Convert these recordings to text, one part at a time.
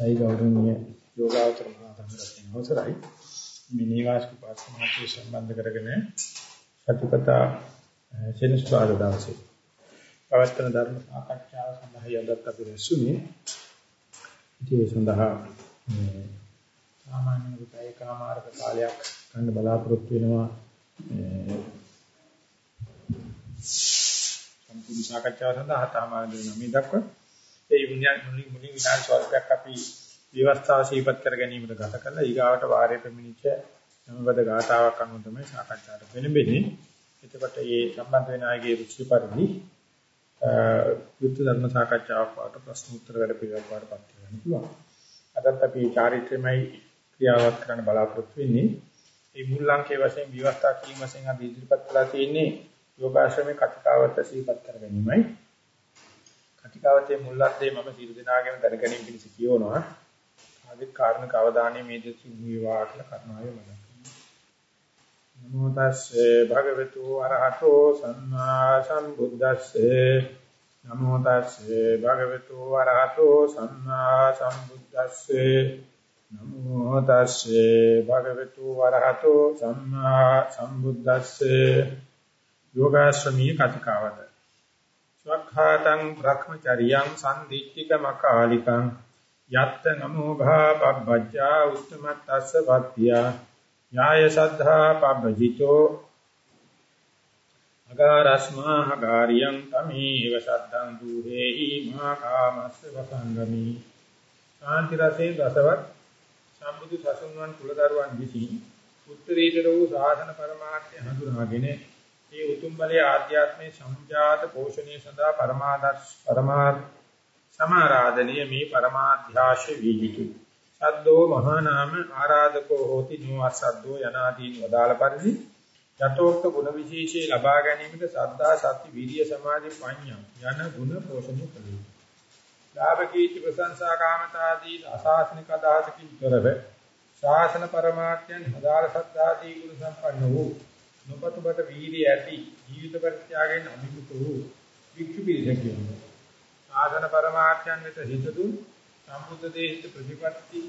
සයි ගෞරවනීය යෝගාවතර මහා සංඝරත්නයේ අවසරයි. මේ නිවාසික පාස්කමාත්‍ය සම්බන්ධ කරගෙන සතිපතා සෙනස්වාද දවසේ පවත්වන ධර්ම සාකච්ඡාව සඳහා යොදත් අපි රැස්ුනේ ඉතින් සඳහා සාමාන්‍ය විතය කාමාරක කාලයක් ගන්න බලාපොරොත්තු වෙනවා. සම්පූර්ණ සාකච්ඡාව සඳහා තාමාන දෙන දක්වා ඒ මුලින් මුලින් මුලින් විනාඩි ස්වල්පයක් අපි විවස්ථාව සීපත් කර ගැනීමට ගත කළා. ඊගාවට වාරයේ පැමිණිච්ච නමවද ගාතාවක් අනුව තමයි සාකච්ඡාට වෙනෙන්නේ. එතකොට මේ සම්බන්ධ වෙන අයගේ රුචි පරිදි යුද්ධ ධර්ම සාකච්ඡාවක් වාට ප්‍රශ්න උත්තර වැඩ පිළිවෙලක් වාටපත් කරගන්න පුළුවන්. අදත් අපි චාරිත්‍රමයි ක්‍රියාවක් කරන්න බලාපොරොත්තු වෙන්නේ. මේ මුල් අංකයේ වශයෙන් විවස්ථා කීම වශයෙන් අපි ඉදිරිපත් කළා තියෙන්නේ යෝගාශ්‍රමයේ කතිකාවත සීපත් කර ගැනීමයි. කතිකාවතේ මුල්ලද්දේ මම සියලු දෙනාගේම දැනගැනීම පිණිස කියවනවා. ආදිත් කාරණක අවධානය මේ දෙසු වේවා කියලා කර්මාවේ මතක් නමෝ තස්සේ භගවතු අරහතෝ සම්මා සම්බුද්දස්සේ. නමෝ තස්සේ භගවතු අරහතෝ සම්මා සම්බුද්දස්සේ. නමෝ තස්සේ භගවතු අරහතෝ සම්මා සම්බුද්දස්සේ. යෝගාශ්‍රමී කතිකාවත. ස්වක්ඛාතං බ්‍රහ්මචරියං සම්දිත්තික මකාලිකං යත්ත නමෝ භා පබ්බජ්ජා උත්තමත්තස්ස භක්තියා ඥාය සද්ධා පබ්බජිතෝ අගාරස්මා හගාරියං තමීව සද්දං දුරේහි මා කාමස්ස වසංගමි ශාන්ති රසේ දසවත් සම්බුදු සසුන්වන් කුලදරුවන් විසින් උත්තරීතර වූ සාධන පරමාර්ථය හඳුනාගෙන මේ උතුම් බලයේ ආධ්‍යාත්මයේ සම්ජාත පෝෂණය සඳහා පරමාදර්ශ පරමාර්ථ සමාරාධනීය මේ පරමාධ්‍යාශ වී යුතුය. සද්දෝ මහා නාම ආරාධකෝ හෝති නෝවසද්දෝ යනාදීන් වදාළ පරිදි යතෝක්ත ගුණ විශේෂේ ලබා ගැනීමට සද්ධා සති විරිය සමාධි ප්‍රඥා යන ගුණ පෝෂණය කළේ. ලාභ කීර්ති ප්‍රශංසා කාමතාදී අසාසනික අදහසකින් තොරව ශාසන පරමාර්ථයන් හදාර සද්ධාදී ගුණ සම්පන්න වූ නොපතුබට වීර්ය ඇති ජීවිත පරිත්‍යාගයෙන් අභිමුඛ වූ වික්ෂු පිරිසක් කියනවා. සාධන පරමාර්ථයන් වෙත හිතදුන් සම්බුද්ධ දේශිත ප්‍රතිපත්ති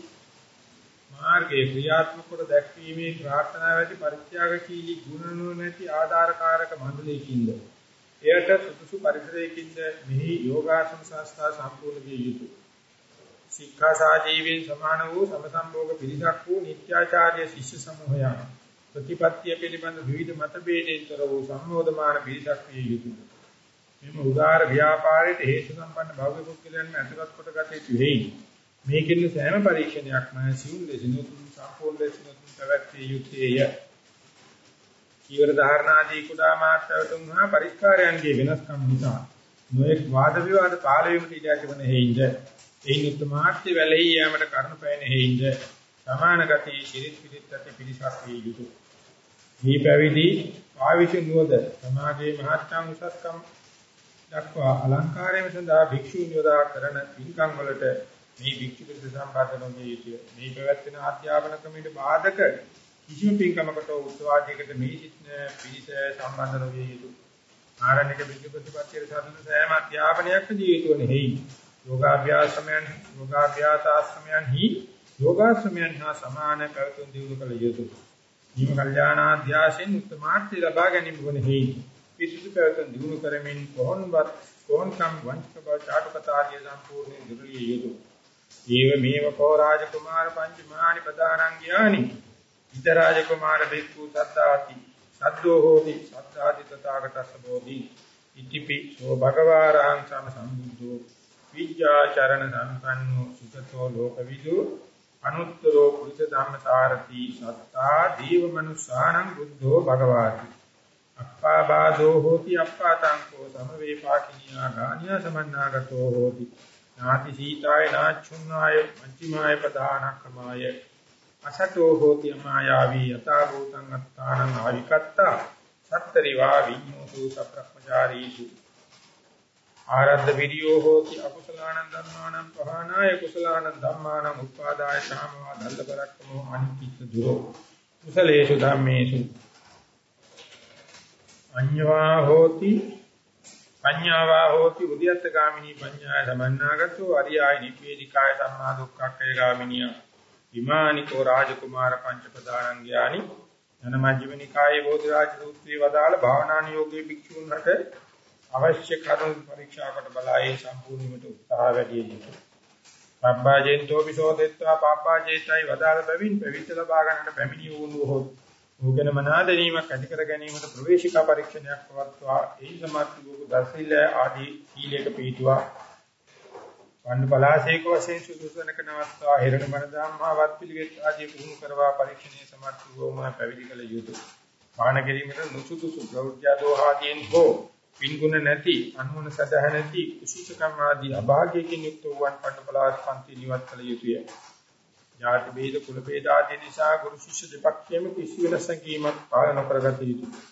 මාර්ගයේ ක්‍රියාත්මක කොට දැක්වීමේ ප්‍රාර්ථනාව ඇති පරිත්‍යාගශීලී ගුණ නැති ආධාරකාරක මණ්ඩලයකින්ද එයට සුදුසු පරිසරයකින්ද මෙහි යෝගාසන සංස්ථා සම්පූර්ණ විය යුතුය. ශික්ෂා සාජීවීන් සමාන වූ සමසම්භෝග පිරිසක් වූ නිත්‍යාචාර්ය ශිෂ්‍ය සමූහයක් ප්‍රතිපත්තිය පිළිබඳ විවිධ මතභේදීතර වූ සම්මෝධමාන පිරිසක් විය යුතුය. මෙම උදාාර ව්‍යාපාරයේ හේතු සම්පන්න භෞතික පුද්ගලයන් ඇතුළත් කොට ගත යුතු වෙයි. මේකෙන් සෑම පරීක්ෂණයක්ම සිවුන් ලෙසිනුතුන් සම්පූර්ණ ලෙසිනුතුන් පැවැත්විය යුතුය. කීවර ධාරණාදී කුඩා මාත්‍රවතුන් හා පරිස්කාරයන්ගේ වෙනස්කම් නිසා නොඑක් වාද විවාද පාල වීමට ඉඩ ඇතිවන හේින්ද එයින් උත්තමාර්ථය වැළෙහි යාමට කරුණ පැන හේින්ද සමාන ගතිය ශිරිත පිළිත් ඇති පිළිසක් විය යුතුය. මේ පැවිදි ආවිෂ නුවද සමාජයේ මහත්කම් උසස්කම් දක්වා අලංකාරයෙන් සඳහා භික්ෂුන් යොදා කරන පින්කම් වලට මේ භික්ෂු පිරිස සම්බන්ධ නොවිය යුතුය. මේ පැවැත්වෙන අධ්‍යාපන ක්‍රමයට බාධක කිසිම පින්කමකට උත්සවාදයකට මේ සිටින පිරිස සම්බන්ධ නොවිය යුතුය. ආරණ්‍යක භික්ෂු ප්‍රතිපත්තියේ සාධන සෑම අධ්‍යාපනයක් ජීවිතවල හේයි. යෝගාභ්‍යාසමයන් යෝගාභ්‍යාස ආශ්‍රමයන්හි යෝගාශ්‍රමයන් හා සමාන පැවතුම් දියුණු කළ යුතුය. ජීව කල්යාණාධ්‍යාසෙන් උත්තමාර්ථය ලබා ගැනීම වන හේයි. පිසුදු පැවතුම් දියුණු කරමින් කොහොන්වත් කොහොන්කම් වංචක බව චාටුකතාරිය සම්පූර්ණ දුර්ලිය යුතුය. ජීව මේව කෝ රාජකුමාර පංචමානි ප්‍රදානං ඥානි. ඉද රාජකුමාර බික්ඛු සත්තාති. සද්දෝ හෝති සත්තාති තථාගතස්ස බෝධි. ඉතිපි සෝ භගවාරං සම සම්බුද්ධෝ විද්‍යාචරණ සම්පන්නෝ සුතතෝ ලෝකවිදු අනුත්තරෝ පුරිස ධම්මතාරති සත්තා දීව මනුසානං බුද්ධෝ භගවාති. අප්පාබාධෝ හෝති අප්පාතංකෝ සමවේපාකිනියා ගානිය සමන්නාගතෝ හෝති. නාති සීතාය නාච්චුන්නාය මච්චිමාය පදානක්කමාය අසතෝ හෝති අමායාවී යතා භූතං අත්තානං ආවිකත්තා. සත්තරිවා විඤ්ඤෝතු සප්‍රක්‍මචාරීසු ආරද්ධ විරියෝ හෝති අකුසලානං ධම්මානං පහනාය කුසලානං ධම්මානං උපාදාය සාමවා දල්ල කරක්කමෝ අනිත්‍ය දුරෝ. කුසලේසු ධම්මේසු. අඤ්ඤවා හෝති පඤ්ඤාවා හෝති උද්‍යත්ත ගාමිනී පඤ්ඤාය සමන්නාගතෝ අරියාය නිපේදිකාය සම්මා දුක්ඛක්ඛය ගාමිනිය විමානිකෝ රාජකුමාර පංචපදානං ඥානි ධනමජ්ජිමනිකායේ බෝධිරාජ සූත්‍රයේ වදාළ භාවනානුයෝගී භික්ෂුන්ට අවශ්‍ය කරුණු පරීක්ෂා කොට බලායේ සම්පූර්ණීමට උත්සාහ වැඩි යුතුය. පබ්බාජෙන්තෝ විසෝදෙත්වා පබ්බාජේතයි වදාළ බැවින් පැවිද්ද ලබා ගන්නට පැමිණි වූ හොත් ඕගෙන මනා දැනීමක් ඇති කර ගැනීමට ප්‍රවේශිකා පරීක්ෂණයක් පවත්වා ඒ සමර්ථ වූ දසිල ආදී සීලයක පිටුවා වන්න පලාසේක වශයෙන් සුදුසුනක නවත්වා හිරණ මනදාම්මාවත් පිළිවෙත් ආදී පුහුණු කරවා පරීක්ෂණයේ සමර්ථ වූම පැවිදි කළ යුතුය. පාන කිරීමට නුසුදුසු ප්‍රවෘත්ති දෝහාදීන් හෝ පින්ගුණ නැති අනුමන සදහ නැති කුසීතකම් ආදී අභාග්‍යකින් යුක්ත වූවන් පන්න පලාස් පන්ති නිවත් කළ යුතුය. ඥාති ભેද කුල ભેද ආදී නිසා ගුරු ශිෂ්‍ය දෙපක්ෂයේම කිසි වෙනසකීමක් පාලන කරගත යුතුයි.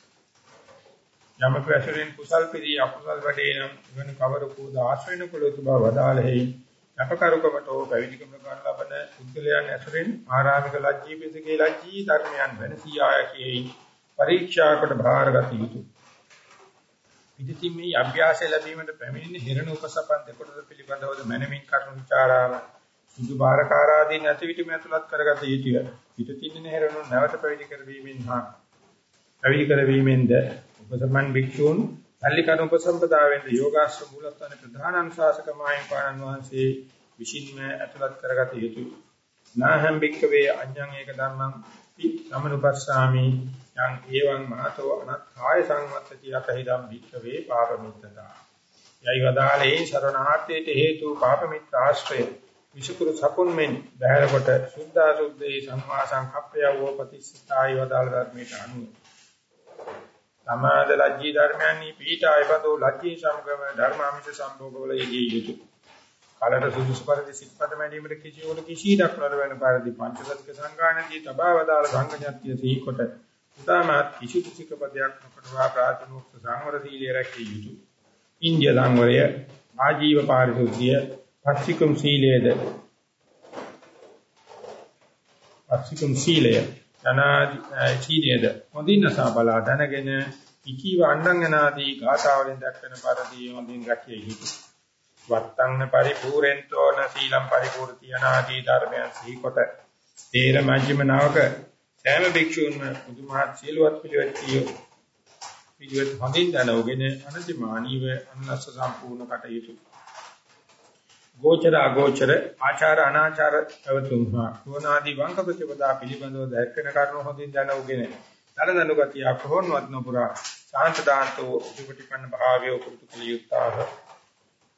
යමක ඇසුරින් කුසල් පිරී අකුසල් වැඩේනම් වෙන කවරකෝ දාශ්‍රේණ කුලතු බව වදාළෙහි අපකරුකමට හෝ පැවිදිකම ගන්න ලබන පුද්ගලයන් ඇසුරින් ආරාමික ලජ්ජී පිසකේ ලජ්ජී ධර්මයන් වෙනසී ආයකෙහි පරීක්ෂාකට භාරගත යුතුය. ඉදිතින් මේ අභ්‍යාසය ලැබීමට පැමිණෙන හිරණ උපසපන් දෙකොටද පිළිබඳවද මනමින් කරුණු විචාරාව සුදු බාරකාරාදී නැති විටම ඇතුළත් කරගත යුතුය. පිටින් නැරණු නැවත පැවිදි කරවීමෙන් හා පැවිදි කරවීමෙන්ද උපසමන් භික්ෂූන් සල්ලිකන උපසම්පදාවෙන්ද යෝගාශ්‍ර මූලස්ථාන ප්‍රධාන අනුශාසක මාහිම්පාණන් වහන්සේ විසින්ම ඇතුළත් කරගත යුතුය. නාහම් භික්කවේ අඤ්ඤං ඒක ධම්මං සමනුපස්සාමි යං ඒවං මහතෝ අනත්ථාය සංවත්තති අතහිදම් භික්කවේ පාපමිත්තතා. යයි වදාලේ සරණාර්ථයට හේතු පාපමිත්‍ර ආශ්‍රය විසුකුරු සපුන් මෙන් බහැර කොට සුද්ධා සුද්ධේ සම්මා සංකප්පය වූ ප්‍රතිස්ථායි වදාළ ධර්මයට අනුව සමාද ලජ්ජී ධර්මයන්හි පීඨාය බදෝ ලජ්ජී සමගම ධර්මාමිෂ සම්භෝගවල යෙදී යුතුය. කාලට සුදුසු පරිදි සිත්පද මැදීමට කිසිවොල කිසි දක්වන වෙන පරිදි පංචසතික සංගාණදී තබා වදාළ සංඝඥත්‍ය සිහි කොට උදාමත් කිසි කිසික පදයක් නොකඩවා ප්‍රාතිමෝක්ෂ සංවර සීලය රැකිය යුතුය. ඉන්දිය සංවරය ආජීව පාරිශුද්ධිය පස්සිකුම් සීලයේද පස්සිකුම් සීලය ධනාදී සීලයේද හොඳින් සාබලා දැනගෙන ඉකීව අණ්ණංගනාදී ගාථාවලින් දක්වන පරිදි හොඳින් රැකිය යුතුය. වත්තං පරිපූර්ෙන්තෝ න සීලම් පරිපූර්ති අනාදී ධර්මයන් සිහිකොට තේර මජ්ක්‍ධිම නාවක සෑම භික්ෂූන්ම පුදුමහත් සීලවත් පිළිවෙත් කිය පිළිවෙත් හොඳින් දැනගෙන අනතිමානීව අනලස්ස සම්පූර්ණ කටයුතු ගෝචර අගෝචර ආචාර අනාචාර අවතුම්හා කෝනාදී වංක ප්‍රතිපදා පිළිබඳව දැක්කන කරුණු හොඳින් දැනුගෙන දරදනු ගතිය කොහොන්වත් නොපුරා සාන්ත දාන්තෝ උපටිපන්න භාවය උපුරුතු කළ යුත්තාහ.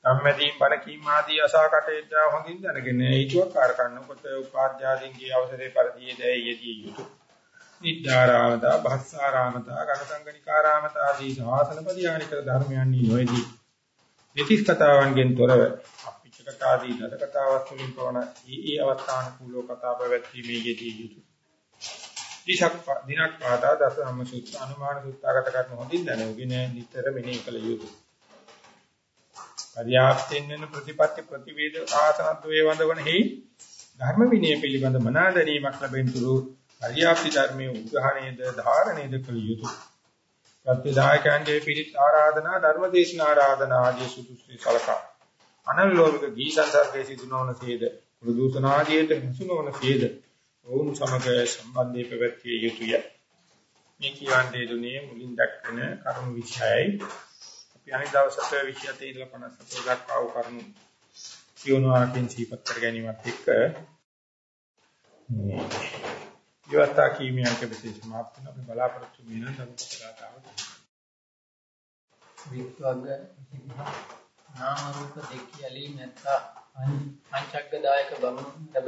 සම්මැදීන් බණ කීම් ආදී අසා කටේට හොඳින් දැනගෙන ඊතුවකාර කන්නකොට උපාධ්‍යාදීන්ගේ අවසරේ පරිදි යෙදී යුතුය නිද්දාරාමතා භස්සාරාමතා කටසංගනිකාරාමතා ආදී සාසන පරිහානිකර ධර්මයන් නොයේදී දෙතිස් කතාවන්ගෙන් තොරව කතාදී දස කතාවත් වලින් පවන ඊ ඊ අවස්ථානුකූලව කතා පැවැත්වීමේ යෙදී යුතුය. දිශක් දිනක් පාදා දසම සූත්‍ර අනුමාන සූත්‍රාගත කරන හොඳින් දැනුගෙන නිතර මෙනෙහි කළ යුතුය. පරියාප්තෙන් වෙන ප්‍රතිපත්ති ප්‍රතිවේද ආසනත්වයේ වඳවන හේයි ධර්ම විනය පිළිබඳ මනා දැනීමක් ලැබෙනතුරු පරියාප්ති ධර්මයේ උග්‍රහණයද ධාරණයද කළ යුතුය. ප්‍රතිදායකයන්ගේ පිළිත් ආරාධනා ධර්ම දේශනා ආරාධනා ආදී සුදුසු සලකා. අනලෝභක ගී සංසර්ගයේ සිදු නොවන සේද ප්‍රදූෂණ ආදියට හසු නොවන සේද ඔවුන් සමග සම්බන්ධය පැවැත්විය යුතුය. මේ කියන්නේ දුනේ මුලින් දක්වන කරුණු විෂයයි. අපි අනිත් දවසට විෂයතේ ඉඳලා 57 දක්වා වූ කරුණු කියනවාකින් සීපත් කර ගැනීමත් එක්ක මේ විවස්ථා කීමියක විශේෂ සමාප්ත වෙන අපි බලාපොරොත්තු වෙන දරුපතරතාව විත්වග්ග නාම රූප දෙක ඇලී නැත්තා. පංචග්ගදායක බමුණු ලැබ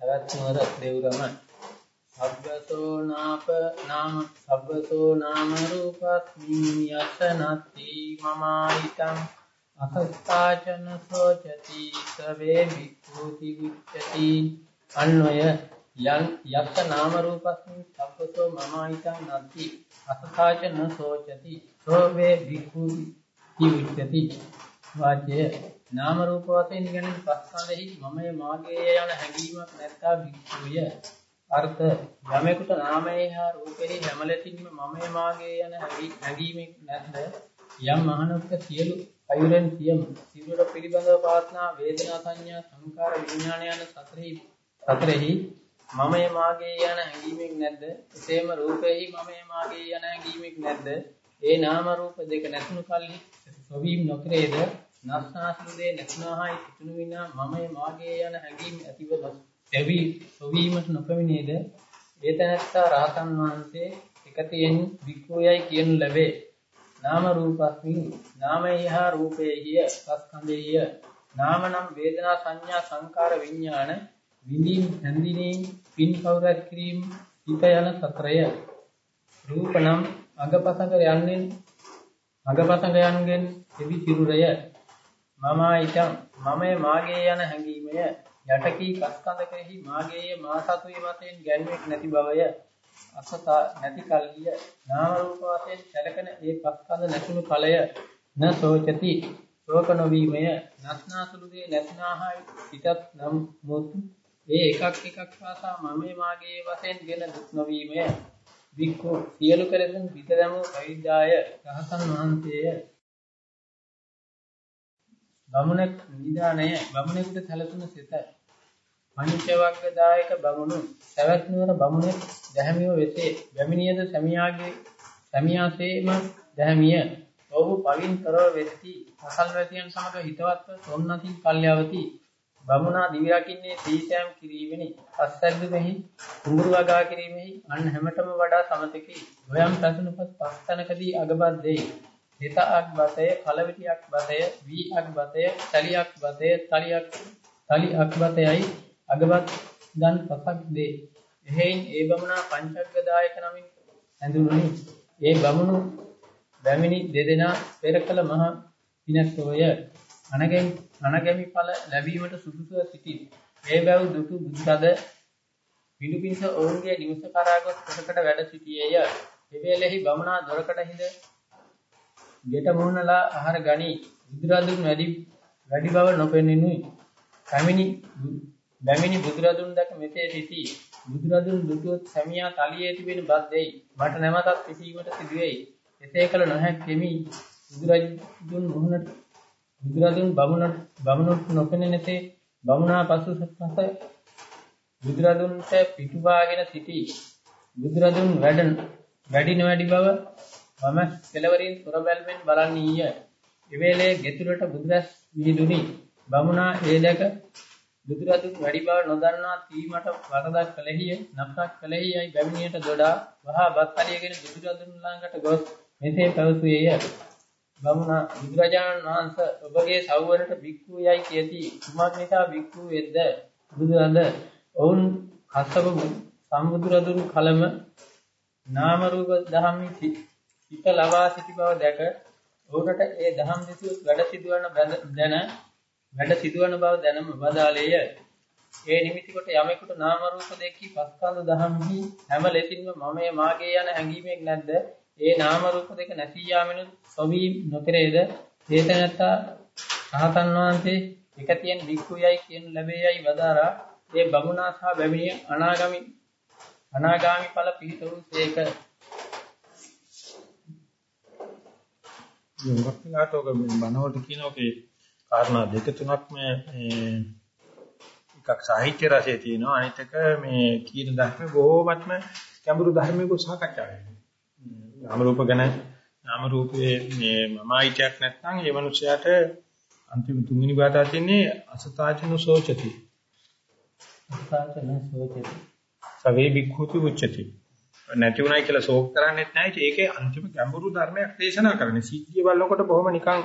පැවැත්මවර දෙව්රම සබ්බතෝ නාප නාම සබ්බතෝ නාම රූපස්මින් යසනති මමායිතං අසත්තාචන සෝචති සවේ වික්ඛූති විච්ඡති අන්වය යන් යත් නාම රූපස්මින් සබ්බතෝ මමායිතං නති අසත්තාචන සෝචති සෝවේ වික්ඛූති විච්ඡති වාචය නාම රූප වශයෙන් ඉගෙන පස්සඳෙහි මමයේ මාගේ යන හැඟීමක් නැත්තා වික්ෂුය අර්ථ යමෙකුට නාමයේ හා රූපෙහි හැමලෙතින්ම මමයේ මාගේ යන හැඟීමක් නැත්ද යම් මහණුක සියලු අයුරෙන් සියම සිරුර පිළිබඳව පවත්නා වේදනා සංඥා සංකාර විඥාන යන සතරෙහි සතරෙහි මමය මාගේ යන හැඟීමක් නැද්ද? එසේම රූපෙහි මමය මාගේ යන හැඟීමක් නැද්ද? ඒ නාම රූප දෙක නැතුණු කල්හි සොවීම් නොකරේද? නස්නාසුදේ නැතුණාහයි සිතුණු විනා මමය මාගේ යන හැඟීම් ඇතිව එවි සොවීමට නොපැමිණේද? ඒ තැනැත්තා රහතන් වහන්සේ එකතියෙන් වික්ඛෝයයි කියනු ලැබේ. නාම රූපස්මින් නාමය හා රූපේය ස්කන්ධේය නාම නම් වේදනා සංඥා සංකාර විඥාන විඳින් හැඳිනීම් පින් කවුරක් කිරීම හිත යන සතරය රූප නම් අගපසඟ යන්නේ අගපසඟ යන්ගෙන් එවි තිරුරය මමයිතං මමය මාගේ යන හැඟීමය යටකී කස්කඳකෙහි මාගේය මා සතුයේ වශයෙන් ගැන්වෙක් නැති බවය අසත නැති කල්ලිය නාම රූප වශයෙන් සැලකෙන ඒ පස්කඳ නැතුණු ඵලය න සෝචති. ශෝක නොවීමය. නස්නාසුළු දේ නැත්නාහයි පිටත් නම් මුත් ඒ එකක් එකක් පාසා මමේ මාගේ වශයෙන් ගෙන දුක් නොවීමය. වික්ඛු සියලු කෙලෙසුන් පිට දැමූ පවිද්දාය රහතන් වහන්සේය. බමුණෙක් නිදානය බමුණෙකුට සැලසුන සිත පංචවග්ගදායක බමුණු සවැත් නුවර බමුණෙක් දැහැමිව වෙසේ බැමිණියද සැමියාගේ සැමියාසේම දැහැමිය. ඔහු පවින්තරව වෙති අසල්වැසියන් සමග හිතවත්ව සොම්නතින් කල්යවති බමුණා දිවි රකින්නේ සීතෑම් කිරීමෙනි. පස්සැද්ද මෙහි කුඹුරු වගා කිරීමෙහි අන් හැමතෙම වඩා සමතකි. ගොයම් පැසුණු පස් පස්තනකදී අගබත් දෙයි. හිත අක් බතය කලවිටියක් බතය වී අක් බතය තලියක් බතය තලියක් තලි අක් බතයයි අගබත් ගන් පසක් දේ. එහෙයින් ඒ බමුණා පංචග්ග දායක නමින් ඇඳුනුනි ඒ බමුණු බැමිණි දෙදෙනා පෙර කළ මහ පිනක්ෝය අනගෙන් අනගැමි ඵල ලැබීමට සුදුසුව සිටි ඒ බැව් දුටු බුද්ධද විනු පිණිස ඔවුන්ගේ නිවස කරා ගොස් කොටකට වැඩ සිටියේය. එවේලෙහි බමුණා දොරකඩ හිඳ ගෙට මුහුණලා ආහාර ගනි. බුදුරදුන් වැඩි වැඩි බව නොපෙනෙනුයි. කැමිනි බැමිණි බුදුරදුන් දැක මෙසේ සිටි. බුදුරදුන් දුටුවොත් සැමියා තලියේ තිබෙන බත් දෙයි. මට නැවතත් පිසීමට සිදුවේයි එසේ කල නොහැක්ෙමි බුදුරදුන් මුහුණට බුදුරදුන් බමුණ බමුණුත් නොපෙනෙනසේ බමුණා පසු සපස බුදුරදුන්ට පිටුවාගෙන සිටි. බුදුරදුන් වැඩ වැඩි නොවැඩි බව මම කෙලවරින් සොර බැල්මෙන් බලන්නීය. එවේලේ ගෙතුලට බුදුරස් විහිදුනි බමුණා ඒ දැක බුදුරදුන් වැඩි බව නොදන්නා තීමට වරදක් කලෙහිය නප්සක් කලෙහියයි බැමිණියට දොඩා වහා බත් හරියගෙන බුදුරදුන් ළඟට ගොස් මෙසේ පැවසුවේය බමුණා බුදුරජාණන් වහන්සේ ඔබගේ සවුවරට භික්ඛු යයි කියති. කුමක් නිසා භික්ඛු වෙද්ද? බුදුරඳ ඔවුන් කස්සප සම්බුදුරදුන් කලම නාම රූප දහම්හි සිත ලවා සිටි බව දැක ඔවුන්ට ඒ දහම් දෙසු වැඩ සිදුවන දැන වැඩ සිදුවන බව දැනම වදාළේය ඒ නිමිති කොට යමෙකුට නාම රූප දෙකී පස්කන්ධ දහම්හි හැම ලෙසින්ම මමයේ මාගේ යන හැඟීමක් නැද්ද? ඒ නාම රූප දෙක නැසී යාමෙනු සොවි නොකරේද? හේතනත්තා රහතන් වහන්සේ එකතියෙන් වික්ඛුයයි කියන ලැබෙයයි වදාරා ඒ බමුණා සහ බැමිණිය අනාගාමි අනාගාමි ඵල පිහිටුරු සේක. යොමුක්ලාතෝක බණවලට කියන ඔකේ කාරණා දෙක තුනක් මේ එකක් සාහිත්‍ය රසයේ තියෙනවා අනිත් එක මේ කියන ධර්ම බොහෝමත්ම ගැඹුරු ධර්මික සාකච්ඡා වෙනවා නාම රූප ගැන නාම රූපයේ මේ මම අයිතියක් නැත්නම් ඒ මනුස්සයාට අන්තිම තුන්වෙනි බාධා තියන්නේ අසතාචන සෝචති. අසතාචන සෝචති. සවේ බික්ඛුති උච්චති. නැති උනායි කියලා ශෝක කරන්නේත් නැහැ. ඒකේ අන්තිම ගැඹුරු ධර්මයක් දේශනා කරන්නේ. සිද්ධිය බලනකොට බොහොම නිකන්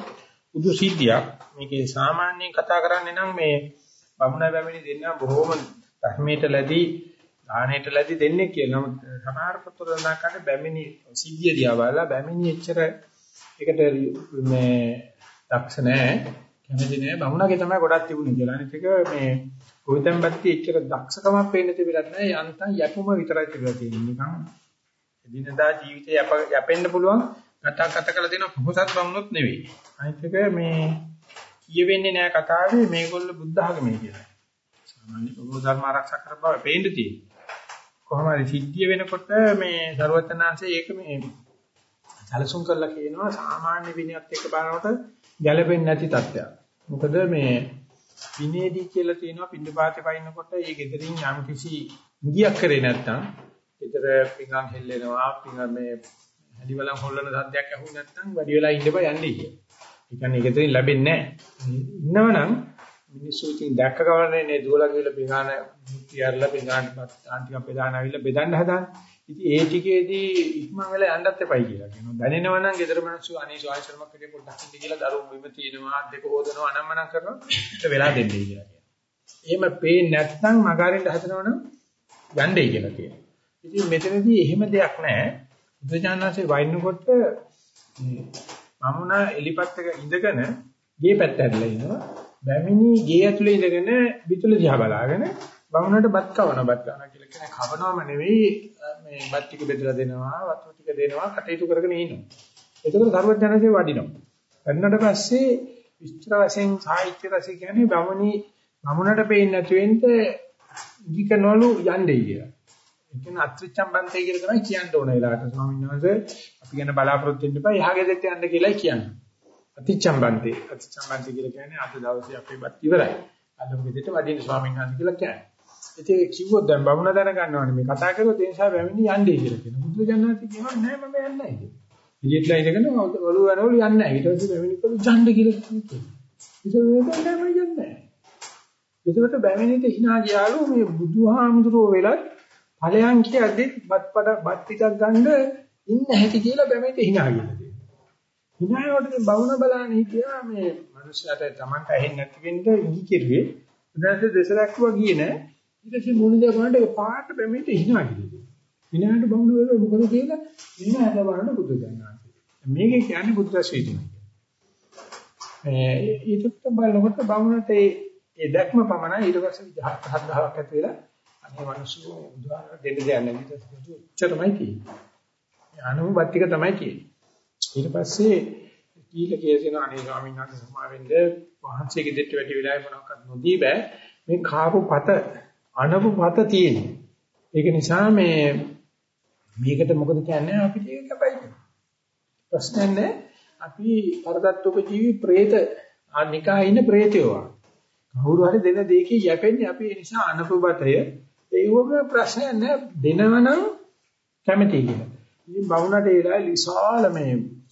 උදු සිද්ධියක්. මේකේ සාමාන්‍යයෙන් කතා කරන්නේ නම් මේ බමුණ බැමිණි දෙන්න බොහොම ධර්මයට ලැබී දාහණයට ලැබි දෙන්නේ කියලා. නමුත් සමහර පොතවල දාකට බැමිණි සිද්ධිය දිහා බලලා බැමිණි එච්චර ඒකට මේ දක්ෂ නැහැ. කැමති නැහැ. බමුණගේ තමයි ගොඩක් තිබුණේ කියලා. අනිත් එක මේ ගෝතම්බත්ටි එච්චර දක්ෂකමක් පේන්න තිබිලත් නැහැ. යන්තම් යැපුම විතරයි තිබිලා තියෙන්නේ. නිකන් එදිනදා ජීවිතේ යැපෙන්න පුළුවන් කතා කතා කරලා දෙන පොහොසත් බමුණොත් නෙවෙයි. අනිත් එක මේ කියවෙන්නේ නැහැ කතාවේ මේගොල්ල බුද්ධ ආගමේ කියලා. සාමාන්‍ය පොදු ධර්ම ආරක්ෂා කර බව පේන්න තියෙන්නේ. කොහොම හරි සිද්ධිය වෙනකොට මේ ਸਰවඥාන්සේ ඒක මේ සැලසුම් කරලා කියනවා සාමාන්‍ය විනයත් එක්ක බලනකොට ගැළපෙන්නේ නැති තත්ත්වයක්. මොකද මේ විනේදී කියලා තියෙනවා පින්නපාතේ වයින්නකොට ඒ gederin යම් කිසි මුගියක් කරේ නැත්නම් ඊතර පිඟන් හෙල්ලෙනවා පිඟ මේ හැලිවලන් හොල්ලන සද්දයක් ඇහුනේ නැත්නම් වැඩි වෙලා ඉන්න බෑ යන්නේ කියලා. ඒ කියන්නේ ඒක දෙයින් ලැබෙන්නේ නැහැ. ඉන්නවනම් මිනිස්සු ඉතින් දැක්ක ගමනේ නේ දුවලා කියලා පිඟාන මුත්‍තියarලා පිඟානට ආන්ටික බෙදාන ආවිල්ලා බෙදන්න හදාන්නේ. ඉතින් ඒ ටිකේදී ඉක්මන් වෙලා යන්නත් එපයි කියලා කියනවා. දැනෙනවා නම් ගෙදර මිනිස්සු අනේ සෝයි ශර්මක් කඩේ පොඩ්ඩක් ඉන්න කියලා දරුවෝ බිම තියනවා දෙක හොදනවා අනම්මනම් කරනවා. ඒක වෙලා දෙන්නේ කියලා කියනවා. එහෙම පේන්නේ නැත්නම් මගාරින්න හදනවනම් යන්නේ කියලා කියනවා. ඉතින් මෙතනදී එහෙම දෙයක් නැහැ. බුදුජානනාංශේ වයින්නකොට මමුණ එලිපත් එක ඉඳගෙන ගේ පැත්ත හැදලා ඉනවා. බැමිණි ගේ ඇතුලේ ඉඳගෙන පිටුල දිහා බලාගෙන බමුණට බත් කවන බත් කවන කියලා කියන්නේ කවනවම නෙවෙයි මේ බත් ටික බෙදලා දෙනවා වතුර ටික දෙනවා කටයුතු කරගෙන ඉන්නවා. එතකොට සර්වඥාන්සේ වඩිනවා. වඩනට පස්සේ විස්තර වශයෙන් සාහිත්‍ය රසය කියන්නේ බමුණි බමුණට පේන්නේ නැති වෙන්න ඉගිකනවලු යන්නේ කියලා. ඒ කියන්නේ අත්‍රිච්ඡම්බන්තය කියලා තමයි කියන්න ඕන වෙලාවට ස්වාමීන් වහන්සේ අපි ගැන බලාපොරොත්තු වෙන්න එපා එහා ගෙදරට යන්න කියලායි කියන්නේ. අතිච්ඡම්බන්තේ අතිච්ඡම්බන්තේ කියලා කියන්නේ අද දවසේ අපේ බත් ඉවරයි. අද ගෙදරට වදින්න ස්වාමීන් වහන්සේ කියලා කියන්නේ. ඉතින් කිව්වොත් දැන් බමුණ දැන ගන්නවනේ මේ කතා කරොත් ඒ නිසා වැමිනි යන්නේ කියලා කියනවා. බුදු දඥාති කියනවා නෑ මම යන්නේ නැහැ කියලා. එළියටලා ඉඳගෙන ඔළුව යනවලු යන්නේ නැහැ. ඊට පස්සේ වැමිනි කළු ජණ්ඩ කියලා කියනවා. ඉතින් මේක නෑ මම යන්නේ නැහැ. ඒකට බැමිනිට hina ගියාලු මේ බුදුහාමුදුරුවෝ වෙලත් ඵලයන් කියද්දි බත්පඩ බත් ටිකක් ගන්න ඉන්න හැටි කියලා බැමිනිට hina කියලා දෙනවා. hina වලට බවුන බලන්න හිටියා මේ මනුස්සයාට Tamanට ඇහෙන්නේ නැති වෙන්න ඉහි කෙරුවේ. උදාහරණ දෙසලක්ව ගියේ නෑ. ඊට පස්සේ මොනිද බලන්න ඒ පාට බැමිනිට hina කියලා. hinaට බවුන වල මොකද කියලා hina හැද බලන්න බුදු දන්නවා. මේකේ කියන්නේ බුද්ධ ශ්‍රීතිය. ඒ ඊට පස්සේ බලනකොට බවුනට ඒ ඒ දැක්ම පමණයි ඊට පස්සේ 17 10ක් ඇති වෙලා මේ මිනිස්සු බුදුහාමර දෙන්න දෙයක් නැති ඔච්චරමයි තියෙන්නේ. අනුමපත් ටික තමයි තියෙන්නේ. ඊට පස්සේ කීල කේසෙන අනේ ස්වාමීන් වහන්සේ සමාවෙන්ද වහන්සේගේ දෙට වැඩි වෙලාවෙ මොනවක්වත් නොදී බෑ. මේ කාපු පත අනපු පත තියෙන්නේ. ඒක නිසා මේ මේකට මොකද කියන්නේ අපිට ඒක කැපයි. ප්‍රශ්නේ නැහැ. අපි පරදත්තක ජීවි പ്രേත අනිකා ඉන්න പ്രേතයෝ. කවුරු හරි දෙන දෙකේ යැපෙන්නේ අපි ඒ නිසා අනුපබතය ඒවම ප්‍රශ්නයක් නෑ දෙනවනම් කැමති කියලා. ඉතින් බවුණට ඒලා විශාල මේ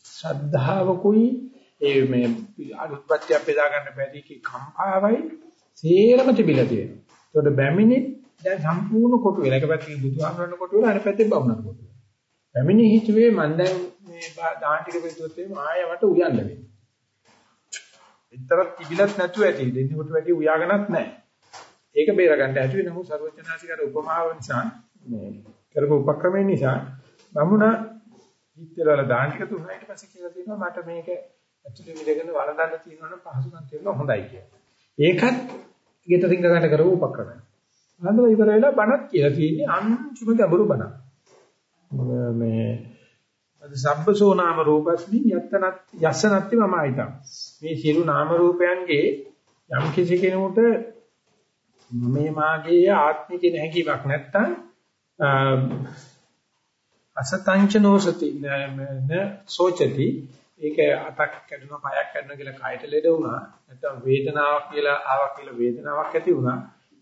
ශ්‍රද්ධාවකුයි ඒ මේ අනුත්පත්ති අපේදා ගන්න බැරි කි කම්පාවයි සේරම තිබිලා තියෙනවා. ඒකට බැමිනි දැන් සම්පූර්ණ කොටු වෙලා එක පැත්තකින් බුදුහාමරණ කොටු වෙලා අනිත් පැත්තෙන් බවුණට කොටු වෙලා. බැමිනි හිතුවේ මම දැන් මේ දාන ටික පිටුවත් එimhe ආයෙ මට උයන්න වෙනවා. විතරක් තිබිලත් නැතුව ඇති දෙන්නෙකුට වැඩි උයාගෙනත් නැහැ. ඒක බේර ගන්න ඇතුවේ නමුත් සර්වඥාසිකාර උපමාව නිසා මේ කරපු උපක්‍රමය නිසා බමුණ හිතේවල දාන ටික තුනයි ඊට පස්සේ කියලා තියෙනවා මට මේක ඇතුලේ මිදගෙන වළඳන්න තියෙනවා නම් පහසුකම් තියෙනවා හොඳයි කියලා. ඒකත් ගෙට රිංග ගන්න කරපු උපක්‍රමය. අනන්තව ඉවර වෙලා බණක් කියලා තියෙන්නේ අන්තිම ගැඹුරු බණක්. මේ සබ්බසෝ නාම රූපස්මින් යත්තනත් යස්සනත්ති මම ආයිතම්. මේ සියලු නාම රූපයන්ගේ යම් කිසි කෙනෙකුට මේ මාගේ ආත්මික නැහැකීමක් නැත්තම් අසතංච නොසති න සෝචති. ඒක අතක් කැඩුනා පයක් කැඩුනා කියලා කයට ලෙඩ වුණා. නැත්නම් වේදනාවක් කියලා ආවක් කියලා වේදනාවක් ඇති වුණා.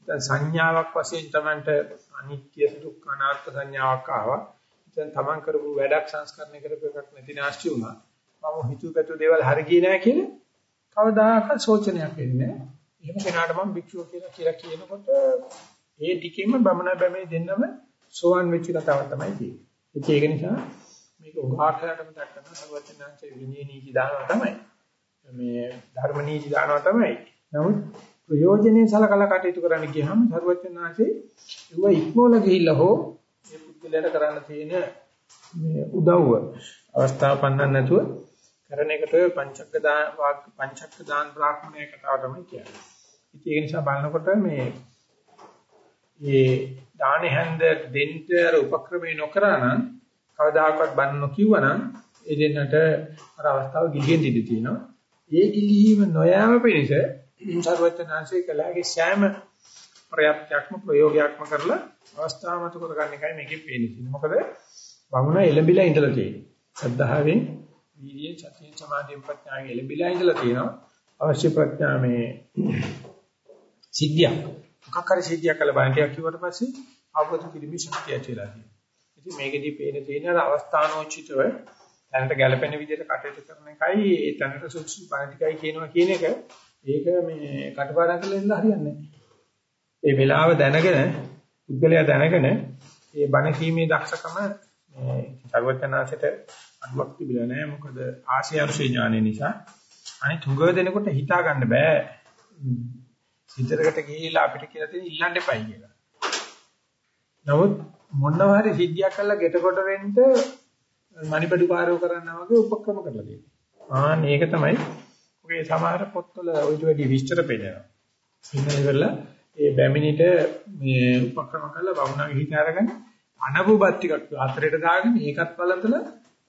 දැන් සංඥාවක් වශයෙන් Tamanට අනිත්‍ය දුක්ඛ අනාත්ම සංඥාවක් ආවා. දැන් Taman කරපු වැඩක් සංස්කරණය කරපු එකක් නැති නැස්ති වුණා. මම හිතුව පැතු දේවල් හරි ගියේ නැහැ කියලා කවදාකවත් සෝචනයක් වෙන්නේ නැහැ. එහෙම කෙනාට මම භික්ෂුව කියලා කියලා කියනකොට ඒ ටිකෙම බමන බැමේ දෙන්නම සෝවන් වෙච්ච කතාවක් තමයි තියෙන්නේ. ඒක නිසා මේක උගාකරටම දක්වන සර්වඥාන්සේ විනය නීති දානවා තමයි. මේ ධර්ම නීති දානවා තමයි. නමුත් ප්‍රයෝජනේ සලකලා කටයුතු කරන්න ගියහම සර්වඥාන්සේ ඒව ඉක්මවල ගිහිල්ලා හෝ මේ පුද්ගලයාට කරන්න තියෙන මේ උදව්ව අවස්ථාව පන්නන්න නැතුව කරන එකට ඔය පංචක්ක දාන පංචක්ක දාන බ්‍රාහ්මණය කතාව තමයි කියන්නේ. ඉතින් ඒ නිසා බලනකොට මේ මේ දානේ හැන්ද දෙන්න අර උපක්‍රමේ නොකරා නම් කවදාකවත් බන්න නොකියවනම් ඒ දෙන්නට අර අවස්ථාව ගිලිහෙන් ඉඳී තියෙනවා. ඒ ගිලිහීම නොයෑම පිණිස සර්වඥාන්සේ කළාගේ සෑම ප්‍රයත්නයක්ම ප්‍රයෝගයක්ම කරලා අවස්ථාව මත කරගන්න එකයි මේකේ පේන්නේ. මොකද වුණා එළඹිලා ඉඳලා තියෙන්නේ. සද්ධාවෙන් වීර්යයෙන් සතියෙන් සමාධියෙන් ප්‍රඥාවෙන් එළඹිලා ඉඳලා තියෙනවා. අවශ්‍ය ප්‍රඥා මේ සිද්ධියක්. මොකක් හරි සිද්ධියක් කළ බණටියක් කිව්වට පස්සේ අවබෝධ කිරීමේ ශක්තිය ඇතිලා තියෙනවා. ඉතින් මේකෙදී පේන තියෙන අවස්ථානෝචිතව තැනට ගැළපෙන විදිහට කටයුතු කරන එකයි ඒ තැනට සුසු බණටිකයි කියනවා කියන එක ඒක මේ කටපාඩම් කරලා ඉඳලා හරියන්නේ නැහැ. ඒ වෙලාව දැනගෙන පුද්ගලයා දැනගෙන ඒ බණ කීමේ දක්ෂකම මේ සර්වඥාන්සේට අඩුවක් තිබිලා නැහැ. මොකද ආශය අනුශේ ඥානය නිසා අනිත් හුඟව දෙනකොට හිතා ගන්න බෑ. හිතරකට ගිහිලා අපිට කියලා තියෙන ඉල්ලන්න එපයි කියලා. නමුත් මොනවා හරි සිද්ධියක් කළා ගෙටකොට වෙන්න මණිපඩු කාර්යෝ කරනවා වගේ උපක්‍රම කරලා තියෙනවා. ආන්න ඒක තමයි ඔගේ සමහර පොත්වල ඔයිට වැඩි විස්තර පෙන්නනවා. ඉන්න ඉවරලා ඒ බැමිණිට මේ උපක්‍රම කරලා වුණාගේ හිත අරගෙන අනබුබත් ටිකක් අතරේට දාගෙන ඒකත් බලතල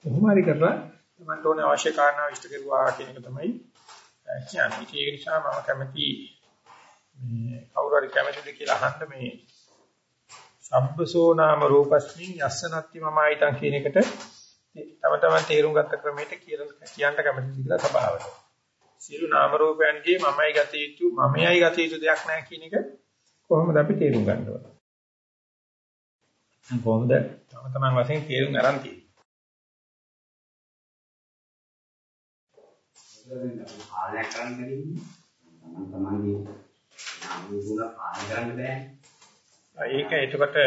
කොහොම හරි කරලා මන්ට ඕනේ අවශ්‍ය කාරණා ඉෂ්ට කරුවා කියන එක තමයි කියන්නේ. ඒක නිසා මම කැමති මේ කවුරු හරි කැමතිද කියලා අහන්න මේ සබ්බසෝ නාම රූපස්මින් යස්සනත්ති මමයිතං කියන එකට තම තමන් තේරුම් ගත්ත ක්‍රමයට කියලා කියන්න කැමතිද කියලා සභාවට. සියලු නාම රූපයන්ගේ මමයි ගත යුතු මමයි ගත යුතු දෙයක් නැහැ කියන එක කොහොමද අපි තේරුම් ගන්න ඕන? කොහොමද තම තමන් වශයෙන් තේරුම් ගන්න තියෙන්නේ? ආලයක් කරන්න බැරි තමන් තමන්ගේ නාම රූප පාලනය කරන්න බෑ. ඒක එතකොට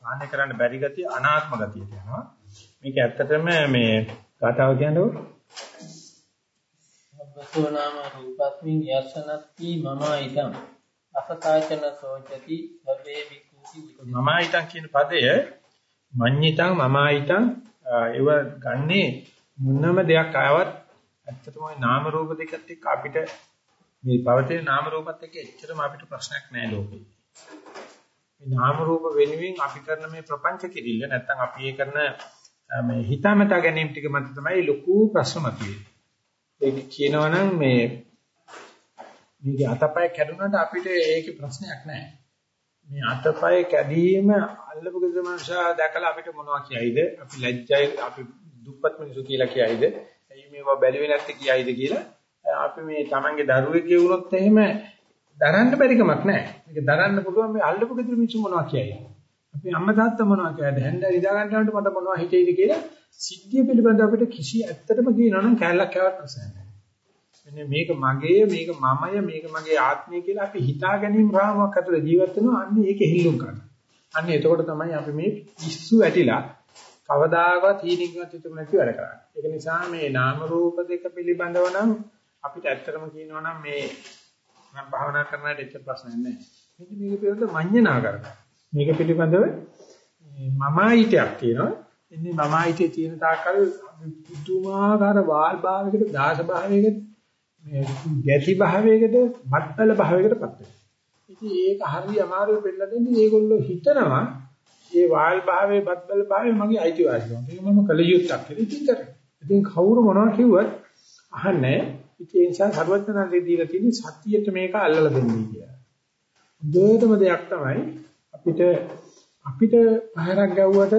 පාලනය කරන්න බැරි ගතිය අනාත්ම ගතියට යනවා. මේක ඇත්තටම මේ කතාව කියන්නේ සබ්බසෝ නාම රූපස්මින් යස්සනත්ති මම ඉදම් අසකාචන සෝචති සබ්බේ මමයිතං කියන පදය මඤ්ඤිතං මමයිතං ඒව ගන්නේ මොනම දෙයක් ආවත් ඇත්තටම ওই නාම රූප දෙකත් එක්ක අපිට මේ පවතින නාම රූපත් එක්ක එච්චරම අපිට ප්‍රශ්නයක් නැහැ ලෝකේ. මේ නාම රූප වෙනුවෙන් අපි කරන මේ ප්‍රපංච කිරිල්ල නැත්තම් අපි ඒ කරන මේ හිතාමතා ගැනීම ටික මත තමයි ලොකු ප්‍රශ්න මතුවේ. ඒක කියනවනම් මේ මේකේ අතපය කැඩුනට අපිට ඒකේ ප්‍රශ්නයක් නැහැ. මේ අතපය කැඩීම අල්ලපු ගෙදර මනුෂයා දැකලා අපිට මොනවා කියයිද? අපි ලැජ්ජයි අපි දුප්පත් මිනිසු කියලා කියයිද? එයි මේවා බැලුවේ නැත්තේ කියයිද කියලා අපි මේ Tamange දරුවෙක්ගේ වුණොත් එහෙම දරන්න බැරි කමක් නැහැ. මේක දරන්න පුළුවන් මේ අල්ලපු ගෙදර මිනිස්සු මොනවා කියයිද? අපි අම්මා තාත්තා මොනවා කියයිද? හැන්ද ඉදා ගන්නට මට මොනවා හිතෙයිද කියලා සිද්ධිය පිළිබඳව අපිට කිසි ඇත්තටම කියනවනම් කැලලක් කැවක් ප්‍රශ්නයක් නැහැ. මෙන්න මේක මගේ මේක මමය මේක මගේ ආත්මය කියලා අපි හිතා ගැනීම රාමුවක් අතර ජීවත් වෙනවා අන්න ඒක හිල්ලුම් කරනවා. අන්න එතකොට තමයි අපි මේ පිස්සු ඇටිලා කවදාකවත් හීනින්වත් හිතමු නැති වැඩ කරන්නේ. ඒක නිසා මේ නාම රූප දෙක පිළිබඳව නම් අපිට ඇත්තටම කියනවා නම් මේ මම භාවනා කරන්නට එච්චර ප්‍රශ්නයක් නැහැ. මෙන්න මේක පිළිබඳව මඤ්ඤණා කරනවා. මේක පිළිබඳව මමයිතයක් තියෙනවා. එන්නේ මමයිතේ තියෙන තාකල් පුදුමාකාර වාල් භාවයකට දාස භාවයකට මේ ගැටි භාවයකට මත්බල භාවයකටපත් වෙනවා. ඉතින් ඒක හරිය අමාරුයි පෙන්නලා දෙන්නේ ඒගොල්ලෝ හිතනවා ඒ වාල් භාවයේ මත්බල භාවයේ මගේ අයිතිවාසිකම්. ඒක මම කල යුත්තක් කියලා ඉතින් කරා. ඉතින් කවුරු මොනවා කිව්වත් අහන්නේ ඉතින් ඒ නිසා සර්වඥාන්සේ දීලා තියෙන සතියට මේක අල්ලලා දෙන්නේ කියලා. දෙයටම දෙයක් තමයි අපිට අපිට පහරක් ගැව්වට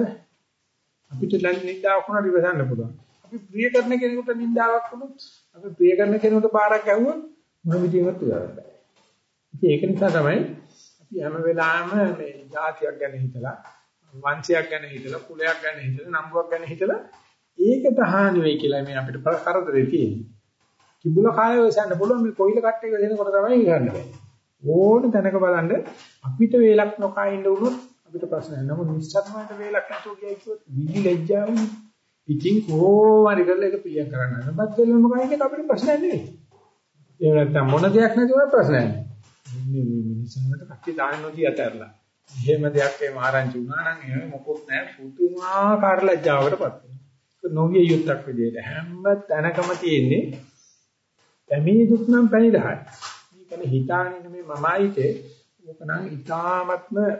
අපිට නින්දාවක් වුණා ඉවසන්න පුළුවන්. අපි ප්‍රිය කරන කෙනෙකුට නින්දාවක් වුණොත් අපි ප්‍රිය කරන කෙනෙකුට පාරක් ගැහුවොත් මොන විදිහකට උදාරන්න බෑ. ඉතින් ඒක නිසා තමයි අපි හැම වෙලාවෙම මේ જાතියක් ගැන හිතලා වංශයක් ගැන හිතලා කුලයක් ගැන හිතලා නම්බුවක් ගැන හිතලා ඒකට හානි වෙයි කියලා මේ අපිට කරදරේ තියෙන්නේ. කිඹුල කාලේ වෙසන්න පුළුවන් මේ කොයිල කට්ටේ වෙනකොට තමයි ගන්න බෑ. ඕන තැනක බලන්න අපිට වේලක් නොකා ඉන්න උනොත් අපිට ප්‍රශ්නයක් නෑ. නමුත් නිස්සාරණයට වේලක් නැතුව ගියයි කිව්වොත් විදි ලැජ්ජාවයි. ඉතින් කොහොමරි කරලා ඒක පිළියම් කරන්න. බද්දෙල්ලම කයින් අපිට ප්‍රශ්නයක් නෙවෙයි. ඒ නැත්තම් මොන දෙයක් නැතිව ප්‍රශ්නයක් නෑ. මේ මිනිස්සුන්ට කට්ටි දාන්න නොදී අතහැරලා. එහෙම දෙයක් ඒ මහරංචි වුණා නම් එහෙම මොකොත් නෑ. පුදුමාකාර ලැජ්ජාවකටපත් වෙනවා. ඒක නොවිය යුක්තක් විදියට හැම තැනකම තියෙන්නේ පැමිණි දුක් නම් පැණි 10යි. මේකනේ හිතාගෙන මේ මමයිතේ ඕක නම් ඊ타ත්ම මේ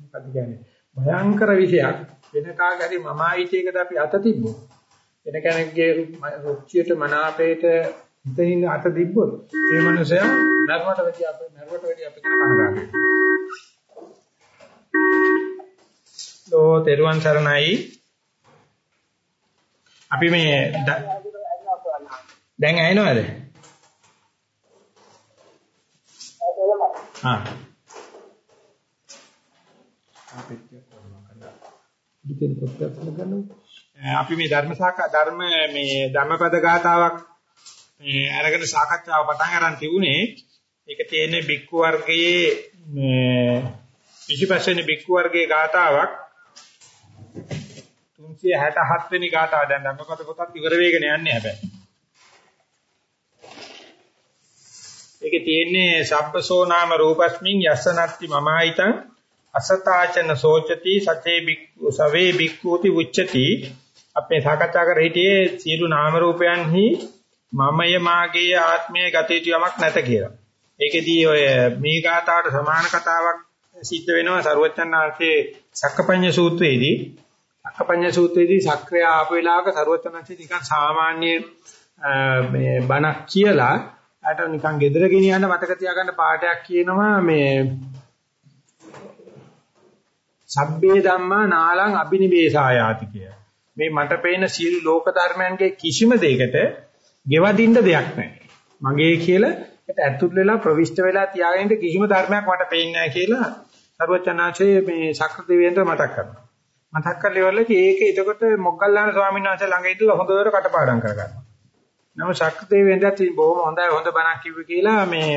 මොකද කියන්නේ භයංකර විෂයක් වෙන කාගරි මමයිතේකට අපි අත තිබ්බොත් වෙන කෙනෙක්ගේ රුචියට මනාපයට හිතින් අත තිබ්බොත් ඒ මනුස්සයා නරවට වැඩි අපේ නරවට වැඩි අපේ කරන කනගාටුයි. ලෝ තෙරුවන් සරණයි අපි මේ දැන් ඇහෙනවද? ආ. අපි මේ ධර්ම සාකච්ඡා ධර්ම මේ ධම්මපද ගාතාවක් මේ අරගෙන සාකච්ඡාව පටන් ගන්න තිබුණේ. ඒක තියෙන්නේ බික්කු වර්ගයේ මේ 25 වෙනි බික්කු වර්ගයේ ගාතාවක් 367 වෙනි ගාතාව දැන් ධම්මපද පොතත් ඉවර වෙගෙන යන්නේ හැබැයි. ඒකේ තියෙන්නේ සබ්බසෝ නාම රූපස්මින් යස්සනත්ති මමායිතං අසතාචන සෝචති සතේ බික්ඛු සවේ බික්ඛූති උච්චති අපේ සාකච්ඡා කර හිටියේ සියලු නාම රූපයන්හි මමය මාගේ ආත්මය ගත යුතු යමක් නැත කියලා. ඒකෙදී ඔය මේ ගාතාවට සමාන කතාවක් සිද්ධ වෙනවා සරුවචනාංශයේ සක්කපඤ්ඤ සූත්‍රයේදී. සක්කපඤ්ඤ සූත්‍රයේදී සක්‍රිය ආපු වෙලාවක සරුවචනාංශයේ නිකන් සාමාන්‍ය මේ බණක් කියලා අට නිකන් gedara ගෙනියන්න මතක තියාගන්න පාඩයක් කියනවා මේ සබ්බේ ධම්මා නාලං අබිනිවේෂායාති කිය. මේ මට පේන සියලු ලෝක ධර්මයන්ගේ කිසිම දෙයකට ගෙවදින්න දෙයක් නැහැ. මගේ කියලා ඒත් ඇතුල් වෙලා ප්‍රවිෂ්ඨ වෙලා තියාගෙන කිසිම ධර්මයක් මට පේන්නේ නැහැ කියලා සර්වචනාචේ මේ ශක්‍ර දෙවියන්ට මතක් කරනවා. මතක් කරලා ඉවරලා ඒක එතකොට මොග්ගල්ලාන ස්වාමීන් වහන්සේ ළඟ ඉඳලා හොඳට කටපාඩම් කරගන්නවා. නම ශක්‍ර දෙවියන්ට බොහොම හොඳයි හොඳ බණක් කිව්වේ කියලා මේ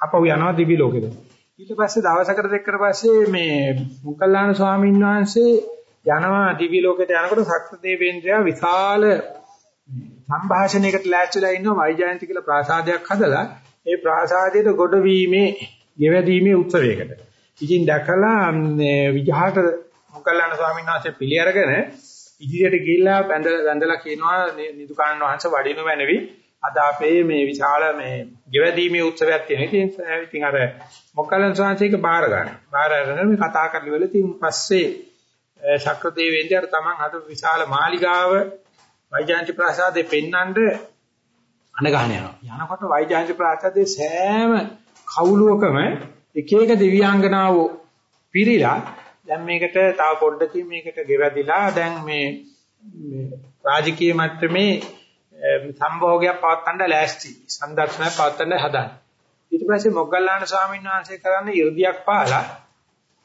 අපව යනවා දිවි ලෝකෙට. ඊට පස්සේ දවසකට දෙකකට පස්සේ මේ මුකල්ලාන ස්වාමීන් වහන්සේ යනවා දිව්‍ය ලෝකයට යනකොට ශක්‍ර දේවේන්ද්‍රයා විශාල සංഭാෂණයකට ලෑස්තිලා ඉන්නවා වෛජයන්ති කියලා ප්‍රාසාදයක් හදලා ඒ ප්‍රාසාදයට ගොඩ වීමේ ගෙවැදීමේ උත්සවයකට. ඉතින් දැකලා විජහාට මුකල්ලාන ස්වාමීන් වහන්සේ පිළි අරගෙන ඉදිරියට ගිහිල්ලා බැඳලා බැඳලා කියනවා නිදුකානන් වහන්සේ වඩිනු මැනවි අද අපේ මේ විශාල මේ ගෙවැදීමේ උත්සවයක් තියෙනවා. ඉතින් ඉතින් අර මොකලන් සංසයක බාර ගන්න. බාර අරගෙන මේ කතා කරලා වෙල ඉතින් පස්සේ ශක්‍ර දෙවියන්ට අර තමන් අද විශාල මාලිගාව වෛජාන්ති ප්‍රාසාදේ පෙන්නඳ අනගහන යනවා. යනකොට වෛජාන්ති ප්‍රාසාදේ සෑම කවුලුවකම එක එක දිව්‍යාංගනාවෝ පිරීලා දැන් මේකට තව පොඩ්ඩකින් මේකට ගෙවදිලා දැන් මේ මේ රාජකීය මට්ටමේ සම්භෝගයක් පවත්තන්න ලෑස්ති. සංදර්ශනයක් පවත්තන්න හදන ඊට පස්සේ මොග්ගල්ලාන ස්වාමීන් වහන්සේ කරන්නේ යෝධියක් පාලා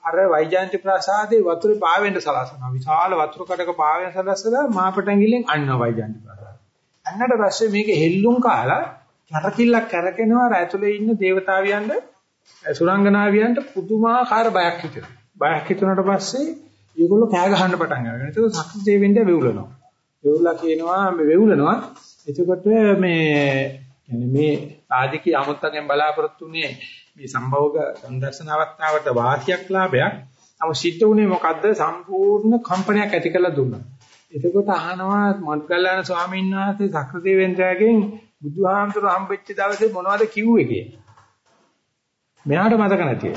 අර වෛජයන්ති ප්‍රසාදේ වතුර පාවෙන්න සලසනවා විශාල වතුර කඩක පාවෙන්න සලසලා මාපටැඟිල්ලෙන් අන්නවා වෛජයන්ති ප්‍රසාද. අන්නට පස්සේ මේක හෙල්ලුම් කාලා කරකිල්ලක් කරකිනවා ඇතුලේ ඉන්න దేవතාවියන්ද සුරංගනාවියන්ට පුදුමාකාර බයක් හිතෙනවා. බයක් හිතුනට පස්සේ ඒගොල්ලෝ කෑ ගහන්න පටන් ගන්නවා. ඒක සක්සස් දෙවෙන්ද වෙවුලනවා. වෙවුලා කියනවා මේ වෙවුලනවා එතකොට මේ يعني මේ ආධිකී අමුත්තගෙන් බලාපොරොත්තු වෙන්නේ මේ සම්භෝග සංදර්ශන අවස්ථාවට වාසියක් ලාභයක්. නම සිද්ධ වුණේ මොකද්ද? සම්පූර්ණ කම්පනයක් ඇති කළ දුන්නා. එතකොට අහනවා මත්කල්ලාන ස්වාමීන් වහන්සේ සක්‍රදේවෙන්ද්‍රයාගෙන් බුදුහාමුදුරු හම්බෙච්ච දවසේ මොනවද කිව්වේ කියලා. මෙයාට මතක නැතිව.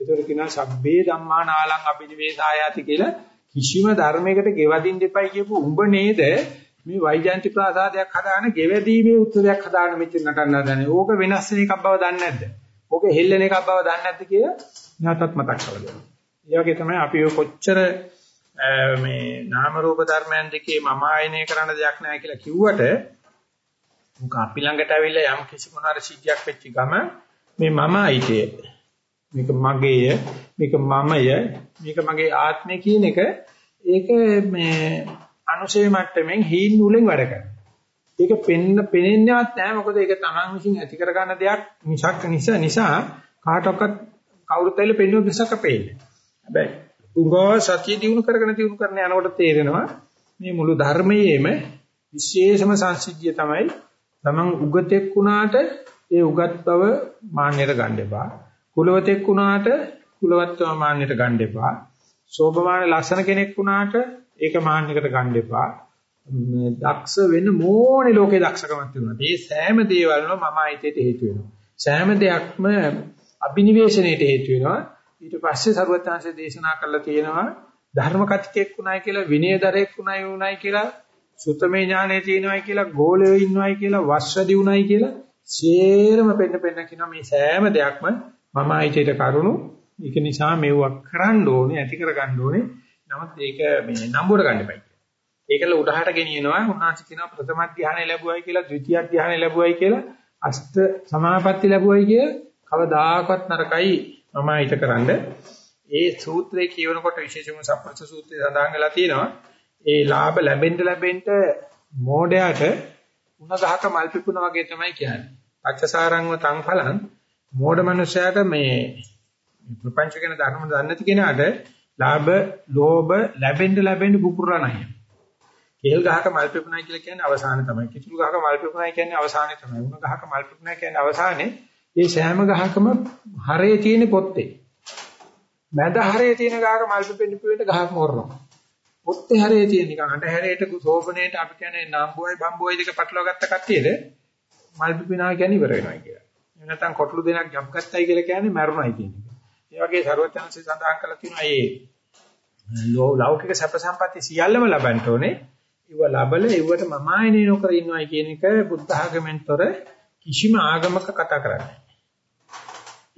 ඒතකොට කියනවා සබ්බේ ධම්මා නාලං අබිනිවේසායාති කියලා කිසිම ධර්මයකට ගෙවදින්න එපයි කියපු උඹ නේද මේ වෛජයන්ති ප්‍රාසාදයක් හදාන ගෙවැදීමේ උත්සවයක් හදාන මෙච්චර නටන්න හදනේ. ඕක වෙනස් වෙන එකක් බව දන්නේ නැද්ද? ඕක හෙල්ලෙන එකක් බව දන්නේ නැද්ද කියලා නැවතත් මතක් කරලා දෙනවා. ඒ වගේ තමයි අපි කොච්චර මේ නාම රූප ධර්මයන් දෙකේ මම ආයනය කරන්න දෙයක් නැහැ කියලා කිව්වට මොක අපි ළඟට ඇවිල්ලා යම් කිසි මොනාර සිද්ධියක් වෙච්ච ගම මේ මම අයිතිය මේක මගේය මේක මමය මේක මගේ ආත්මය කියන එක ඒක මේ අනුශේ මට්ටමින් හීන් නූලෙන් වැඩ කරනවා. ඒක පෙන්න පෙනෙන්නේවත් නැහැ මොකද ඒක Taman විසින් ඇති කරගන්න දෙයක් මිසක් නිසා නිසා කාටවත් කවුරුත් ඇවිල්ලා පෙන්වුව මිසක් පෙන්නේ. හැබැයි උංගෝ සතිය දිනු කරගෙන දිනු කරන යනකොට තේරෙනවා මේ මුළු ධර්මයේම විශේෂම සංසිද්ධිය තමයි Taman උගතෙක් වුණාට ඒ උගත් බව මාන්නයට ගන්න එපා. කුලවතෙක් වුණාට කුලවත්ව මාන්නයට ගන්න එපා. සෝභමාන ලස්සන කෙනෙක් වුණාට ඒක මාන්නයකට ගන්න එපා. මේ දක්ෂ වෙන්න මොෝනේ ලෝකේ දක්ෂකමක් තිබුණා. මේ සෑම දේවල්ම මම ආයතයට හේතු වෙනවා. සෑම දෙයක්ම අභිනිවේෂණයට හේතු වෙනවා. ඊට පස්සේ සරුවත්ංශය දේශනා කළා තියෙනවා ධර්ම කතිකෙක් උනායි කියලා විනයදරෙක් උනායි උනායි කියලා සුතමේ ඥානෙ තියෙනවායි කියලා ගෝලෙ ඉන්නවායි කියලා වස්සදි උනායි කියලා සේරම පෙන්න පෙන්න කියනවා මේ සෑම දෙයක්ම මම ආයතයට කරුණු ඒක නිසා මෙව්වක් කරන්න ඕනේ ඇති කර ගන්න ඕනේ නමුත් ඒක මේ නම්බුවට ගන්න එපා. ඒකල උඩහට ගෙනියනවා. උන්වහන්සේ කියනවා ප්‍රථම ධානය ලැබුවයි කියලා, ද්විතිය ධානය ලැබුවයි කියලා, අෂ්ට සමාපatti ලැබුවයි කියලා කවදාකවත් නරකයි මම හිතකරනද. ඒ සූත්‍රයේ කියවනකොට විශේෂම සම්ප්‍රස සූත්‍රය සඳහන් වෙලා තියෙනවා. ඒ ලාභ ලැබෙන්න ලැබෙන්න මෝඩයාට උණ ගහක මල් පිපුණ වගේ තමයි කියන්නේ. අච්චසාරංව තංඵලං මෝඩ මනුස්සයාට මේ ප්‍රපංච කියන ධර්ම දන්නේ නැති කෙනාට ලාභ, ලෝභ ලැබෙන්න ලැබෙන්න පුපුරලා නැහැ. කේල් ගහක මල් පිපුණයි කියලා කියන්නේ අවසානය තමයි. කිතුල් ගහක මල් පිපුණයි කියන්නේ අවසානය තමයි. උණ ගහක මල් පිපුණයි කියන්නේ අවසානයේ මේ සෑම ගහකම හරේ තියෙන පොත්තේ. මැද හරේ තියෙන ගහක මල් පිපෙන්න පිපෙන්න ගහක් මෝරනවා. පොත්තේ හරේ තියෙන නිකන් අඬහැරේට සෝපනේට අපි කියන්නේ නම්බුවයි බම්බුවයි දෙක පටලවා ගත්ත කට්ටියද මල් පිපිනවා කියන්නේ ඉවර වෙනවා කියලා. එහෙම නැත්නම් කොටලු දෙනක් ජබ් ගත්තයි කියලා කියන්නේ මැරුණයි කියන එක. ඒ වගේ ਸਰවඥාන්සේ සඳහන් කරලා තියෙනවා මේ ලෞකික සැප සම්පatti සියල්ලම ලබන්න ඕනේ. ඒව ලබල ඒවට මමායනේ නොකර ඉන්නවයි කියන එක බුද්ධ ආගමෙන් තොර කිසිම ආගමක කතා කරන්නේ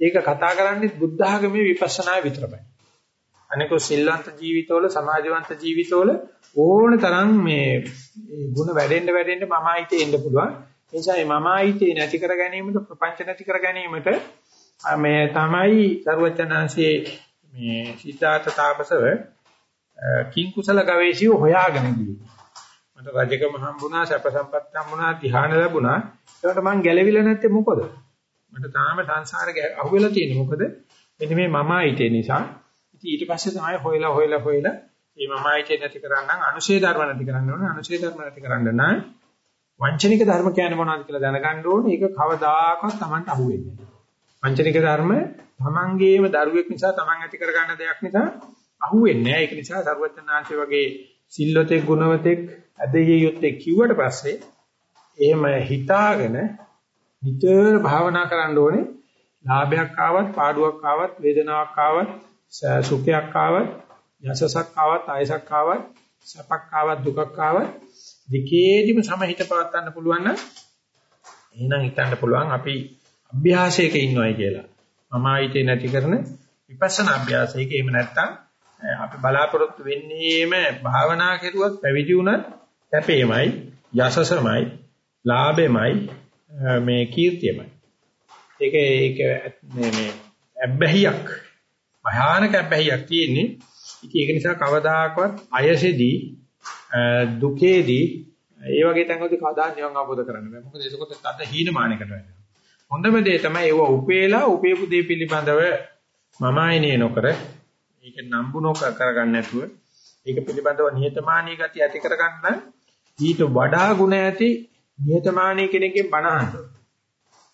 ඒක කතා කරන්නේ බුද්ධ ආගමේ විපස්සනා විතරමයි. අනිකෝ සිල්වන්ත ජීවිතවල සමාජවන්ත ජීවිතවල ඕන තරම් මේ ಗುಣ වැඩෙන්න වැඩෙන්න මම ආයිතේ එන්න පුළුවන්. ඒ නිසා මේ මම ආයිතේ නැති කර ගැනීමට ප්‍රපංච නැති කර ගැනීමට මේ තමයි සරුවචනාංශයේ මේ සිතාත තාපසව කිං කුසල ගවේෂිය හොයාගෙන ගියේ. මට රජකම හම්බුණා, සැප සම්පත් හම්බුණා, ධ්‍යාන ලැබුණා. ඒකට මං ගැලවිලා නැත්තේ මොකද? මට තාම සංසාරේ අහුවෙලා තියෙන්නේ මොකද? මෙන්න මේ මම ආයිතේ නිසා. ඉතින් ඊට පස්සේ තමයි හොයලා හොයලා හොයලා මේ මම ආයිතේ නැති කරන්න අනුශේ ධර්ම නැති කරන්න ඕනේ. අනුශේ ධර්ම නැති කරන්න නම් වංචනික ධර්ම කියන්නේ මොනවද කියලා දැනගන්න ඕනේ. ඒක කවදාකවත් Tamanට අහුවෙන්නේ නැහැ. වංචනික ධර්ම තමන්ගේම දරුවෙක් නිසා තමන් ඇති කරගන්න දෙයක් නිසා අහුවෙන්නේ නැහැ. ඒක නිසා සර්වඥාන්සේ වගේ සිල්වතෙක් ගුණවතෙක් ඇදහිය යුත්තේ කිව්වට පස්සේ එහෙම හිතාගෙන නිතර භාවනා කරන්න ඕනේ. ලාභයක් ආවත්, පාඩුවක් ආවත්, වේදනාවක් ආවත්, සුඛයක් ආවත්, යසසක් ආවත්, ආයසක් ආවත්, සපක් ආවත්, දුකක් ආවත් දෙකේදිම සමහිත පවත් ගන්න පුළුවන් නම් එහෙනම් හිතන්න පුළුවන් අපි අභ්‍යාසයක ඉන්නවයි කියලා. මම ආයිතේ නැති කරන විපස්සනා අභ්‍යාසයක එහෙම නැත්තම් අපි බලාපොරොත්තු වෙන්නේම භාවනා කෙරුවත් පැවිදි වුණත් සැපේමයි, යසසමයි, ලාභෙමයි, මේ කීර්තියමයි. ඒක ඒක මේ මේ අබ්බැහියක් භයානක අබ්බැහියක් තියෙන්නේ. ඉතින් ඒක නිසා කවදාකවත් අයසෙදී දුකේදී ඒ වගේ තැන්වලදී කවදා නිවන් අවබෝධ කරන්න බෑ. මොකද ඒකකොට තද හීනමානයකට වෙනවා. හොඳම දේ තමයි ඒව උපේලා උපේපු දේ පිළිබඳව මම ආයනේ නොකර ඒක නම්බු නොකර කරගන්න නැතුව ඒක පිළිබඳව නිහතමානී ගතිය ඇති කරගන්න ඊට වඩා ගුණ ඇති නිහතමානී කෙනෙක්ගෙන් බණ අහන්න.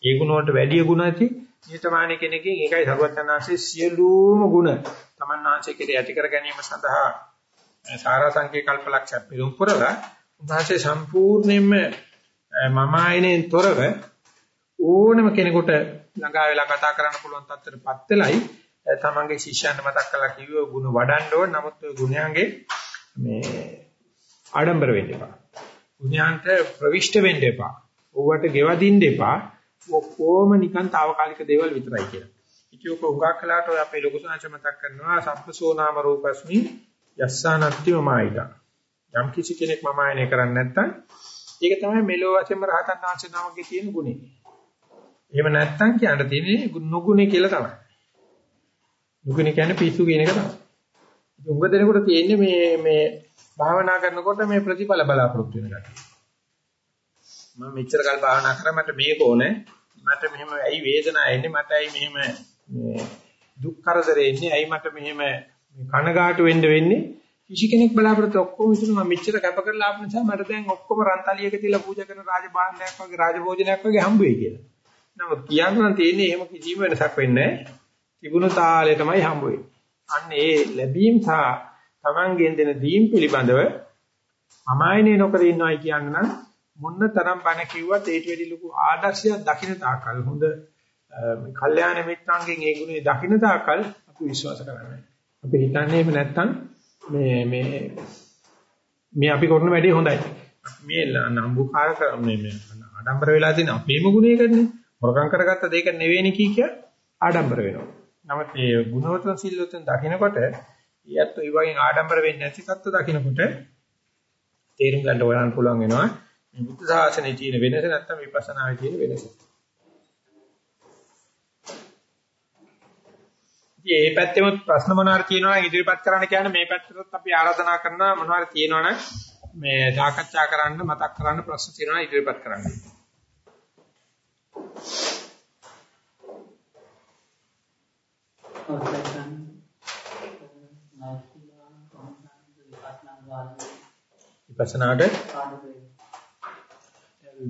ඒ ගුණ වලට වැඩි ගුණ ඇති නිහතමානී කෙනෙක්ගෙන් ඒකයි සර්වඥාන්සේ සියලුම ගුණ තමන්නාංශයේ කෙරේ ඇති කර ගැනීම සඳහා සාරා සංකේ කල්පලක්ෂ පිරුම් පුරලා උන්වහන්සේ සම්පූර්ණයෙන්ම මම ආයනෙන් තොරව ඕනම කෙනෙකුට ළඟා වෙලා කතා කරන්න පුළුවන් තත්ත්වයටපත් වෙලයි තමන්ගේ ශිෂ්‍යයන්ට මතක් කරලා කිව්ව ගුණ වඩන්න ඕන නමුත් ඔය ගුණයන්ගේ මේ ආඩම්බර වෙන්න එපා. ගුණයන්ට ප්‍රවිෂ්ඨ වෙන්න එපා. ඕවට ගෙවදින්න එපා. ඔක්කොම නිකන් తాවකාලික දේවල් විතරයි කියලා. ඉතින් ඔක උගා කළාට ඔය අපේ ලොකු සංච මතක් කරනවා සම්පසෝනාම රූපස්මි යස්සානත්ති මමායිදා. යම් කිසි කෙනෙක් මමායනය කරන්නේ නැත්නම් ඒක තමයි මෙලෝ වශයෙන්ම රහතන් වහන්සේ නමකගේ තියෙන ගුණය. එහෙම නැත්තම් කියන්න තියෙන්නේ නුගුණේ කියලා තමයි. නුගුණේ කියන්නේ පිස්සු කියන එක තමයි. ඉතින් උඟ දෙනකොට තියෙන්නේ මේ මේ භාවනා කරනකොට මේ ප්‍රතිඵල බලාපොරොත්තු වෙන ගැටි. මම මෙච්චර කල් භාවනා කරා මට මේක ඕනේ. මට මෙහෙම ඇයි වේදනාව එන්නේ මට ඇයි මෙහෙම මේ දුක් කරදරේ එන්නේ ඇයි මට මෙහෙම කනගාටු වෙන්න වෙන්නේ කිසි කෙනෙක් බලාපොරොත්තු ඔක්කොම විතර මම මෙච්චර කැප කරලා ආපු නිසා මට දැන් ඔක්කොම රන්තලියක තියලා පූජා කරන රාජභාණ්ඩයක් වගේ රාජභෝජනයක් වගේ හම්බ වෙයි කියලා. නමුත් කියන්න තියෙන්නේ එහෙම කිසිම වෙනසක් වෙන්නේ නැහැ. තිබුණු තාලේ තමයි හම්බ වෙන්නේ. අන්න ඒ ලැබීම් සහ Tamangen දෙන දීම් පිළිබඳව අමායනේ නොකර ඉන්නවයි කියන්න නම් මොන්න තරම් බණ කිව්වත් ඒට වැඩි ලොකු ආදර්ශයක් දකින්න තාකල් හොඳ මේ කල්යාණ මිත්‍රාංගෙන් ඒ ගුණේ දකින්න තාකල් අපි විශ්වාස කරන්නේ. අපි හිතන්නේ එහෙම නැත්තම් මේ මේ මේ අපි කරන වැඩේ හොඳයි. මේ නම්බුකාර මේ මේ ආඩම්බර වෙලා තියෙන අපේම ගුණයකනේ. හොරකම් කරගත්ත දෙයක නෙවෙයිනේ කී කිය ආඩම්බර වෙනවා. නමුත් මේ ගුණවතුන් සිල්වතුන් දකින්නකොට ඊයත් ඒ වගේ ආඩම්බර වෙන්නේ නැති තත්ත්ව දකින්නකොට තේරුම් ගන්න ඕනන් පුළුවන් වෙනවා මේ බුද්ධ ශාසනයේ තියෙන වෙනස නැත්නම් විපස්සනායේ තියෙන වෙනස. ඉතින් මේ පැත්තෙම ප්‍රශ්න මොනවාර තියෙනවා නම් ඉදිරිපත් කරන්න කියන්නේ මේ පැත්තටත් අපි ආරාධනා කරනවා මොනවාර තියෙනවා නම් මේ සාකච්ඡා කරන්න මතක් කරන්න ප්‍රශ්න තියෙනවා නම් ඉදිරිපත් කරන්න. විපස්සනාට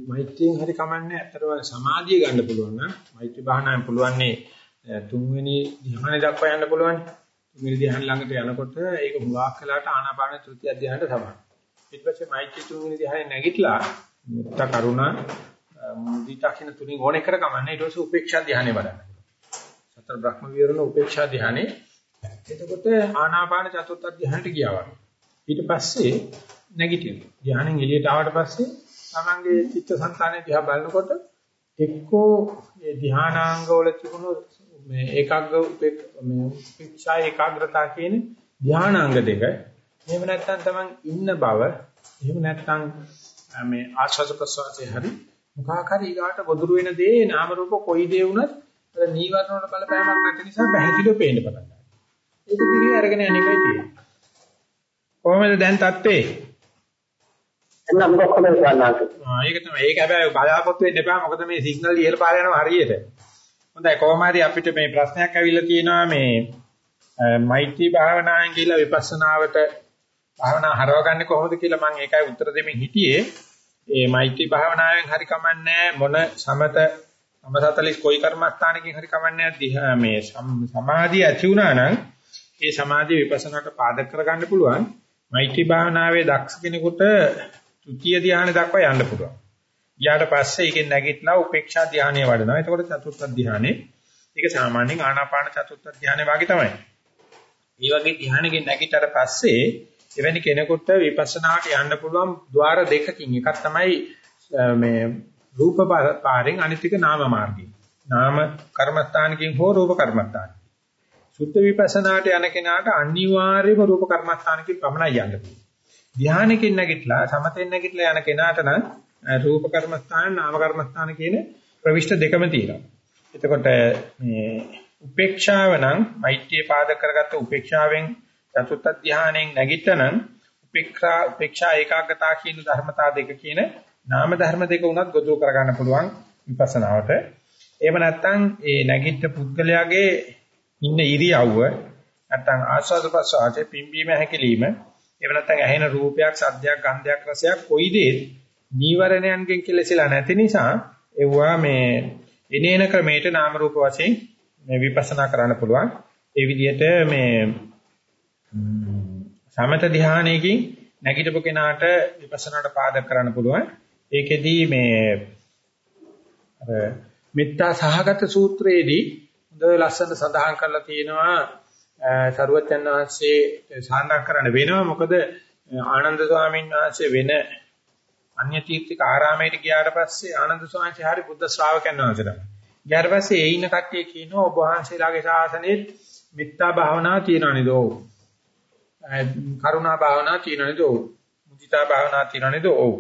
මෛත්‍රියෙන් හරි කමන්නේ අතරවල සමාධිය ගන්න පුළුවන් නම් මෛත්‍රී භාවනාවෙන් පුළුවන්නේ තුන්වෙනි ධ්‍යානෙ දක්වා යන්න පුළුවන්. තුන්වෙනි ධ්‍යාන ළඟට යනකොට ඒක හුඟක් වෙලාට ආනාපාන තෘතිය ධ්‍යානට සමානයි. ඊට පස්සේ මෛත්‍රී තුන්වෙනි ධ්‍යානෙ නැගිටලා මුත්ත කරුණා මුදි දකින්න තුලින් ඕන එකට කමන්නේ ඊට පස්සේ උපේක්ෂා ධානය වඩන්න. සතර බ්‍රහ්ම විහරණ උපේක්ෂා ධානයේ එතකොට ආනාපාන චතුර්ථ ධානයට ගියා වගේ. ඊට පස්සේ නැගිටිනවා. ධානයෙන් එළියට ආවට පස්සේ තමන්ගේ චිත්තසංතානය දිහා බලනකොට එක්කෝ මේ ධානාංග වල තිබුණු මේ ඒකාග්‍ර මේ උපේක්ෂා ඒකාග්‍රතාව කියන ධානාංග දෙක එහෙම නැත්නම් තමන් ඉන්න බව එහෙම නැත්නම් මේ ආශ්වාස ප්‍රශ්වාසයේ හරි මුඛාකාරී ඊගාට ගොදුරු වෙන දේ නාම රූප කොයි දේ වුණත් නීවරණ වල බලපෑමක් නැති නිසා බහැතිලෝ පේන්න පටන් ගන්නවා. ඒක දිගේ අරගෙන යන එකයි තියෙන්නේ. කොහොමද දැන් තත්ත්වේ? එන්න මොකක්ද කරන්නේ? ආ ඒක තමයි. ඒක හැබැයි බලාපොරොත්තු වෙන්න එපා. මොකද මේ සිග්නල් ඉහළ පාර යනවා හරියට. හොඳයි කොහොම හරි අපිට මේ ප්‍රශ්නයක් ඇවිල්ලා තියෙනවා මේ මෛත්‍රී භාවනාවෙන් කියලා විපස්සනාවට භාවනා හරවගන්නේ කොහොමද කියලා මම ඒකයි උත්තර දෙමින් හිටියේ. ඒ මෛත්‍රී භාවනාවෙන් හරි කමන්නේ මොන සමත සම 40 කොයි කර්මස්ථානකින් හරි කමන්නේ මේ සමාධිය ඇති වුණා නම් ඒ සමාධිය විපස්සනාට පාදක කරගන්න පුළුවන්. මෛත්‍රී භාවනාවේ දක්ෂ කෙනෙකුට ත්‍ෘතිය ධානය දක්වා යන්න පුළුවන්. ගියාට පස්සේ ඒකෙන් නැගිටලා උපේක්ෂා ධානය වඩනවා. එතකොට චතුර්ථ ධානය. ඒක සාමාන්‍යයෙන් ආනාපාන චතුර්ථ ධානය වගේ තමයි. මේ වගේ ධානයකින් නැගිටතර පස්සේ එවැනි කෙනෙකුට විපස්සනාට යන්න පුළුවන් ద్వාර දෙකකින් එකක් තමයි මේ රූප පාරෙන් අනිත් එක නාම මාර්ගයෙන්. නාම කර්මස්ථානකින් හෝ රූප කර්මස්ථාන. සුද්ධ විපස්සනාට යන කෙනාට අනිවාර්යයෙන්ම රූප කර්මස්ථානකින් පමණයි යන්න පුළුවන්. ධානයකින් නැගිටලා සමතෙන් නැගිටලා යන කෙනාට නම් රූප කර්මස්ථාන නාම කර්මස්ථාන කියන ප්‍රවිෂ්ඨ දෙකම තියෙනවා. එතකොට මේ උපේක්ෂාව නම් මෛත්‍රිය පාදක කරගත්ත උපේක්ෂාවෙන් චතුත්ථ ධානයෙන් නැගිටනනම් උපේක්ෂා උපේක්ෂා ඒකාග්‍රතාව කියන ධර්මතා දෙක කියන නාම ධර්ම දෙක උනත් ගොදුරු කරගන්න පුළුවන් විපස්සනාවට. එහෙම නැත්නම් ඒ නැගිට පුද්ගලයාගේ ඉන්න ඉරියව්ව නැත්නම් ආස්වාද ප්‍රසආතේ පිම්බීම හැකිලිම එහෙම නැත්නම් ඇහෙන රූපයක්, සද්දයක්, ගන්ධයක්, රසයක් කොයි දෙයක් නීවරණයන්ගෙන් කෙලසිලා නැති නිසා එවුවා මේ එනේන ක්‍රමයට නාම රූප වශයෙන් මේ විපස්සනා කරන්න පුළුවන්. ඒ විදිහට මේ සමත ධානයකින් නැගිටපු කෙනාට විපස්සනාට පාදක කරන්න පුළුවන්. ඒකෙදී මේ අර මෙත්තා සහගත සූත්‍රයේදී හොඳ ලස්සන සඳහන් කරලා තියෙනවා සරුවචන් වහන්සේ සාන්දක් කරන්න වෙනවා මොකද ආනන්ද ස්වාමීන් වහන්සේ වෙන අන්‍ය තීර්ථික ආරාමයට ගියාට පස්සේ ආනන්ද ස්වාමීන් හරි බුද්ධ ශ්‍රාවකයන් වහන්සේලා. ගියාට පස්සේ ඒ ඉන්න කට්ටිය කියනවා ඔබ වහන්සේලාගේ ශාසනයේ මිත්‍යා භාවනා තියෙනවා නේද? ඔව්. කරුණා භාවනා තියෙනවා නේද? ඔව්. මුදිතා භාවනා තියෙනවා නේද? ඔව්.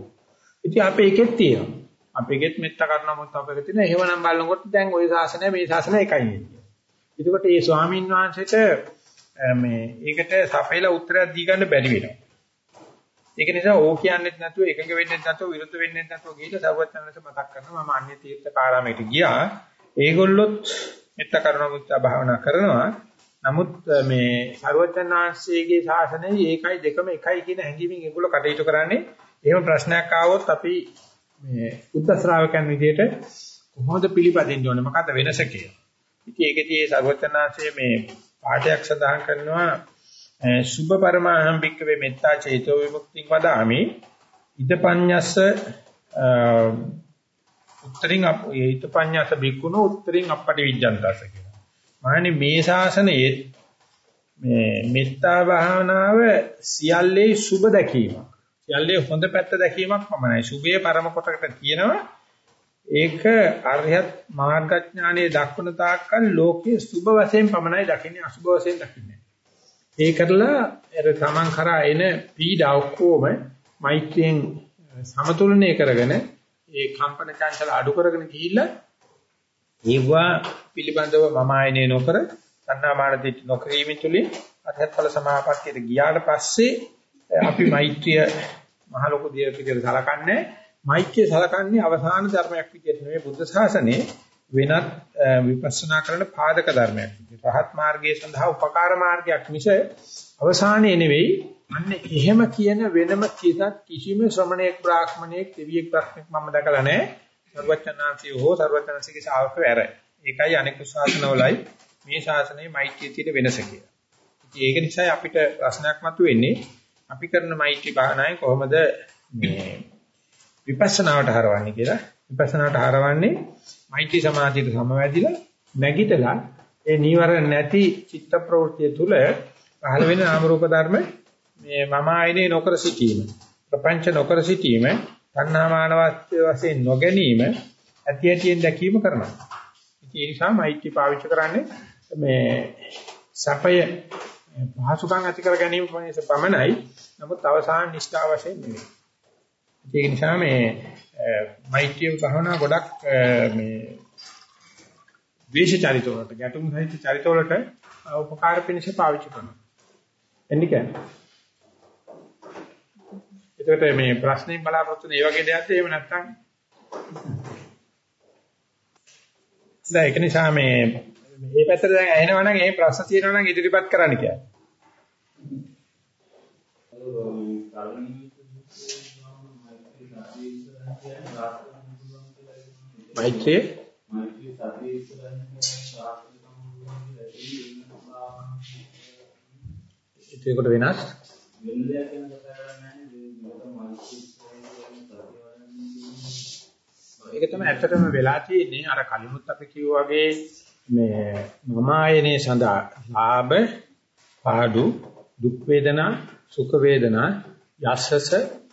ඉතින් අපේ එකෙත් තියෙනවා. අපේ එකෙත් මෙත්තා කරුණා මුදිතා අපේ තියෙනවා. එහෙමනම් බලනකොට දැන් ওই ශාසනය මේ ශාසනය එකයි නේද? එතකොට මේ ස්වාමීන් වහන්සේට මේ ඒකට සපයලා උත්තරයක් දී ගන්න බැරි වෙනවා. ඒක නිසා ඕ කියන්නෙත් නැතුව එකඟ වෙන්නෙත් නැතුව විරුද්ධ වෙන්නෙත් නැතුව ගිහිල්ලා සර්වඥාන්ස මතක් කරනවා මම අන්‍ය තීර්ථකාරාමයට ගියා. ඒගොල්ලොත් මෙත්ත කරුණා මුත්‍තා භාවනා කරනවා. නමුත් මේ සර්වඥාන්සේගේ ශාසනයේ ඒකයි දෙකම එකයි කියන හැඟීමෙන් ඒගොල්ලෝ කටයුතු කරන්නේ. එහෙම ප්‍රශ්නයක් ආවොත් අපි මේ බුද්ධ ශ්‍රාවකයන් විදිහට කොහොමද පිළිපදින්න ඕනේ මොකද්ද වෙනස කියලා. ඉතින් ඒකදී සර්වඥාන්සේ මේ පාඩයක් සඳහන් කරනවා සුභ පරමාහම් භික්කවේ මෙත්තා චේතෝ විමුක්තිං වදාමි ඉදපඤ්ඤස්ස උත්තරින් ඉදපඤ්ඤස්ස භික්ඛුනෝ උත්තරින් අපටි විජ්ජන්තස කියලා. මානි මේ ශාසනයේ මේ මෙත්තා භාවනාව සියල්ලේ සුභ දැකීමක්. සියල්ලේ හොඳ පැත්ත දැකීමක් පමණයි. සුභයේ පරම කොටකට කියනවා ඒක අරහත් මාර්ගඥානයේ දක්වන තාක්කල් ලෝකයේ සුභ වශයෙන් පමණයි දකින්නේ අසුභ වශයෙන් දකින්නේ. ඒ කරලා අර තමන් කරා එන පීඩා ඔක්කොම මෛත්‍රියෙන් සමතුලනය කරගෙන ඒ කම්පන චංචල අඩු කරගෙන ගිහිල්ලා ඊවා පිළිබඳව මම ආයනේ නොකර සන්නාමාන දෙච්ච නොකිරීම තුලින් අධ්‍යාත්මල සමාපත්තියට ගියාට පස්සේ අපි මෛත්‍රිය මහ ලොකු දියර පිටර සලකන්නේ මෛත්‍රිය සලකන්නේ අවසාන ධර්මයක් විදිහට නෙවෙයි බුද්ධ ශාසනයේ වෙනත් විපස්සනා කරන පාදක ධර්මයක් විදිහට. රහත් මාර්ගයේ සඳහා උපකාර මාර්ගයක් මිස අවසානයේ නෙවෙයි. අන්න එහෙම කියන වෙනම කිසත් කිසිම ශ්‍රමණේක් බ්‍රාහ්මණේක් දෙවියෙක් ප්‍රශ්නයක් මම දැකලා නැහැ. සර්වචනාංශී හෝ සර්වචනසිකේ ශාවක වැර. ඒකයි අනෙක් ශාසනවලයි මේ ශාසනයේ මෛත්‍රිය තියෙන වෙනස කියලා. ඒක නිසා අපිට ප්‍රශ්නයක් මතුවෙන්නේ අපි කරන මෛත්‍රී භාවනාවේ කොහොමද මේ විපස්සනාවට හරවන්නේ කියලා. විපස්සනාවට හරවන්නේ මෛත්‍රී සමාධියට සමවැදිලා නැගිටලා ඒ නීවරණ නැති චිත්ත ප්‍රවෘත්තිය තුල පහළ වෙන නාම රූප ධර්ම මේ මම ආයනේ නොකර සිටීම ප්‍රපංච නොකර සිටීම තණ්හා මාන වශයෙන් නොගැනීම ඇති ඇතියෙන් දැකීම කරනවා. ඒ නිසා මෛත්‍රී පාවිච්චි කරන්නේ මේ සපය පහසුකම් ඇති කර ගැනීම පමණයි. නමුත් අවසාන නිෂ්ඨා වශයෙන් නෙවෙයි. ඒක නිසා මේ මෛත්‍රී භාවනා ගොඩක් මේ ද්වේෂ චරිත වලට ගැටුම් සහිත චරිත වලට උපකාර පිණිස පාවිච්චි කරනවා. එන්නේ කියන්නේ. එතකොට මේ ප්‍රශ්නේ බලාපොරොත්තු වෙන ඒ වගේ දෙයක්ද එහෙම නැත්නම් දැන් ඒක නිසා මේ මේ පැත්තට දැන් ඇහෙනවා නම් ඒ ප්‍රශ්න තියෙනවා නම් ඉදිරිපත් කරන්න කියලා. මෛත්‍රී මෛත්‍රී සතිය ඒකට වෙනස් වෙන දෙයක් ගැන ඒක තමයි ඇත්තටම වෙලා තියෙන්නේ. අර කලිමුත් අපි කිව්වා වගේ මේ මම ආයනේ සඳහා ලාභ පාඩු දුක් වේදනා සුඛ වේදනා යස්සස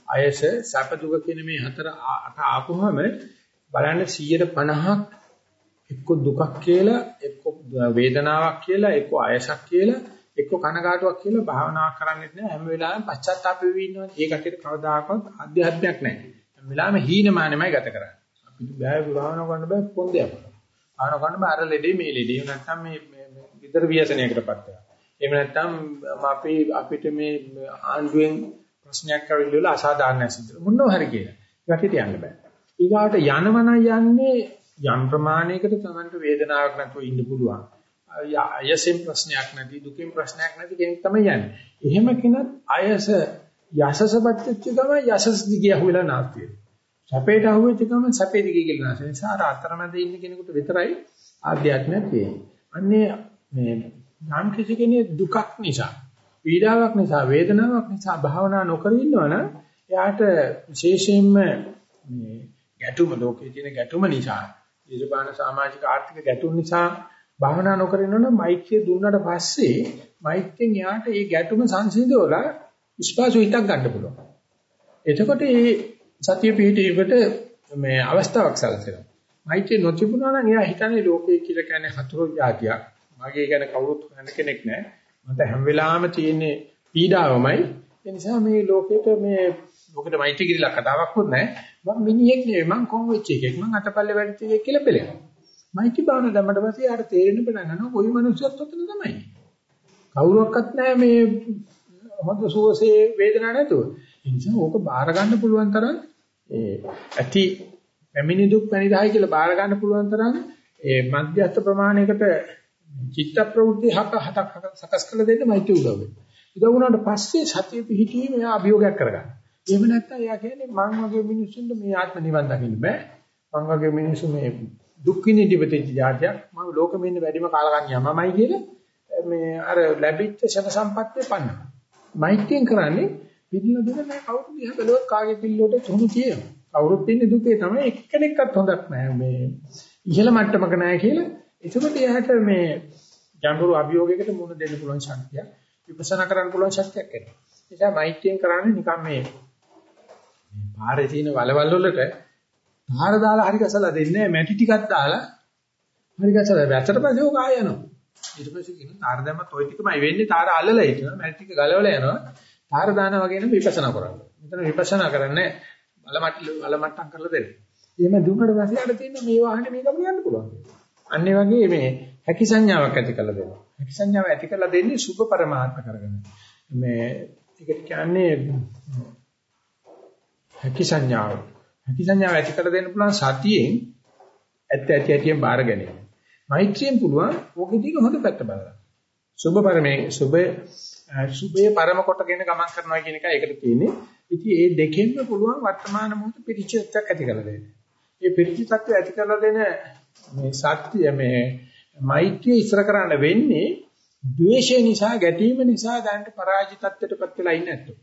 අයස සැප දුක කියන මේ හතර අට ආපුවම බලන්න 150ක් එක්ක දුකක් කියලා එක්ක වේදනාවක් කියලා එක්ක අයසක් කියලා එක්ක කනගාටුවක් කියලා භාවනා කරන්නේ නැහැ හැම වෙලාවෙම පශ්චාත්තාප වෙවි ඉන්නවා. ඒකට කවදාකවත් අධ්‍යාත්මයක් නැහැ හැම වෙලාවෙම හීනමානෙමයි ගත කරන්නේ. අපිට බෑ භාවනා කරන්න බෑ පොන්දයක් භාවනා කරන්න බෑ අර ලෙඩේ මේ ලෙඩේ නැත්තම් මේ විතර ව්‍යසනයකටපත් වෙනවා එහෙම නැත්තම් අපි අපිට මේ ආණ්ඩුවෙන් ප්‍රශ්නයක් කරවිලා අසාධාරණයක් සිද්ධ මොනවා හරි කියලා ඒකට යන්න බෑ ඊගාට යනවනම් යන්නේ යම් ප්‍රමාණයකට තමන්ට වේදනාවක් නැතුව ඉන්න පුළුවන්. අයසෙන් ප්‍රශ්නයක් නැති දුකෙන් ප්‍රශ්නයක් නැති කෙනෙක් තමයි යන්නේ. එහෙම කෙනත් අයස යසසපත් වෙච්ච ගම යසස් දිගේ අහුවෙලා නැති වෙනවා. සැපේට අහුවෙච්ච ගම සැපේ දිගේ කියලා නැති වෙනවා. නිසා අර අතරමැද ඉන්න කෙනෙකුට විතරයි ආධ්‍යාත්මයක් තියෙන්නේ. අන්නේ මේ නම් කිසි කෙනෙක් දුකක් නිසා, පීඩාවක් නිසා, වේදනාවක් නිසා භාවනා නොකර ඉන්නවනම් එයාට විශේෂයෙන්ම මේ ගැටුම ලෝකයේ තියෙන ගැටුම නිසා දේශපාලන සමාජික ආර්ථික ගැටුම් නිසා භාවනා නොකර ඉන්නවනම් මෛත්‍රිය දුන්නට පස්සේ මෛත්‍රියෙන් යාට ඒ ගැටුම සංසිඳවලා විශ්වාසු හිතක් ගන්න පුළුවන්. එතකොට මේ සතිය පිහිටීමකට මේ අවස්ථාවක් සැලසෙනවා. මෛත්‍රිය නොතිබුණා නම් එයා හිතන්නේ ලෝකයේ කියලා කියන්නේ හතුරු જાතියක්. මගේ ගැන කවුරුත් හොයන කෙනෙක් නැහැ. මට හැම වෙලාවෙම තියෙන්නේ පීඩාවමයි. ඒ නිසා මේ ලෝකෙට මේ ලෝකෙට මෛත්‍රී කිරිලා කතාවක් වුත් නැහැ. මම මිනිහෙක් නෙවෙයි මං කොම් වෙච්ච එකෙක්. මං අතපල්ලේ වැඩිච්ච එකෙක් කියලා පෙළෙනවා. මෛත්‍රී භාවන දැම්මට පස්සේ යාට තේරෙන්න පටන් ගන්නවා කොයි මිනිස්සුත් ඔතන තමයි. කවුරක්වත් නැහැ මේ හොඳ සුවසේ වේදනාවක් නැතුව. ඒ නිසා ඕක බාර ගන්න පුළුවන් තරම් ඒ ඇති පැමිණි දුක් පැනිරහයි කියලා බාර ගන්න පුළුවන් තරම් ඒ මධ්‍යස්ථ ප්‍රමාණයකට චිත්ත ප්‍රවෘත්ති හක හතක් සකස් කළ දෙන්න මෛත්‍රී උදව් වෙනවා. උදව් වුණාට පස්සේ සතිය පිහිටීම එයා අභියෝගයක් කරගන්නවා. එහෙම නැත්නම් එයා කියන්නේ මං වගේ මිනිස්සුන්ට මේ ආත්ම නිවන් දකින්න බෑ. මං වගේ මිනිස්සු මේ දුක් විඳින්න ඉපදෙච්ච જાතියක් මම ලෝකෙම ඉන්න වැඩිම කාලකන්ණියා මමයි කියලා මේ අර ලැබිච්ච ශන සම්පත්තිය පන්න. මෛත්‍රියෙන් කරන්නේ පිළිල දෙක නෑ. කවුරු දිහා බැලුවත් කාගේ පිල්ලෝට තුණු තියෙනවා. කවුරුත් ඉන්නේ දුකේ තමයි එක්කෙනෙක්වත් හොඳක් නෑ. මේ ඉහළ මට්ටමක නෑ කියලා. ඒකත් එයාට මේ ජඹුරු අභියෝගයකට මුහුණ දෙන්න පුළුවන් ශක්තිය විපස්සනා කරන්න පුළුවන් ශක්තියක් එනවා. ඒ නිසා මෛත්‍රියෙන් කරන්නේ නිකන් මේ මේ පාරේ තියෙන වලවල් වලට ධාර දාලා හරි ගසලා දෙන්නේ මැටි ටිකක් දාලා හරි ගසලා වැටට පස්සේ ඕක ආය යනවා. ඊට පස්සේ කියන තාර දැම්මත් ওই ටිකමයි වෙන්නේ. තාර අල්ලලා හිටිනවා. මැටි ටික ගලවලා යනවා. තාර දානවා වගේ නම් විපස්සනා කරන්නේ මෙතන විපස්සනා කරන්නේ බලමට්ට බලමට්ටම් කරලා දෙන්නේ. එහෙම දුන්නට පස්සේ අර තියෙන මේ වාහනේ මේ ගමන යන්න පුළුවන්. අන්න වගේ මේ හැකි සංඥාවක් ඇති කරලා දෙනවා. හැකි සංඥාව ඇති කරලා දෙන්නේ සුභ පරමාර්ථ කරගෙන. මේ ඒකට කියන්නේ හැකි සංඥාව. හැකි සංඥාව ඇති කරලා දෙන්න පුළුවන් සතියෙන් ඇත්ත ඇති ඇතියෙන් බාර ගැනීම. මෛත්‍රියෙන් පුළුවන් ඕකෙදීක හොඳ පැත්ත බලන්න. සුභ පරමේ සුභ සුභේ පරම කොටගෙන ගමන් කරනවා කියන එකයි ඒකට තියෙන්නේ. ඉතින් මේ දෙකෙන්ම පුළුවන් වර්තමාන මොහොත පිරිචිතක් ඇති කරලා දෙන්න. මේ පිරිචිතත්වය ඇති කරලා දෙන මේ සත්‍ය මේ මෛත්‍රිය ඉස්සර කරන්න වෙන්නේ ද්වේෂය නිසා ගැටීම නිසා දැනට පරාජිතත්වයටපත් වෙලා ඉන්නේ නැත්තෝ.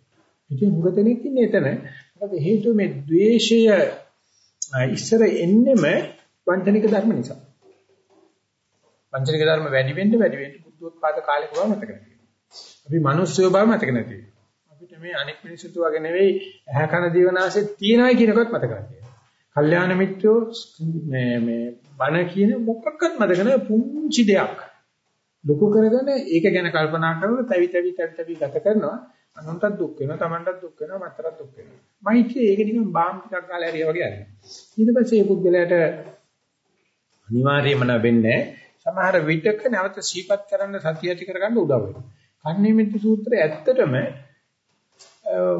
ඉතින් හුඟ දෙනෙක් ඉන්නේ එතන. මොකද හේතුව මේ ද්වේෂය ඉස්සර එන්නෙම වංචනික ධර්ම නිසා. වංචනික ධර්ම වැඩි වෙන්න වැඩි වෙන්න බුද්ධෝත්පාද කාලේ කොහොම මතක නැති. අපි මිනිස්සුયો බව මතක නැති. අපිට මේ අනෙක් මිනිස්සුතු වගේ නෙවෙයි ඇහැ කන දිවනාසෙ තියනයි කියනකොත් මතක නැති. කල්යාණ මිත්‍රෝ මේ මේ බණ කියන මොකක්වත් මතක නැහැ පුංචි දෙයක්. ලොකු කරගෙන ඒක ගැන කල්පනා කරලා තවි තවි තවි තවි ගත කරනවා. අනුන්ටත් දුක් වෙනවා, Tamanටත් දුක් වෙනවා, මතරත් දුක් වෙනවා. මෛත්‍රිය ඒක නිකන් බාම් ටිකක් ගාලා හරිය වගේ අරිනවා. ඊට පස්සේ මේ පුද්ගලයාට අනිවාර්යයෙන්ම වෙන්නේ සමහර විටක නැවත සීපත් කරන්න සතිය ඇති කරගන්න උදව් වෙනවා. කන්නේමිති සූත්‍රය ඇත්තටම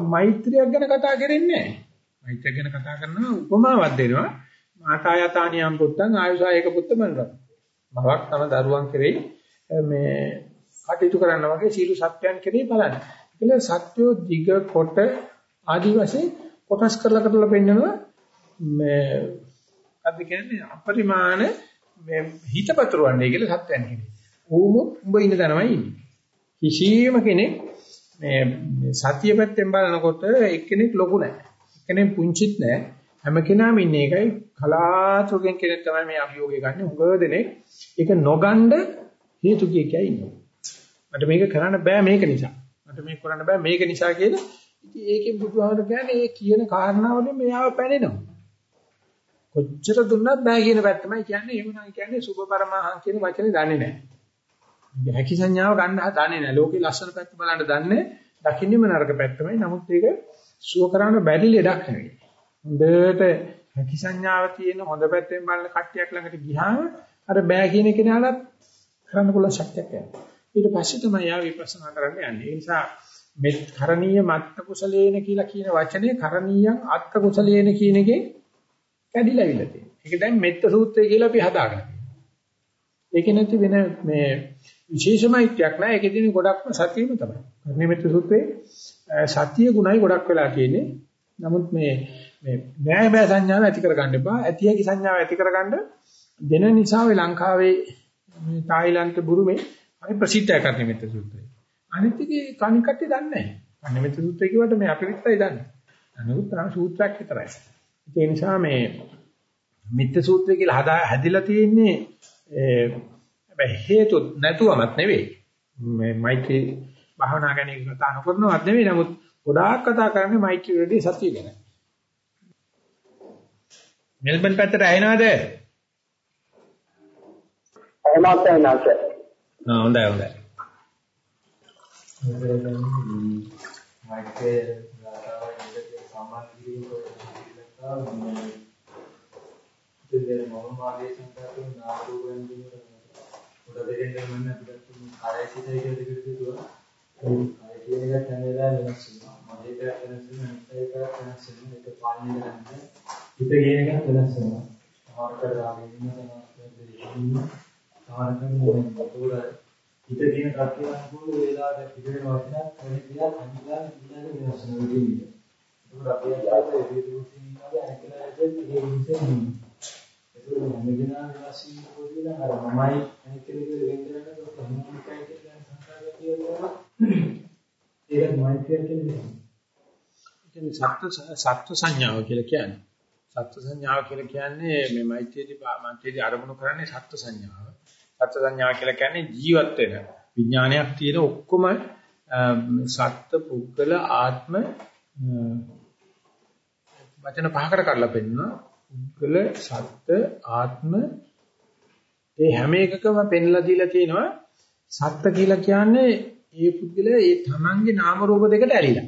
මෛත්‍රියක් ගැන කතා කරන්නේ නැහැ. මෛත්‍රිය ගැන කතා කරනවා උපමාවක් දෙනවා. මාතායතානියම් පුත්තන් ආයුසායක පුත්ත මනරත්. මවක් තම දරුවන් කෙරෙහි මේ කටයුතු කරන්න වගේ සීල සත්‍යයන් කෙරෙහි බලන්න. ඒකල සත්‍යෝ දිග කොට ආදි වශයෙන් කොටස් කරලා කරලා පෙන්නනවා මේ අද කියන්නේ අපරිමාණ මේ හිතපතුරවන්නේ කියලා සත්‍යයන් කියන්නේ. ඌම උඹ ඉන්න තැනමයි ඉන්නේ. කිසියම් කෙනෙක් මේ සතිය පැත්තෙන් බලනකොට එක්කෙනෙක් ලොකු නැහැ. එක්කෙනෙක් පුංචිත් නැහැ. හැම කෙනාම ඉන්නේ එකයි කලාතුරකින් කෙනෙක් තමයි මේ අභියෝගය ගන්න. උගව දෙනෙක් ඒක නොගන්න හේතු කිය ඉන්නවා. මට මේක කරන්න බෑ මේක නිසා. මට මේක කරන්න බෑ මේක නිසා කියලා. ඉතින් ඒකෙන් බුදුහාමර කියන්නේ ඒ කියන කාරණාවලින් මෙයාව පැනෙනවා. කොච්චර දුන්නත් බෑ කියන පැත්තමයි කියන්නේ. එහෙම නම් කියන්නේ සුභ පරමහං කියන වචනේ දන්නේ නැහැ. හැකි සංඥාව ගන්න දන්නේ නැහැ. ලෝකේ ලස්සන පැත්ත බලන්න දන්නේ දකින්නෙම නරක පැත්තමයි. නමුත් ඒක සුව කරන්න බැරි ලෙඩක් නෙවෙයි. හොඳට හැකි සංඥාව තියෙන හොඳ පැත්තෙන් බලන කට්ටියක් ළඟට ගියාම අර බෑ කියන කෙනාට කරන්න පුළුවන් ශක්තියක් එනවා. ඊට පස්සේ තමයි යා විපස්සනා කරන්න යන්නේ. ඒ නිසා මෙත් කරණීය මත්ත කුසලේන කියලා කියන වචනේ කරණීයන් අත්ත කුසලේන කියන එකේ කැඩිලා විල තියෙනවා. ඒක දැන් මෙත්ත සූත්‍රය කියලා අපි හදාගන්න. ඒක නැති වෙන මේ විශේෂමයිත්‍යක් නෑ. ඒකේ තියෙන ගොඩක්ම සතියෙම තමයි. කරණීය මෙත්ත සූත්‍රයේ සතිය ගුණයි ගොඩක් වෙලා තියෙන්නේ. නමුත් මේ මේ න්‍යාය බෑ සංඥාව ඇති කරගන්න එපා. ඇතියකි සංඥාව ඇති කරගන්න දෙන නිසා වෙ ලංකාවේ මේ තායිලන්ත බුරුමේ හරි ප්‍රසිද්ධ කරණීය මෙත්ත සූත්‍රය. අනිත් එකේ කණිකට දන්නේ නැහැ. කරණීය මෙත්ත සූත්‍රය කියවට මේ අපි විතරයි දන්නේ. අනුත් තරම් සූත්‍රයක් විතරයි. ඒ නිසා මේ මිත්‍ය සූත්‍රය කියලා හදා හැදිලා තියෙන්නේ හැබැයි හේතු නැතුවමත් නෙවෙයි. මේ මෛත්‍රී භාවනා ගැන කතා නොකරනවත් නෙවෙයි. නමුත් ගොඩාක් කතා කරන්නේ මෛත්‍රී රෙඩි සතිය ගැන. මෙල්බන් පැත්තට ඇහෙනවද? එහෙමත් නැසෙ. ආ හොඳයි හොඳයි. මෛත්‍රී සම්බන්ධ කිරීම ඉතින් මොන වාගේ සංකල්පන නාටුවෙන් උඩ දෙකෙන් මම අපිට කාය සිතේ කියලා දෙකට දුවා. ඒ කියන එක හැම වෙලාවෙම වෙනස් වෙනවා. මගේ පැත්ත වෙනස් වෙනවා, අනිත් පැත්ත වෙනස් වෙනවා. ඒක පාලනය කරන්න. හිත කියන එක වෙනස් වෙනවා. සමහරකට ඉන්න තමයි සමහරකට හිත තියෙන කට්ටිය අනුකූල වේලාවට පිළිවෙල වටිනා කෙනෙක් දිහා අනිවාර්යයෙන් ඉන්නද වෙනස් වෙනවා. ඒක අපි අතේ විදිහට ඉන්නවා අනිකලාට ඒ විදිහෙන් ඒක හැමදෙනා විශ්වාසී පොදිනා අර මමයි අනිත් කෙනෙක් වෙන කරන්නේ ඒක හැමෝටයි කියන සංකාරය කියනවා ඒක මෛත්‍රිය කියන්නේ කියන්නේ සත්‍ය සත්‍ය සංඥාව කියලා කියන්නේ. සත්‍ය සංඥාව කියලා කියන්නේ මේ මෛත්‍රියදී මෛත්‍රියදී අරමුණු කරන්නේ සත්‍ය සංඥාව. සත්‍ය සංඥාව කියලා කියන්නේ ජීවත් වෙන විඥානයක් තියෙන ඔක්කොම සත්‍ය පුද්ගල ආත්ම වචන පහකට කරලා පෙන්නනවා. පුද්ගල සත්ත්‍ය ආත්ම ඒ හැම එකකම පෙන්ලා දීලා තියෙනවා සත්ත්‍ය කියලා කියන්නේ ඒ පුද්ගලයා ඒ තමන්ගේ නාම රූප දෙකට ඇලිලා.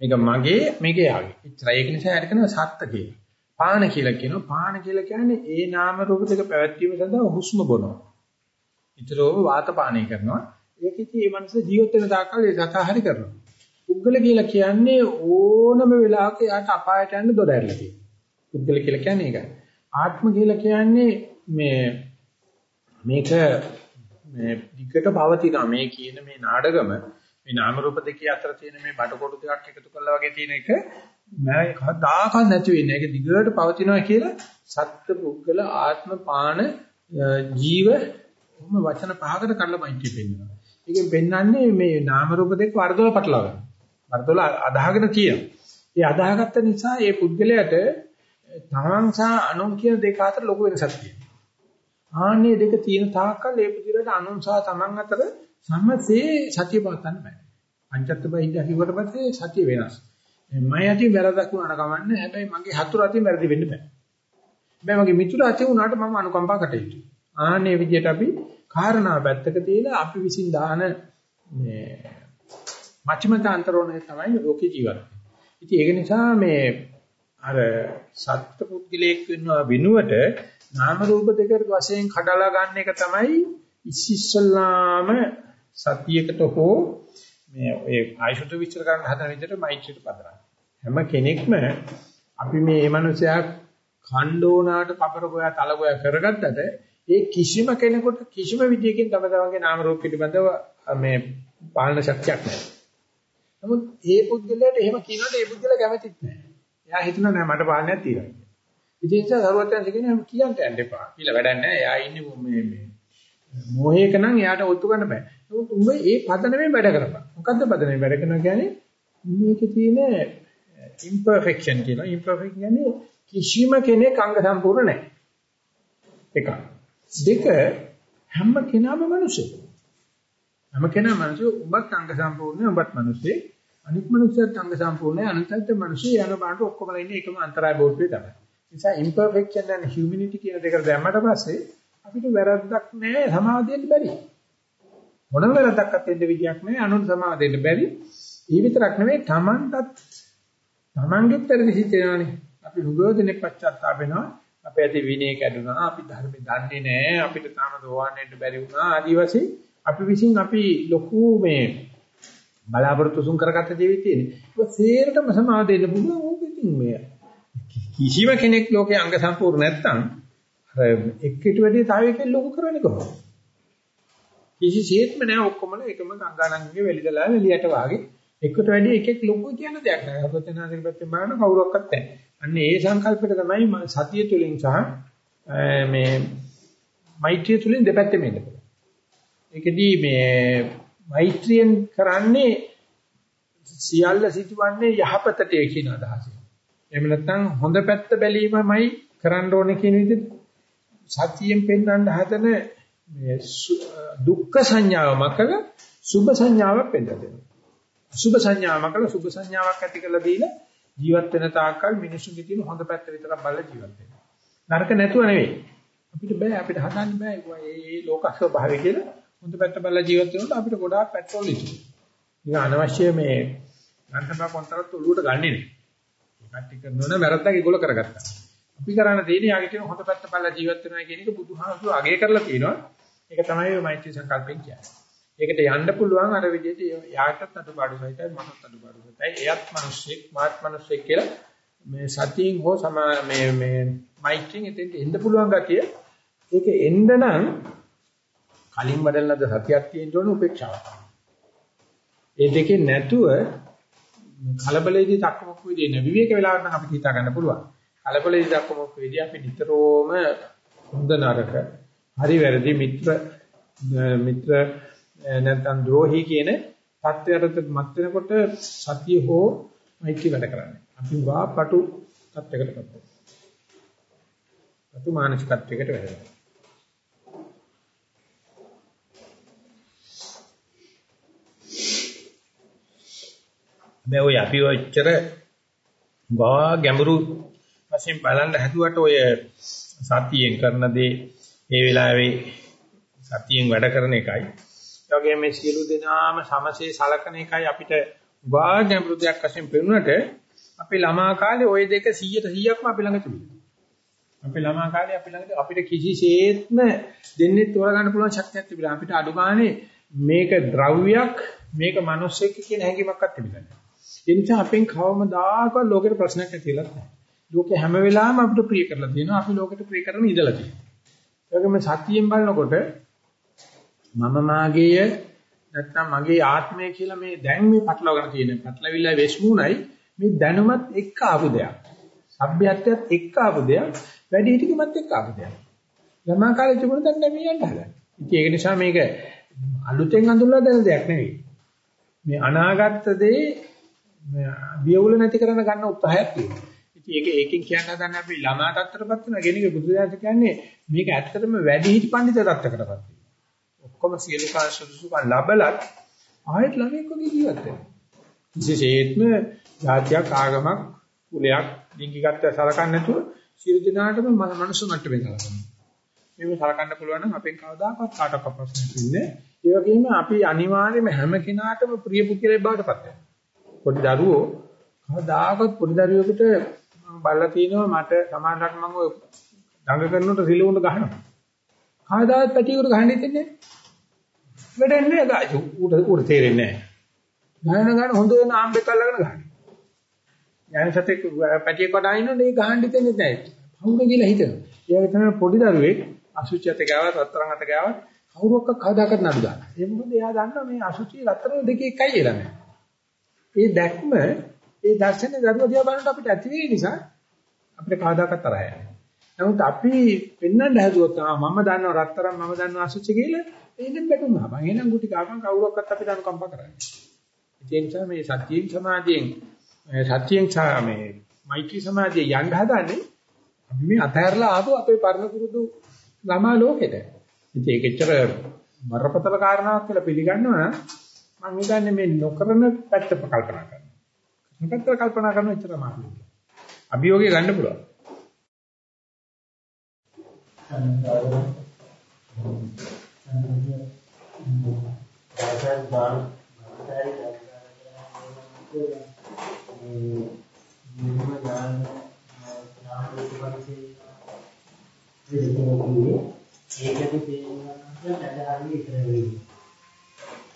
මේක මගේ මේක යාගේ. එච්චරයි. ඒක නිසා යට කරනවා සත්ත්‍ය කියලා. පාන කියලා කියනවා. පාන කියලා කියන්නේ ඒ නාම රූප දෙක පැවැත්වීම සඳහා හුස්ම බොනවා. ඊතරෝම වාත පානය කරනවා. ඒක ඉතින් මේ මනස ජීවිත වෙන තාක්කල් ඒ සතහරි කරනවා. පුද්ගල කියලා කියන්නේ ඕනම වෙලාවක යාට අපායට යන්න දොර ඇරලා තියෙනවා. පුද්ගල කියලා කියන්නේ ඒකයි. ආත්ම කියලා කියන්නේ මේ මේක මේ දිගට පවතිනවා මේ කියන මේ නාඩගම මේ නාම රූප දෙකේ අතර තියෙන මේ බඩකොඩු දෙකක් එකතු කළා වගේ තියෙන එක මම කවදාකවත් නැති වෙන්නේ. ඒක දිගට පවතිනවා කියලා සත්ත්ව පුද්ගල ආත්ම පාන ජීව කොහොම වචන පහකට කඩලා මයිටි පෙන්නනවා. ඒකෙන් පෙන්වන්නේ මේ නාම රූප දෙක වර්ධව පටලවා ගන්න. වර්ධවල අදාහගෙන තියෙනවා. ඒ අදාහගත්ත නිසා ඒ පුද්ගලයාට තමන් සහ අනුන් කියන දෙක අතර ලොකු වෙනසක් තියෙනවා. ආන්නේ දෙක තියෙන තාක්කල් ඒ පුද්ගලයාට අනුන් සහ තමන් අතර සමසේ සතිය පවත්වන්න බෑ. පංචත්ත බහිද්ද කිව්වට පස්සේ සතිය වෙනස්. මම යටි වැරදක් වුණාට කමන්නේ හැබැයි මගේ හතුරු අතින් වැරදි වෙන්න බෑ. හැබැයි මගේ මිතුරු අතින් වුණාට මම අනුකම්පා කටයුතු. ආන්නේ විදිහට අපි කාරණා පැත්තක තියලා අපි විසින් දාන මේ මච්චමතාන්තරෝනේ තමයි ලෝකේ ජීවත් ඉතින් ඒක නිසා මේ අර සත්ත්ව පුද්ගලයෙක් වෙනවා වෙනුවට නාම රූප දෙකට වශයෙන් කඩලා ගන්න එක තමයි ඉස්සෙල්ලාම සතියකට හෝ මේ ඔය ආයශුත විචාර කරන්න හදන විදිහට මෛත්‍රියට පදරන හැම කෙනෙක්ම අපි මේ මනුස්සයා ඛණ්ඩෝනාට කපර ගෝයා තල ගෝයා කරගත්තට ඒ කිසිම කෙනෙකුට කිසිම විදියකින් තම තමන්ගේ නාම රූප පිළිබඳව මේ පාලන ශක්තියක් නැහැ. නමුත් ඒ පුද්ගලයාට එහෙම කියනකොට ඒ පුද්ගලයා කැමතිත් නැහැ. එයා හිතනවා නෑ මට පාලනයක් තියෙනවා. ඉතින් ඒ නිසා සරුවත්යන් කියන්නේ එහෙම කියන්න යන්න එපා. කියලා වැඩක් නැහැ. එයා ඉන්නේ මේ මේ මොහේක නම් එයාට ඔත්තු ගන්න බෑ. නමුත් උඹ ඒ පදනමෙන් වැඩ කරපන්. මොකද්ද පදනමෙන් වැඩ කරනවා කියන්නේ මේකේ තියෙන imperfection කියලා. imperfect කියන්නේ කිසිම කෙනෙක් අංග සම්පූර්ණ නැහැ. එකක්. දෙක හැම කෙනාම මිනිසෙක්. හැම කෙනාම මිනිසෙ උඹත් අංග සම්පූර්ණයි උඹත් මිනිසෙක්. අනිත් මිනිස්සුත් අංග සම්පූර්ණයි අනිත්ත් මිනිස්සු යන බාට ඔක්කොම ඉන්නේ එකම අන්තරාය බෝඩ්ුවේ තමයි. ඒ නිසා imperfection and humanity කියන දෙක දැම්මට පස්සේ අපිට වැරද්දක් නැහැ සමාදෙන්න බැරි. මොනම වැරද්දක්වත් දෙන්න විදියක් නැහැ අනුන් සමාදෙන්න බැරි. ඒ විතරක් නෙමෙයි Tamanටත් Tamanගෙත් වැරදි හිතෙනවානේ. අපි නුගෝදෙනේ පශ්චාත්තාප වෙනවා. අපේ ඇති විනය කැඩුනා අපි ධර්ම දන්නේ නැහැ අපිට තාම දෝවන්නට බැරි වුණා ආදි වශයෙන් අපි විසින් අපි ලොකු මේ බලාපොරොත්තු සුන් කරගත්ත ජීවිතේනේ ඒක සේරටම සමාදෙන්න පුළුවන් ඕක ඉතින් මේ කිසිම කෙනෙක් ලෝකේ අංග සම්පූර්ණ නැත්තම් අර එක්කිට වැඩි තව එකෙක් ලොකු කරන්නේ කොහොමද? කිසිසේත්ම නැහැ ඔක්කොම එකම ගංගානංගගේ වෙලිදලා වෙලියට වාගේ එකට වැඩි එකෙක් ලොකු කියන දෙයක් නෑ අපතනාගේ පැත්තෙන් බලන කවුරක්වත් නැහැ. අන්න ඒ සංකල්පයට තමයි සතිය තුලින් සහ මේ මෛත්‍රිය තුලින් දෙපැත්තෙම ඉන්න පුළුවන්. ඒකෙදී මේ මෛත්‍රියෙන් කරන්නේ සියල්ල සිටවන්නේ යහපතට කියන අදහසෙන්. එහෙම නැත්නම් හොඳ පැත්ත බැලීමමයි කරන්න ඕනේ කියන විදිහට සතියෙන් පෙන්වන්න හදන මේ දුක්ඛ සංඥාව මකල සුභ සංඥාවක් පෙන්නන දෙනවා. සුභ සංඥාව මකල සුභ සංඥාවක් ඇති කරලා දීලා ජීවත් වෙන තාක්කල් මිනිසුන්ගේ තියෙන හොඳ පැත්ත විතරක් බලලා ජීවත් වෙනවා. නරක නැතුව නෙවෙයි. අපිට බෑ අපිට හදන්න බෑ මේ ලෝක ස්වභාවය කියලා හොඳ පැත්ත බලලා ජීවත් වෙනකොට අපිට ගොඩාක් පෙට්‍රෝල් ඉතුරු. ඒක අනවශ්‍ය මේ ගන්නවා කොන්තරත් ඔලුවට ගන්නෙ නේ. කට්ටි කරනවනේ වැරද්දක් ඒගොල්ලෝ කරගත්තා. අපි කරන්න තියෙන්නේ යාගේ තියෙන හොඳ පැත්ත බලලා ජීවත් වෙනවා කියන එක බුදුහාමුදුරුවෝ අගය කරලා තියෙනවා. ඒක තමයි මෛත්‍රී සංකල්පෙන් කියන්නේ. ඒකට යන්න පුළුවන් අර විදිහට යාටත් අඩුපාඩු සහිතයි මටත් අඩුපාඩු සහිතයි එයත් මිනිස්සෙක් මාත් මිනිස්සෙක් කියලා මේ සතියින් හෝ සම මේ මේ මයිකින් එතෙන්ට එන්න පුළුවන් ගතිය ඒක එන්න නම් කලින් වඩලනද සතියක් තියෙන්න ඕන උපේක්ෂාවක්. ඒ දෙකේ නැතුව කලබලයේදී දක්වමක් වෙදී නෙ විවේක වෙලාවට නම් අපිට හිතා ගන්න පුළුවන්. කලබලයේදී දක්වමක් වෙදී අපි නිතරම හොඳ නරක හරි වැරදි මිත්‍ර මිත්‍ර නැත්නම් ද්‍රෝහි කියන தත්වයට මත් වෙනකොට සතිය හෝ මෛත්‍රී වැඩ කරන්නේ. අපි වා පටු තත්යකටපත් වෙනවා. අතු මානසිකත්වයකට වැඩ මේ ඔය අපි ඔච්චර ගා ගැඹුරු වශයෙන් බලන්න හැදුවට ඔය සතියෙන් කරන දේ ඒ වෙලාවේ සතියෙන් වැඩ කරන එකයි ඒ වගේම මේ සියලු දෙනාම සමසේ සලකන එකයි අපිට වාග්යම්පෘ දෙයක් වශයෙන් පෙනුනට අපේ ළමා කාලේ ওই දෙක 100ට 100ක්ම අපි ළඟ තිබුණා. අපේ ළමා කාලේ අපි ළඟ අපිට කිසිසේත්ම දෙන්නේ තෝරගන්න පුළුවන් ශක්තියක් තිබුණා. අපිට අඩු ගානේ මේක ද්‍රව්‍යයක් මේක මිනිස්සෙක් කියන හැඟීමක්වත් තිබුණා නැහැ. ඒ නිසා අපෙන් කවමදාකවත් ලෝකෙට ප්‍රශ්නයක් ඇතිලා නැහැ. ලෝකේ හැම වෙලාවෙම අපිට ප්‍රිය කරලා තියෙනවා. අපි ලෝකෙට ප්‍රිය කරන ඉඳලා තියෙනවා. ඒ වගේම සතියෙන් බලනකොට මම මාගේය නැත්නම් මගේ ආත්මය කියලා මේ දැන් මේ පටලවාගෙන තියෙන පටලවිල්ල වෙස්මුණයි මේ දැනුමත් එක්ක ආපු දෙයක්. සભ્યත්වයත් එක්ක ආපු දෙයක්. වැඩි හිටිකමත් එක්ක ආපු දෙයක්. ළමා කාලේ තිබුණ දැන් නැමී යන්න හදන්නේ. ඉතින් ඒක නිසා මේක අලුතෙන් අඳුරලා දෙන දෙයක් නෙවෙයි. මේ අනාගත දේ බියවුල නැති කරන ගන්න උත්සාහයක් තියෙනවා. ඉතින් ඒක ඒකෙන් කියන්න හදන්නේ අපි ළමා තත්ත්වයටපත් වෙන කෙනෙක් බුදුදහම කියන්නේ මේක ඇත්තටම වැඩි හිටි පඬිත තත්ත්වයකටපත් වෙනවා. ඔක්කොම සියලු කාර්යසුසුකම් ලැබලත් ආයෙත් ළමෙක් වගේ ජීවත් වෙනවා. විශේෂයෙන්ම ජාතියක් ආගමක් කුලයක් ලිංගිකත්වය සලකන්නේ නැතුව සියලු දෙනාටම මනුෂ්‍ය මට්ටමේ සලකනවා. මේක සලකන්න පුළුවන් නම් අපෙන් කවදාකවත් කාටවත් ප්‍රශ්නයක් වෙන්නේ ඒ වගේම අපි අනිවාර්යයෙන්ම හැම කෙනාටම ප්‍රිය පුද්ගලයෙක් බවට පත් වෙනවා. පොඩි දරුවෝ කවදාකවත් පොඩි දරුවෙකුට මම බල්ලා තිනවා මට සමානක් මම ඔය දඟ කරනකොට සිලුුණ ගහනවා. කවදාවත් පැටියෙකුට ගහන්න හිතෙන්නේ නැහැ. වැඩන්නේ නැහැ. උඩ උඩ තේරෙන්නේ නැහැ. ගහන ගන්න හොඳ වෙන ආම්බෙක් අල්ලගෙන ගහනවා. ඥාන සතෙක් පැටියෙක් වඩා ඉන්නොත් ඒක ගහන්න හිතෙන්නේ නැහැ. පවුන කියලා හිතනවා. ඒ වගේ තමයි පොඩි දරුවෙක් අසුචියත ගාවත් රත්තරන් අත ගාවත් කවුරක්ක කවදාකවත් නඩු දාන්න. ඒ මොකද එයා දන්නවා මේ අසුචි රත්තරන් දෙකේ එකයි එළන්නේ. ඒ දැක්ම ඒ දර්ශනේ දරුවා දිහා බලනකොට අපිට ඇති වෙන නිසා අපිට කවදාකවත් තරහ යන්නේ. නමුත් අපි පෙන්වන්න හැදුවොත් මම දන්නවා රත්තරන් මම දන්නවා අසුචි කියලා එන්නේ බැටුනා. මම එනම් ගුටි කාපන් කවුරක්වත් අපිට අනුකම්ප කරන්නේ. ඒ නිසා මේ සත්‍යයෙන් සමාධියෙන් සත්‍යයෙන් මේ මෛත්‍රී සමාධිය යන්න හදන්නේ අපි මේ අතහැරලා ආපු අපේ පරණ පුරුදු ළමා ලෝකෙට. ඉතින් ඒකෙච්චර බරපතල කාරණාවක් කියලා පිළිගන්නවා නම් මම හිතන්නේ මේ නොකරන පැත්ත කල්පනා කරනවා. නොකරන කල්පනා කරන එච්චර අමාරුයි. අභියෝගය ගන්න පුළුවන්. ඒකද තේරුම් ගන්න දැන් හරිය ඉතර වෙන්නේ.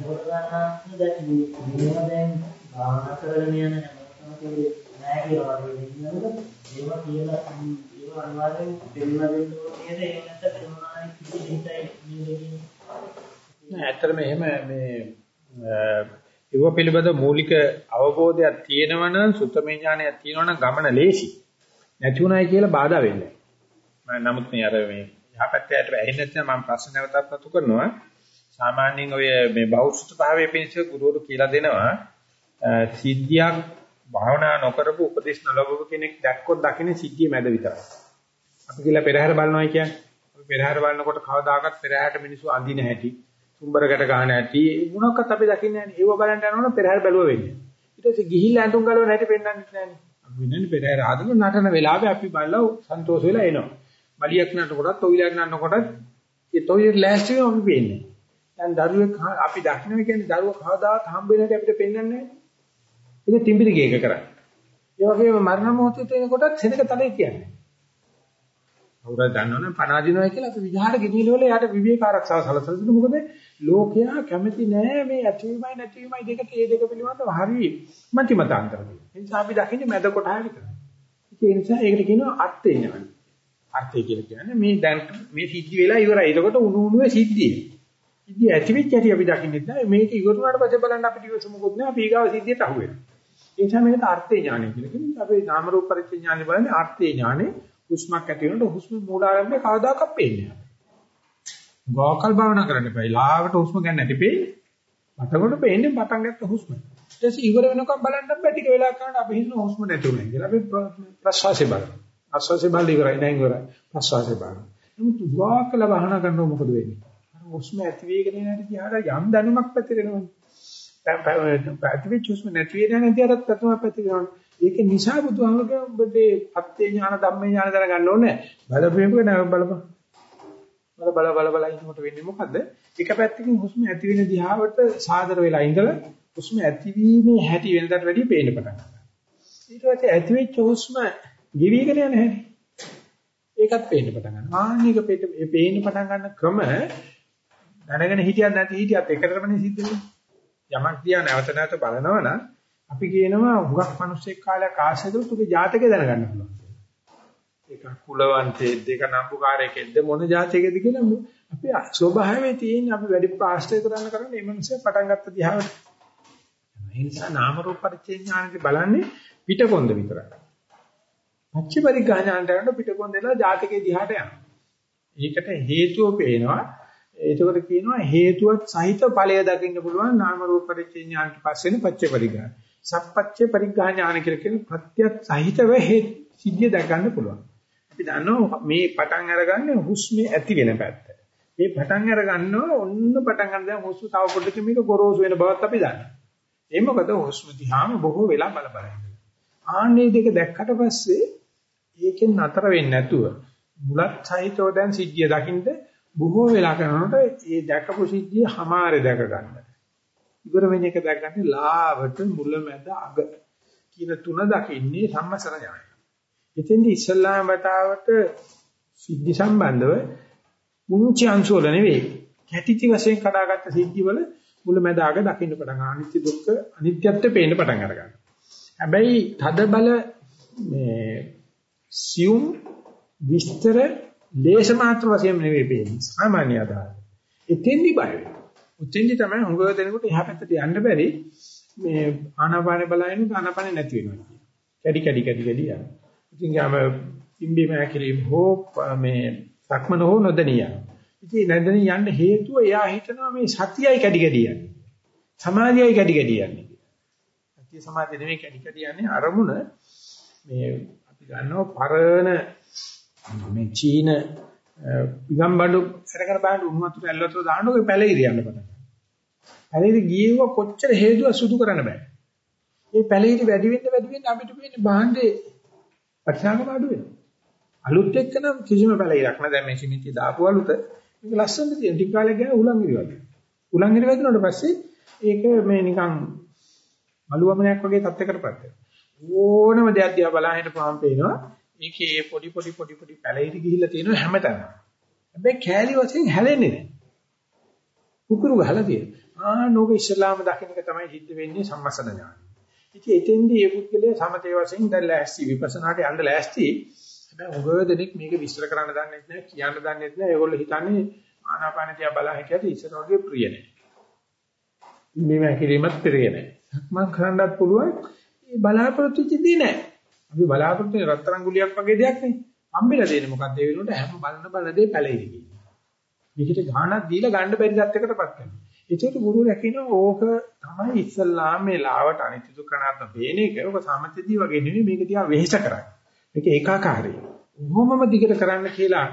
ඒක ගන්න දැන් මේවා දැන් භාවනා කරගෙන යන හැමෝටම නෑ කියලා වගේ දෙන්නද ඒවා කියලා ඒවා අනිවාර්යෙන් දෙන්න දෙන්න ඕනේ ඒක නැත්නම් පෙරමනායි කිසි දෙයකයි නෙවෙයි. නෑ ඇත්තටම එහෙම මේ ඒව පිළිබඳ මූලික අවබෝධයක් තියෙනවා නම් සුත්තමේ ඥානයක් තියෙනවා නම් ගමන ලේසි. නැති උනායි කියලා බාධා වෙන්නේ නැහැ. නමුත් මේ අර මේ යහපැත්තට ඇහෙන්නේ නැත්නම් මම ප්‍රශ්න නැවතත් අතු කරනවා. සාමාන්‍යයෙන් ඔය මේ බෞද්ධ භාවයේ පිණිස ගුරුවරු කියලා දෙනවා සිද්ධියක් භාවනා නොකරපු උපදේශ නොලබපු කෙනෙක් දැක්කොත් දකින්නේ සිද්ධිය මැද විතරයි. අපි කියලා පෙරහැර බලනවා කියන්නේ. අපි පෙරහැර බලනකොට කවදාකවත් පෙරහැරට මිනිස්සු අඳින හැටි, සුඹරකට ගන්න හැටි මොනක්වත් අපි දකින්නේ නැහැ. ඒව බලන්න යනවනම් පෙරහැර බැලුව වෙන්නේ. ඊට පස්සේ ගිහිල්ලා ඇඳුම් ගලවන හැටි පෙන්වන්නේ නැහැ. අපි වෙනන්නේ පෙරහැර ආදම නටන වෙලාවේ අපි බලලා සන්තෝෂ වෙලා එනවා. බලියක් නටනකොටත්, තොවිලක් නටනකොටත් ඒ තොවිලට ලෑස්ති වෙනවා අපි පේන්නේ. දැන් දරුවෙක් අපි දකින්න කියන්නේ දරුවා කවදාවත් හම්බ වෙන හැටි අපිට පෙන්වන්නේ නැහැ. ඒක තිඹිරි ගේක කරන්නේ. ඒ වගේම මරණ මොහොතේ තේනකොටත් සෙනක තලේ කියන්නේ. කවුරුහරි දන්නවනම් පණ අදිනවා කියලා අපි විහාර ගෙනියල යාට විවේක ආරක්ෂාව සැලසෙන්න මොකද ලෝකයා කැමති නෑ මේ ඇතිවීමයි නැතිවීමයි දෙකට ඒ දෙක පිළිබඳව හරි මතිමතාන්තර දෙක. ඒ නිසා අපි දකින්නේ මැද කොටහයි විතරයි. ඒ නිසා ඒකට කියනවා අර්ථය ඥාන. අර්ථය කියලා කියන්නේ මේ දැන් මේ සිද්ධි වෙලා ඉවරයි. එතකොට උණු උණුවේ සිද්ධිය. සිද්ධිය ඇතිවෙච්ච හැටි අපි දකින්නේ නැහැ. මේක ඉවරුනාට පස්සේ බලන්න අපිට ඉවසමුකුත් නෑ. අපි ඊගාව සිද්ධියට අහු වෙනවා. ඒ නිසා මේකට අර්ථය ඥානය කියලා කියනවා. අපි නාම රූප පරිච්ඡ ඥානය බලන්නේ අර්ථය ඥානේ. හුස්මක් ඇති වෙනකොට හුස්ම මූලාරම්භය කවදාකවත් පේන්නේ නැහැ. ගෝකල් භාවනා කරන්න එපා. ලාවට හුස්ම ගන්න නැති පෙයි. මතකොට පේන්නේ පටන් ගත්ත හුස්ම. ඊට පස්සේ ඉවර වෙනකම් බලන්න බෑ ටික වෙලා කරනකොට අපි හිතන හුස්ම නැති උනේ කියලා. අපි ප්‍රශ්වාසය බලනවා. ආශ්වාසය බලලා ඉවරයි දැන් ඉවරයි. ප්‍රශ්වාසය බලනවා. නමුත් උගාකල වහන කරනකොට මොකද වෙන්නේ? අර හුස්ම ඇති වෙගෙන යන හැටි දිහාට යම් දැනුමක් පැතිරෙනවා. පැතිවිච්ච හුස්ම නැති වෙන හැටි අරත් පැතුමක් පැතිරෙනවා. ඒක නිසා බුදුහාමුදුරුවෝ ඔබට පත්තේ ඥාන ධම්මේ ඥාන දරගන්න ඕනේ. බලපෑමක නෑ බලපන්. බල බල බල බල ඉන්නකොට වෙන්නේ මොකද්ද? එක පැත්තකින් හුස්ම ඇති වෙන දිහාවට සාදර වෙලා ඉඳලා හුස්ම ඇතිවීමේ හැටි වෙනදාට වැඩිය පේන්න පටන් ගන්නවා. ඊට පස්සේ ඇති වෙච්ච හුස්ම ගෙවිගෙන යන හැටි. ඒකත් පේන්න පටන් ගන්නවා. ආන්නේක මේ පේන්න පටන් ගන්න ක්‍රම දැනගෙන හිටියත් නැති හිටියත් එකතරමනේ සිද්ධ වෙන්නේ. යමක් දිහා නැවත නැවත බලනවා නම් අපි කියනවා හුඟක් මිනිස්සෙක් කාලයක් ආශ්‍රය කරලා තුගේ ජාතකය දැනගන්න පුළුවන්. ඒක කුලවන්තේ දෙක නම්බුකාරයෙක්ද මොන જાතියකද කියලා අපි ස්වභාවයේ තියෙන අපි වැඩි ප්‍රාශ්‍රය කරන්න කරන්නේ මේ මිනිස්සේ පටන් ගත්ත දිහාවට. ඒ නිසා නාම රූප පරිච්ඡේඥානෙදි බලන්නේ පිටකොන්ද විතරයි. පච්ච පරිඥාණයට යනකොට පිටකොන්දේලා જાතකේ දිහාට යනවා. ඒකට හේතුව පේනවා. ඒකකට කියනවා හේතුවත් සහිත ඵලය දකින්න පුළුවන් නාම රූප පරිච්ඡේඥානට පස්සේන පච්ච පරිඥාන. සප්පච්ච පරිඥාන කියලා කියන ප්‍රත්‍යත් සහිතව හේතු සිද්ධිය දැක ගන්න පුළුවන්. අපි දන්නවා මේ පටන් අරගන්නේ හුස්මේ ඇති වෙන පැත්ත. මේ පටන් අරගන්නවා ඔන්න පටන් ගන්න දැන් හුස්ම තව පොඩ්ඩකින් මේක ගොරෝසු වෙන බවත් අපි දන්නවා. ඒ මොකද හුස්ම දිහාම බොහෝ වෙලා බල බල ආන්නේ දෙක දැක්කට පස්සේ ඒකෙන් නතර වෙන්නේ නැතුව මුලත් සහිතව දැන් සිද්ධිය දකින්න බොහෝ වෙලා කරනකොට ඒ දැකපු සිද්ධිය හමාරේ දැක ගන්න. ඉවර වෙන එක දැක ගන්න ලාවට මුල මැද අග කියන තුන දකින්නේ සම්මසර ඥානය. එතෙන්දී ඉස්ලාම වතාවට සිද්ධි සම්බන්ධව මුංචි අංශ වල නෙවෙයි කැටිති වශයෙන් කඩාගත්ත සිද්ධි වල මුලැමැදාග දකින්න පටන් ගන්නවා. අනිත්‍ය දුක්ඛ අනිත්‍යත්වය පේන්න පටන් අර ගන්නවා. හැබැයි තද බල මේ සියුම් විස්තර දේශ මාත්‍ර වශයෙන් නෙවෙයි පේන්නේ. සාමාන්‍ය අදහස. එතෙන්දි බය වෙනවා. උතෙන්දි තමයි හුඟව දෙනකොට එහා පැත්තට යන්න බැරි මේ ආනාපාන බලයින් ආනාපාන නැති වෙනවා. කැඩි කැඩි කැඩි කැඩි යනවා. ඉතින් යාම පිම්බීම හැකිලිම හෝ මේ සක්මන හෝ නොදැනිය. ඉතින් නැදෙනිය යන්න හේතුව එයා හිතනවා මේ සතියයි කැඩි කැඩි යන්නේ. සමාධියයි කැඩි කැඩි යන්නේ. සතිය සමාධිය නෙමෙයි කැඩි කැඩි යන්නේ අරමුණ මේ අපි ගන්නවා පරණ මේ චීන පිගම්බඩු සරකර බාන්න උණු වතුර ඇල් වතුර දාන්නකො පැලිරි යන්න පටන් ගන්නවා. පැලිරි ගියව කොච්චර හේතුව සුදු කරන්න බෑ. මේ පැලිරි වැඩි වෙන්න වැඩි වෙන්න අපිට පේන්නේ භාණ්ඩේ වටිනාකම අඩු වෙනවා. අලුත් එක්ක නම් කිසිම පැලිරක් නෑ. දැන් මේ සිමිති දාපු අලුත මේක ලස්සනට තියෙන. ටික කාලයක් ගියා උලංගිරි වගේ. උලංගිරි වැදුනට පස්සේ ඒක මේ නිකන් මලුවමනයක් වගේ තත්යකටපත් වෙනවා. ඕනම දෙයක් දිහා බලහින්න පහම් පේනවා. මේකේ පොඩි පොඩි පොඩි පොඩි පැලිරි ගිහිල්ලා තියෙනවා හැමතැනම. හැබැයි කෑලි වශයෙන් හැලෙන්නේ නෑ. කුකුරු ගහලා තියෙනවා. ආ නෝක ඉස්ලාම දකින්න එක තමයි සිද්ධ වෙන්නේ සම්මසන ඥානයි. ඉතින් එතෙන්දී මේ පුද්ගලයා සමතේ වශයෙන් දැන් ලෑස්ති විපස්සනාට යන්න ලෑස්ති. හැබැයි උගව දෙනෙක් මේක විස්තර කරන්න දන්නේ නැහැ, කියන්න දන්නේ නැහැ. ඒගොල්ලෝ හිතන්නේ ආනාපාන තියා බලා හිටියද ඉස්සර වගේ ප්‍රිය නැහැ. මේ මැකිරීමත් ප්‍රිය නැහැ. මම කරන්නත් පුළුවන්. ඒ බලාපොරොත්තු වෙච්ච දේ නැහැ. අපි බලාපොරොත්තු වෙන රත්තරන් ගුලියක් වගේ දෙයක් නේ. හම්බෙලා දෙන්නේ මොකක්ද ඒ වෙනුවට හැම බලන බලන දේ පැලෙයි කියන්නේ. මේකට ගාණක් දීලා ගන්න බැරි තත්යකටපත් කරනවා. ඒකට ගුරු රැකින ඕක තමයි ඉස්සල්ලාම මේ ලාවට අනිත්‍ය දුක්ඛනාත්ම පේන එක. ඕක සමතේදී වගේ නෙමෙයි මේක දිහා වෙහෙස කරන්නේ. මේක ඒකාකාරයි. උවමම දිගට කරන්න කියලා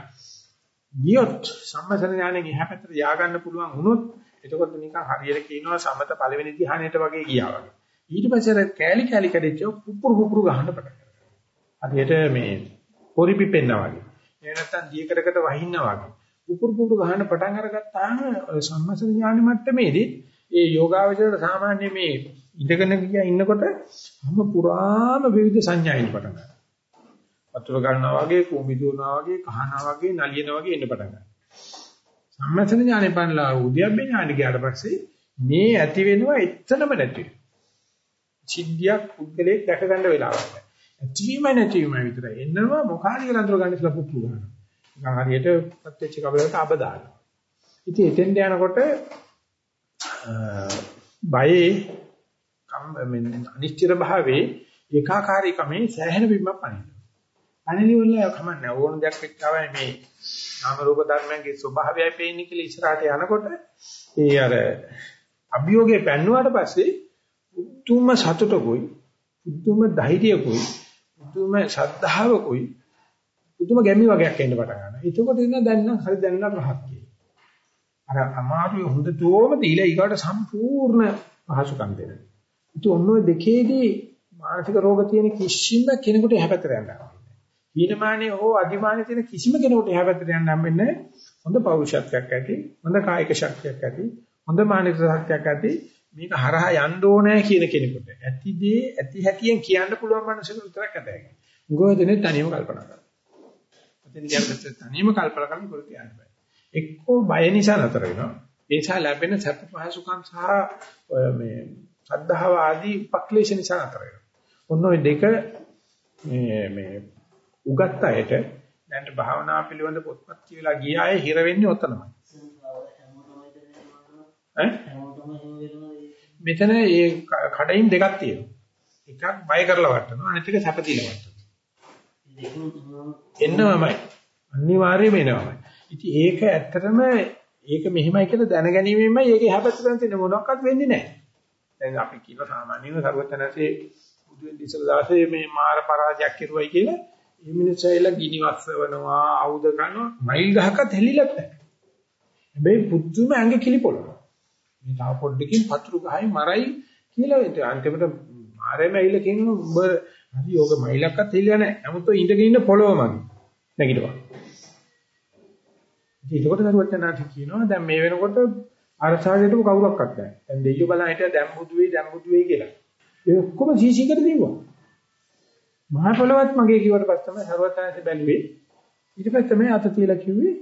ගියොත් සම්මසන ඥාණයෙන් එහා පැත්තට යා ගන්න පුළුවන් වුණොත් එතකොට නිකන් හරියට කියනවා සමත පළවෙනි ධ්‍යානයට වගේ ගියා වගේ. ඊට පස්සේ කෑලි කෑලි කැඩෙච්ච පුපුරු පුපුරු ගහන්න පටන් ගන්නවා. හරියට මේ පොරි පිපෙන්නා වගේ. එහෙම නැත්නම් දීකරකට වහින්නා වගේ. පුපුරු පුපුරු ගහන්න පටන් අරගත්තාම සම්මසන ඥාන මට්ටමේදී ඒ යෝගාවචරයට සාමාන්‍ය මේ ඉඳගෙන ගියා ඉන්නකොට හැම පුරාම විවිධ සංඥා එන්න පටන් ගන්නවා. වතුර ගන්නවා වගේ, කුඹි දුවනවා වගේ, කහනවා වගේ, නලියනවා වගේ එන්න පටන් ගන්නවා. සම්මසන ඥානෙ පන්ලා උද්‍යප්පේ ඥානෙ ගියාට පස්සේ මේ ඇති වෙනවා එතනම නැති වෙනවා. සිද්ධියක් පුද්ගලයෙක් දැක ගන්න වෙලාවක් නැහැ. ඇතිවීම නැතිවීම විතරයි. එනවා මොකාරි කියලා අඳුර ගන්න ඉස්සලා පුප්පු ගන්නවා. නිකන් හරියට ප්‍රත්‍යක්ෂ කබලකට අබ දානවා. ඉතින් එතෙන්ට යනකොට බයේ කම් අනිශ්චිත භාවයේ ඒකාකාරීකමේ සෑහෙන බිම්මක් පනිනවා. අනිලි වල කමන්නේ ඕන දෙයක් එක්කවයි මේ නාම රූප ධර්මයන්ගේ ස්වභාවයයි පේන්නේ කියලා ඉස්සරහට යනකොට ඒ අර අභියෝගේ පැන්නුවාට පස්සේ පුදුම සතුටකුයි පුදුම ධෛර්යකුයි පුදුම ශ්‍රද්ධාවකුයි පුදුම ගැමි වගේක් එන්න පටන් ගන්නවා. එතකොට ඉන්න දැන් නම් හරි දැන් නම් රහත් කියලා. අර අමාරුවේ හොඳටම දීලා ඊගාට සම්පූර්ණ පහසුකම් දෙනවා. ඉතින් ඔන්න ඔය දෙකේදී මානසික රෝග තියෙන කිසිම කෙනෙකුට එහා පැත්තට යන්න බෑ. හීනමානයේ හෝ අදිමානයේ තියෙන කිසිම කෙනෙකුට එහා පැත්තට යන්න හම්බෙන්නේ හොඳ පෞරුෂත්වයක් ඇති, හොඳ කායික ශක්තියක් ඇති, හොඳ මානසික ශක්තියක් ඇති මේක හරහා යන්න ඕනේ කියන කෙනෙකුට ඇතිදී ඇති හැටියෙන් කියන්න පුළුවන් මනසකට විතරක් ඇතයි. උගෝදෙනේ තනියම කල්පනා කරනවා. එතෙන් යන තනියම කල්පනා කරන කොට කියන්න බෑ. එක්කෝ බය නිසා නතර වෙනවා. ඒ නිසා ලැබෙන සැප පහසුකම් සහ මේ ශ්‍රද්ධාව ආදී උපක්ලේශ නිසා නතර වෙනවා. ඔන්න ඔය දෙක මේ මේ උගත් අයට දැන් භාවනා පිළිබඳ පොත්පත් කියලා ගිය අය හිර වෙන්නේ ඔතනමයි. ඈ මෙතන ඒ කඩයින් දෙකක් තියෙනවා. එකක් බය කරලා වටනවා අනිත් එක සැප දීලා වටනවා. එන්නමයි. අනිවාර්යයෙන්ම එනවාමයි. ඉතින් ඒක ඇත්තටම ඒක මෙහිමයි කියලා දැනගැනීමෙන්මයි ඒකේ හැපැත්තෙන් තියෙන මොනක්වත් වෙන්නේ නැහැ. දැන් අපි කියන සාමාන්‍යව සර්වඥාන්සේ බුදු වෙන ඉස්සරදාසේ මේ මාර පරාජයක් කෙරුවයි කියලා මේ මිනිස්සයිලා ගිනිවස් වෙනවා ආයුධ ගන්නවා මයිල් ගහකට හෙලිලත් නැහැ. හැබැයි පුදුම ඇඟ කිලිපොළනවා. මේ තව පොඩ්ඩකින් පතුරු ගහයි මරයි කියලා ඒත් අන්තිමට මාරේම ඇවිල්ලා කියනවා උඹ හරි යෝග මයිලක්වත් හෙලියා නැහැ. නමුත් ඔය ඉඳගෙන ඉන්න පොළොව මගේ. නැගිටවා. ඉතින් ඒකට දරුවචනාට කියනවා දැන් මේ වෙනකොට අරසාවේටම කවුරක්වත් නැහැ. දැන් දෙයියෝ බලන් හිටියා දැන් බුදු වෙයි දැන් බුදු වෙයි කියලා. ඒ ඔක්කොම සීසීකට දීවා. මහා පොළවත් මගේ කිව්වට පස්සේ තමයි සර්වඥාන්සේ බැලුවේ. ඊට පස්සේ තමයි අත තියලා කිව්වේ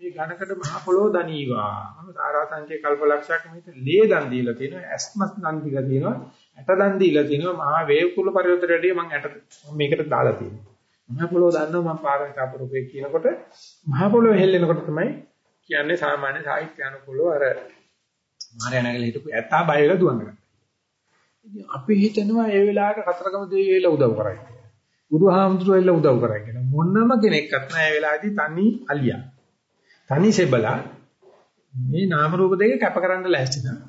මේ ඝනකඩ මහා පොළොව දනීවා. මම සාරාංශයේ කල්පලක්ෂයක් මෙතන ලේ දන් දීලා තියෙනවා, ඇස්මස් දන් දීලා තියෙනවා, ඇට දන් දීලා තියෙනවා, මහා වේව කුල පරිවර්තනයේදී මම ඇට මේකට දාලා තියෙනවා. මහා පොළොව දන්නවා මම පාරමිතා පුරුකේ කියනකොට මහා පොළොව හෙල්ලෙනකොට තමයි කියන්නේ සාමාන්‍ය සාහිත්‍ය අනුකූලව අර මාරය නැගලා හිටපු ඇත්තා බය වෙලා දුවන්න ගත්තා. ඉතින් අපි හිතනවා ඒ වෙලාවට කතරගම දෙවියෝ එලා උදව් කරයි කියලා. බුදුහාමුදුරුවෝ එලා උදව් කරයි කියලා. මොනම කෙනෙක්වත් නැහැ ඒ වෙලාවේදී තනි අලියා. තනි සෙබලා මේ නාම රූප දෙක කැපකරන්න ලෑස්ති නැහැ.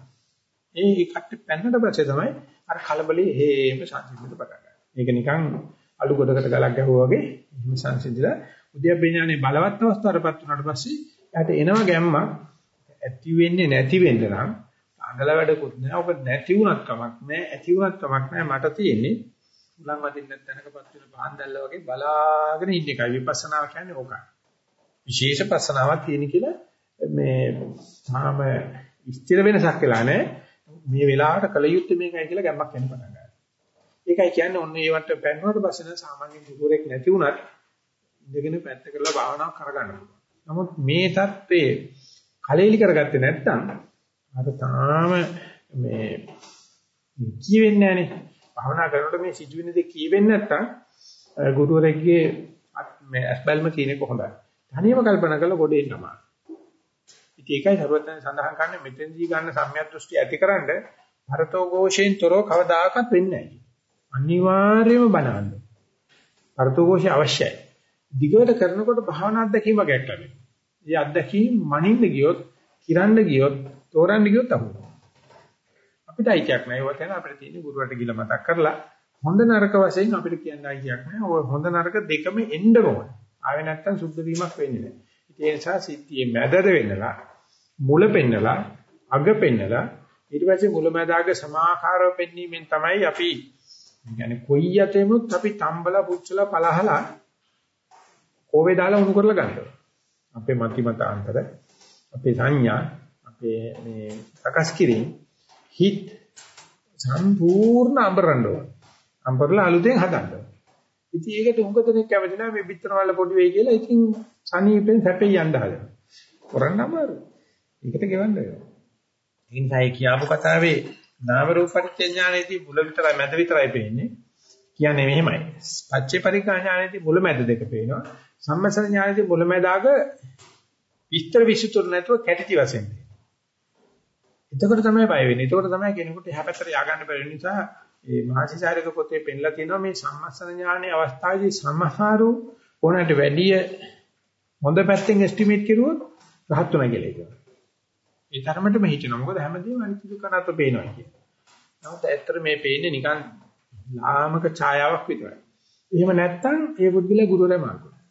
ඒ කට්ට පැන්නට පස්සේ තමයි අර කලබලේ හේම සංසිඳිට පටන් ගන්නේ. ඒක නිකන් අලු ගොඩකට ගලක් ගැහුවා වගේ එහෙම සංසිඳිලා උද්‍යප්පඥානේ බලවත් අවස්ථාවටපත් වුණාට පස්සේ යාට එනවා ගැම්මක් ඇති වෙන්නේ නැති වෙන්න නම් අඟල වැඩකුත් නෑ. ඔබ නැති වුණත් කමක් නෑ. ඇති වුණත් කමක් නෑ. මට තියෙන්නේ උලන් වදින්න තැනකපත් වෙන පහන් දැල්ල වගේ බලාගෙන ඉන්න එකයි විපස්සනාව කියන්නේ ඕකයි. විශේෂ පස්සනාවක් තියෙන කියලා මේ තාම ස්ථිර වෙනසක් වෙලා නැහැ. මේ වෙලාවට කල යුත්තේ මේකයි කියලා ගැම්මක් වෙන පටන් ගන්නවා. ඒකයි කියන්නේ ඔන්න ඒවට පැන්නුවට පස්සේ සාමාන්‍ය ගුරුවරයෙක් නැති වුණත් ඉඳගෙන පැත්ත කරලා භාවනාවක් කරගන්න පුළුවන්. නමුත් මේ தත්ත්වයේ කලෙලි කරගත්තේ නැත්නම් අර තාම මේ කියවෙන්නේ නැහනේ. භාවනා කරනකොට මේ සිදුවෙන දේ කියවෙන්නේ නැත්නම් ගුරුවරයෙක්ගේ මේ අස්බල්ම තියෙනක හොඳයි. තනියම කල්පනා කරලා ගොඩේ නම. ඉතින් ඒකයි සරුවත්න සඳහන් කරන්නේ මෙතෙන්දී ගන්න සම්‍යක් දෘෂ්ටි ඇතිකරනද භරතෝ ഘോഷයෙන් තොරව කවදාකවත් වෙන්නේ නැහැ. අනිවාර්යයෙන්ම බලන්න. භරතෝ ഘോഷය අවශ්‍යයි. දිගට කරනකොට භාවනා අධ්‍යක්ීම ගැට ලැබෙනවා. ඒ අධ්‍යක්ීම මනින්න ගියොත්, කිරන්න ගියොත්, තෝරන්න ගියොත් අහුවෙනවා. අපිට අයිතියක් නැහැ. ඒවත් යන අපිට තියෙන ගුරුවරට ගිල මතක් කරලා හොඳ නරක වශයෙන් අපිට කියන්න අයිතියක් නැහැ. ඔය හොඳ නරක දෙකම එන්න ඕනේ. ආවේ නැත්තම් සුද්ධ වීමක් වෙන්නේ නැහැ. ඒ නිසා සිද්ධියේ මැදද වෙන්නලා මුල පෙන්නලා අග පෙන්නලා ඊට පස්සේ මුල මැද අග සමාකාරව පෙන්වීමෙන් තමයි අපි يعني කොයි යතෙමුත් අපි තම්බලා පුච්චලා පලහලා කෝවේ දාලා උණු කරලා ගන්නවා. අපේ මති මතාන්තර අපේ සංඥා අපේ මේ සකස් කිරීම හිත සම්පූර්ණ අඹරන්න ඕන. අඹරලා අලුතෙන් හදන්න ඕන. ඉතින් ඒකට උඟ දෙනෙක් කැමති නැහැ මේ පිටර වල පොඩි වෙයි කියලා. ඉතින් සනීපෙන් සැපේ යන්න හදනවා. කරන්න අමාරුයි. ඒකට ගෙවන්න වෙනවා. ඒ නිසා ඒ කියාපු කතාවේ නාම රූප පරිඥානයේදී මුල විතරයි මැද විතරයි පේන්නේ. කියන්නේ මෙහෙමයි. පච්චේ පරිඥානයේදී මුල මැද දෙක පේනවා. සම්මසන ඥානයේදී මුල මැදාග විස්තර විසුතුර නැතුව කැටිති වශයෙන් පේනවා. එතකොට තමයි බය වෙන්නේ. එතකොට තමයි කෙනෙකුට එහා පැත්තට ය아가න්න බැරි නිසා ඒ මහසිසාරක පොතේ පෙන්ලා තියෙනවා මේ සම්මස්සන ඥානයේ අවස්ථාවේදී සමහරු ඕනට වැඩිය හොඳ පැත්තෙන් එස්ටිමේට් කරුවොත් රහත් වෙනවා කියලා කියනවා. ඒ තරමටම හිතෙනවා. මොකද හැමදේම අනිත්‍ය දුක්ඛ අනාත්ම පේනවා කියන්නේ. නමුත් ඇත්තට මේ පේන්නේ නිකන් ලාමක ඡායාවක් විතරයි. එහෙම නැත්නම් ඒ බුද්ධිලා ගුරුවරයා මාර්ග කරනවා.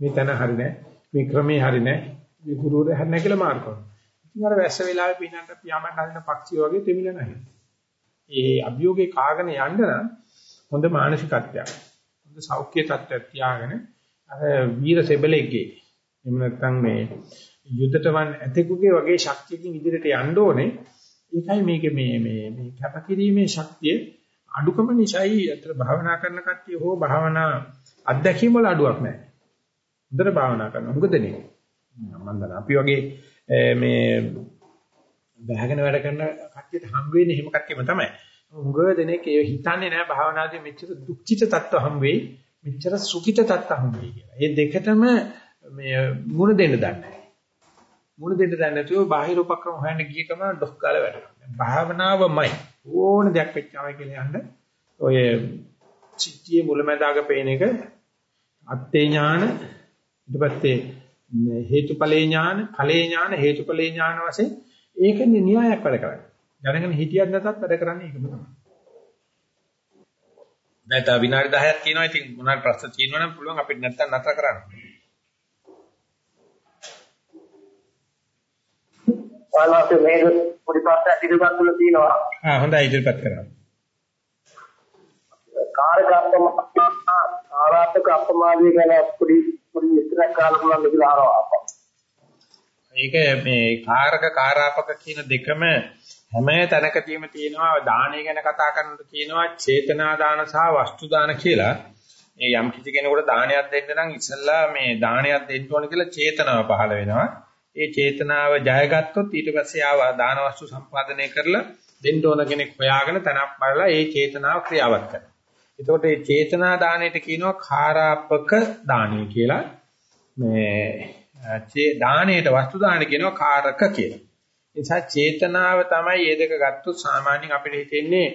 මේ තන හරි නැහැ. මේ ක්‍රමේ හරි නැහැ. මේ ගුරුවරයා හරි නැහැ කියලා මාර්ග කරනවා. ඉතින් අර වැස්ස වෙලාවේ පිනන්න පියාඹන්න හදන පක්ෂිය වගේ දෙමිල නැහැ. ඒ අභියෝගේ කාගෙන යන්න නම් හොඳ මානසිකත්වයක්. හොඳ සෞඛ්‍ය තත්ත්වයක් තියාගෙන අර වීර සෙබලෙක්ගේ එහෙම නැත්නම් මේ යුද්ධට වන් ඇතෙකුගේ වගේ ශක්තියකින් ඉදිරියට යන්න ඕනේ. ඒකයි මේකේ මේ මේ මේ කැපකිරීමේ ශක්තිය අඩුකම නිසායි අතර භාවනා කරන කට්ටිය හෝ භාවනා අත්දැකීම් වල අඩුවක් නැහැ. හොඳට භාවනා කරනවා. මොකද නේ? මම දන්නා අපි වගේ මේ බහගෙන වැඩ කරන කට්ටියට හම් වෙන්නේ එහෙම කට්ටියම තමයි. උඟ දෙනෙක් ඒ හිතන්නේ නැහැ භාවනාදී මෙච්චර දුක්ඛිත තත්ත්ව හම් වෙයි, මෙච්චර සුඛිත තත්ත්ව හම් වෙයි කියලා. මේ දෙකටම මේ මුණ දෙන්න දන්නේ නැහැ. මුණ දෙන්න දන්නේ නැතුව බාහිර උපක්‍රම හොයන්න ගිය ගම ඩොස් ගාලා වැඩ කරනවා. භාවනාවමයි ඕන දෙයක් වෙච්චාම කියලා යන්න ඔය චිත්තියේ මුලැමැදාග පේන එක අත්තේ ඥාන ඊට පස්සේ හේතුඵලේ ඥාන ඵලේ ඥාන හේතුඵලේ ඥාන වශයෙන් ඒකනේ න්‍යායක් වැඩ කරන්නේ. දැනගෙන හිටියත් නැතත් වැඩ කරන්නේ ඒකම තමයි. දැන් තා විනාඩි 10ක් තියෙනවා. ඉතින් මොනවාට ප්‍රශ්න තියෙනවා නම් පුළුවන් අපිට නැත්තම් නතර කරන්න. වාලාසේ මේක පොඩි ප්‍රශ්නයක් ඉදිරිපත් කරලා තියෙනවා. ආ හොඳයි ඉදිරිපත් කරන්න. අප්‍රමාද ආරාපක අප්‍රමාදී ගැන පොඩි පොඩි විස්තරයක් පුළුවන් කියලා අහනවා. ඒක මේ කාරක කාරාපක කියන දෙකම හැම තැනකදීම තියෙනවා දානය ගැන කතා කරනකොට කියනවා චේතනා දාන සහ වස්තු දාන කියලා. මේ යම් කිසි කෙනෙකුට දානයක් දෙන්න නම් ඉස්සෙල්ලා මේ දානයක් දෙන්න ඕන කියලා චේතනාව පහළ වෙනවා. ඒ චේතනාව ජයගත්තොත් ඊට පස්සේ ආව දාන වස්තු සම්පාදනය කරලා දෙන්න ඕන කෙනෙක් හොයාගෙන තනක් බලලා ඒ චේතනාව ක්‍රියාවත් කරනවා. එතකොට මේ චේතනා දාණයට කියනවා කාරාපක දාණය කියලා. මේ දාණයට වස්තු දාණය කියනවා කාරක කියලා. ඒ නිසා චේතනාව තමයි මේ දෙක ගත්තොත් සාමාන්‍යයෙන් අපිට හිතෙන්නේ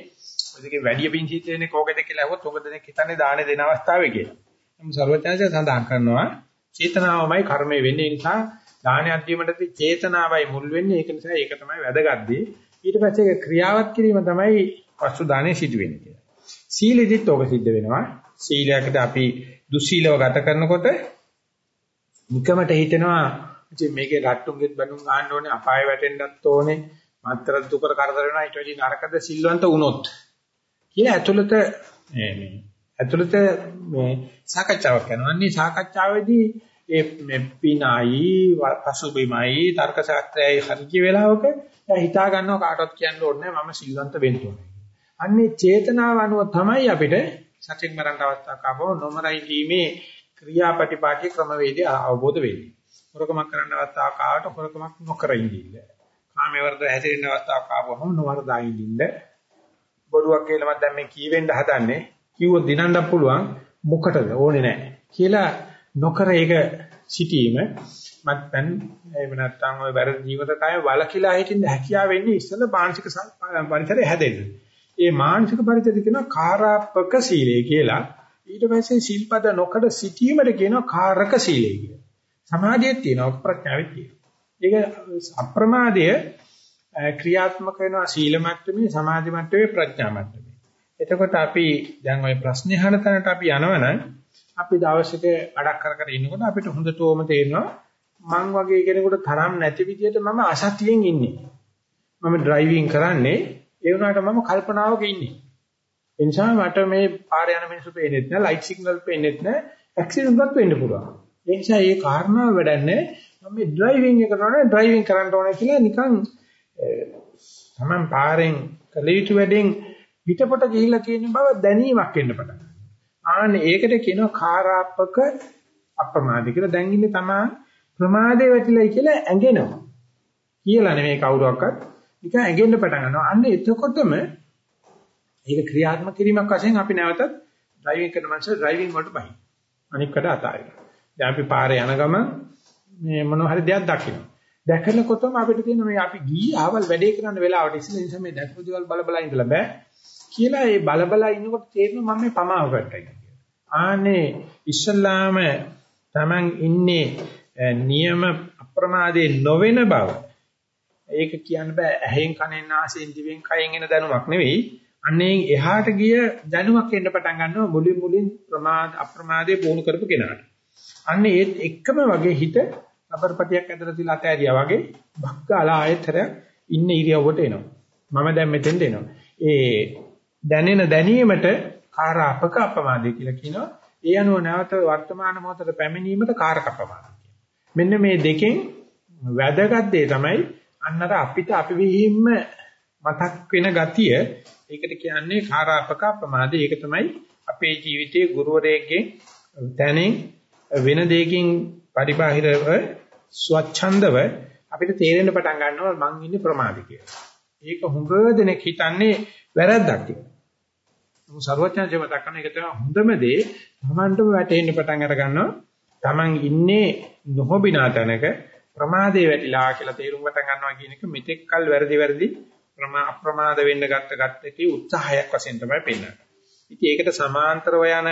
ඔය දෙකේ වැඩි පිංචිත වෙන්නේ කෝකද කියලා අහුවොත් ඔබ දෙනෙක් හිතන්නේ දාණය දෙන අවස්ථාවේ කියලා. නමුත් සර්වඥාන්සේ සඳහන් කරනවා චේතනාවමයි කර්මය වෙන්නේ නිසා දානයක් දීමටදී චේතනාවයි මුල් වෙන්නේ ඒක නිසා ඒක තමයි වැදගත් දේ. ඊට පස්සේ ඒක ක්‍රියාවත් කිරීම තමයි වස්තු දාණය සිදු වෙන්නේ කියලා. සීලෙදිත් ඕක සිද්ධ වෙනවා. සීලයකට අපි දුස්සීලව ගත කරනකොට නිකමට හිතෙනවා ඉතින් මේකේ රට්ටුන්ගෙත් බඳුන් ගන්න ඕනේ අපාය වැටෙන්නත් ඕනේ මාතර දුකර කරදර වෙනවා ඊට වැඩි නරකද සිල්වන්ත වුණොත් කියලා ඇතුළත මේ ඇතුළත මේ සාකච්ඡාවක් කරනවා. අන්නේ සාකච්ඡාවේදී ඒ මේ පිනයි පසුබිමයි තර්ක ශාස්ත්‍රයයි හරිය වෙලාවක හිතා ගන්නවා කාටවත් කියන්න ඕනේ මම සිල්වන්ත වෙන්න ඕනේ. අන්නේ චේතනාව අනුව තමයි අපිට සත්‍යක් මරණ අවස්ථාවක් ආවෝ නොමරයි කීමේ ක්‍රියාපටිපාටි ක්‍රමවේදය අවබෝධ වෙන්නේ. හොරකමක් කරන්න අවස්ථාවක් ආවට හොරකමක් නොකර ඉඳින්න. කාමයේ වර්ධ හැදෙන්න අවස්ථාවක් ආවම නොවරදා ඉඳින්න. බොරුවක් කියලා මම දැන් මේ කීවෙන්න හදන්නේ කිව්වොත් දිනන්න පුළුවන් මොකටද ඕනේ නැහැ කියලා නොකර ඒක සිටීම මත්පැන් එහෙම නැත්නම් ওই වැරදි ජීවිත කය වලකිලා හිටින්න හැකියාව වෙන්නේ ඉස්සෙල්ල මානසික පරිසරය හැදෙන්න. ඒ මානසික පරිසරය කියනවා කාරාපක සීලය කියලා. ඊට පස්සේ සිල්පද නොකඩ සිටීමට කියනවා කාරක සීලය කියලා. සමාධියේ තියෙනවා ප්‍රඥාවේ තියෙනවා. ඒක අප්‍රමාදය ක්‍රියාත්මක වෙනවා සීල මට්ටමේ සමාධි මට්ටමේ ප්‍රඥා මට්ටමේ. එතකොට අපි දැන් ওই ප්‍රශ්නේ අහන තැනට අපි යනවනම් අපි දවසක වැඩක් කර කර ඉන්නකොට අපිට හොඳටම තේරෙනවා මං වගේ කෙනෙකුට තරම් නැති විදිහට මම අසතියෙන් ඉන්නේ. මම ඩ්‍රයිවිං කරන්නේ ඒ වුණාට මම කල්පනාවක ඉන්නේ. ඒ නිසා මට මේ පාරේ යන මිනිස්සු පේන්නේ නැහැ, ලයිට් සිග්නල් පේන්නේ නැහැ, ඇක්සිඩන්ට් එකක් වෙන්න පුළුවන්. ඒ නිසා මේ කාරණාව වැඩන්නේ මම මේ ඩ්‍රයිවිං එක කරනවා ඩ්‍රයිවිං කරන්න ඕනේ කියලා නිකන් තමන් පාරෙන් කළ යුතු වැඩෙන් පිටපොට ගිහිල්ලා තියෙන බව දැනීමක් එන්න පටන් ගන්නවා. ආන්නේ ඒකට කියනවා කාරාපක අප්‍රමාදී කියලා. දැන් ඉන්නේ තමා ප්‍රමාදේ වැටිලයි කියලා ඇඟෙනවා. කියලා නෙමෙයි කවුරුවක්වත් නිකන් ඇඟෙන්න පටන් ගන්නවා. අන්න එතකොටම ඒක ක්‍රියාත්මක කිරීමක් වශයෙන් අපි නැවතත් ඩ්‍රයිවිං කරන මනුස්සය ඩ්‍රයිවිං වලට බහි. අනික්කට අතාරිනවා. දැන් අපි පාරේ යන ගම මේ මොන හරි දෙයක් දකිනවා. දැකනකොටම අපිට තියෙන මේ අපි ගියේ ආවල් වැඩේ කරන්න වෙලාවට ඉස්සෙල්ලා නිසා මේ දැකපු දේවල් බල බල ඉඳලා බෑ. කියලා ඒ බල බල ඉන්නකොට තේරෙනවා මම මේ පමාව කරටයි කියලා. ආනේ ඉස්සල්ලාම Taman ඉන්නේ නියම අප්‍රමාදේ නොවන බව ඒක කියන්න බෑ ඇහෙන් කනෙන් නාසයෙන් දිවෙන් කයෙන් එන දැනුමක් නෙවෙයි. අන්නේ එහාට ගිය දැනුමක් එන්න පටන් ගන්නවා මුලින් මුලින් ප්‍රමාද අප්‍රමාදයේ පුහුණු කරපු කෙනාට. අන්නේ ඒත් එක්කම වගේ හිත රබර්පටියක් ඇදලා තියලා අතෑරියා වගේ බක්කාලා ආයතරයක් ඉන්න ඉරියව්වට එනවා. මම දැන් මෙතෙන්ට එනවා. ඒ දැනෙන දැනීමට කාරාපක අපමාදේ කියලා කියනවා. ඒ අනුව නැවත වර්තමාන මොහොතට පැමිණීමට කාරක අපමාදේ කියනවා. මෙන්න මේ දෙකෙන් වැදගත් දේ තමයි අන්නර අපිට අපි විහිම්ම මතක් වෙන ගතිය ඒකට කියන්නේ කාරාපක අපමාදේ. ඒක තමයි අපේ ජීවිතයේ ගුරුවරයෙක්ගෙන් දැනෙන් වෙන දෙයකින් පරිබාහිරව ස්වච්ඡන්දව අපිට තේරෙන්න පටන් ගන්නවා මං ඉන්නේ ප්‍රමාදී කියලා. ඒක හුඟ දෙනෙක් හිතන්නේ වැරද්දක් කියලා. මොකද ਸਰවඥාජම දක්වන එක තමයි හොඳම දේ තමන්ටම වැටෙන්න පටන් අර ගන්නවා. තමන් ඉන්නේ නොහොබිනා තැනක ප්‍රමාදේ වැටිලා කියලා තේරුම් ගන්න ගන්නවා කියන එක මෙතෙක් කල් වැරදි වැරදි ප්‍රම අප්‍රමාද වෙන්න ගත්ත ගත්තටි උත්සාහයක් වශයෙන් තමයි පෙන්වන්නේ. ඉතින් ඒකට සමාන්තරව යන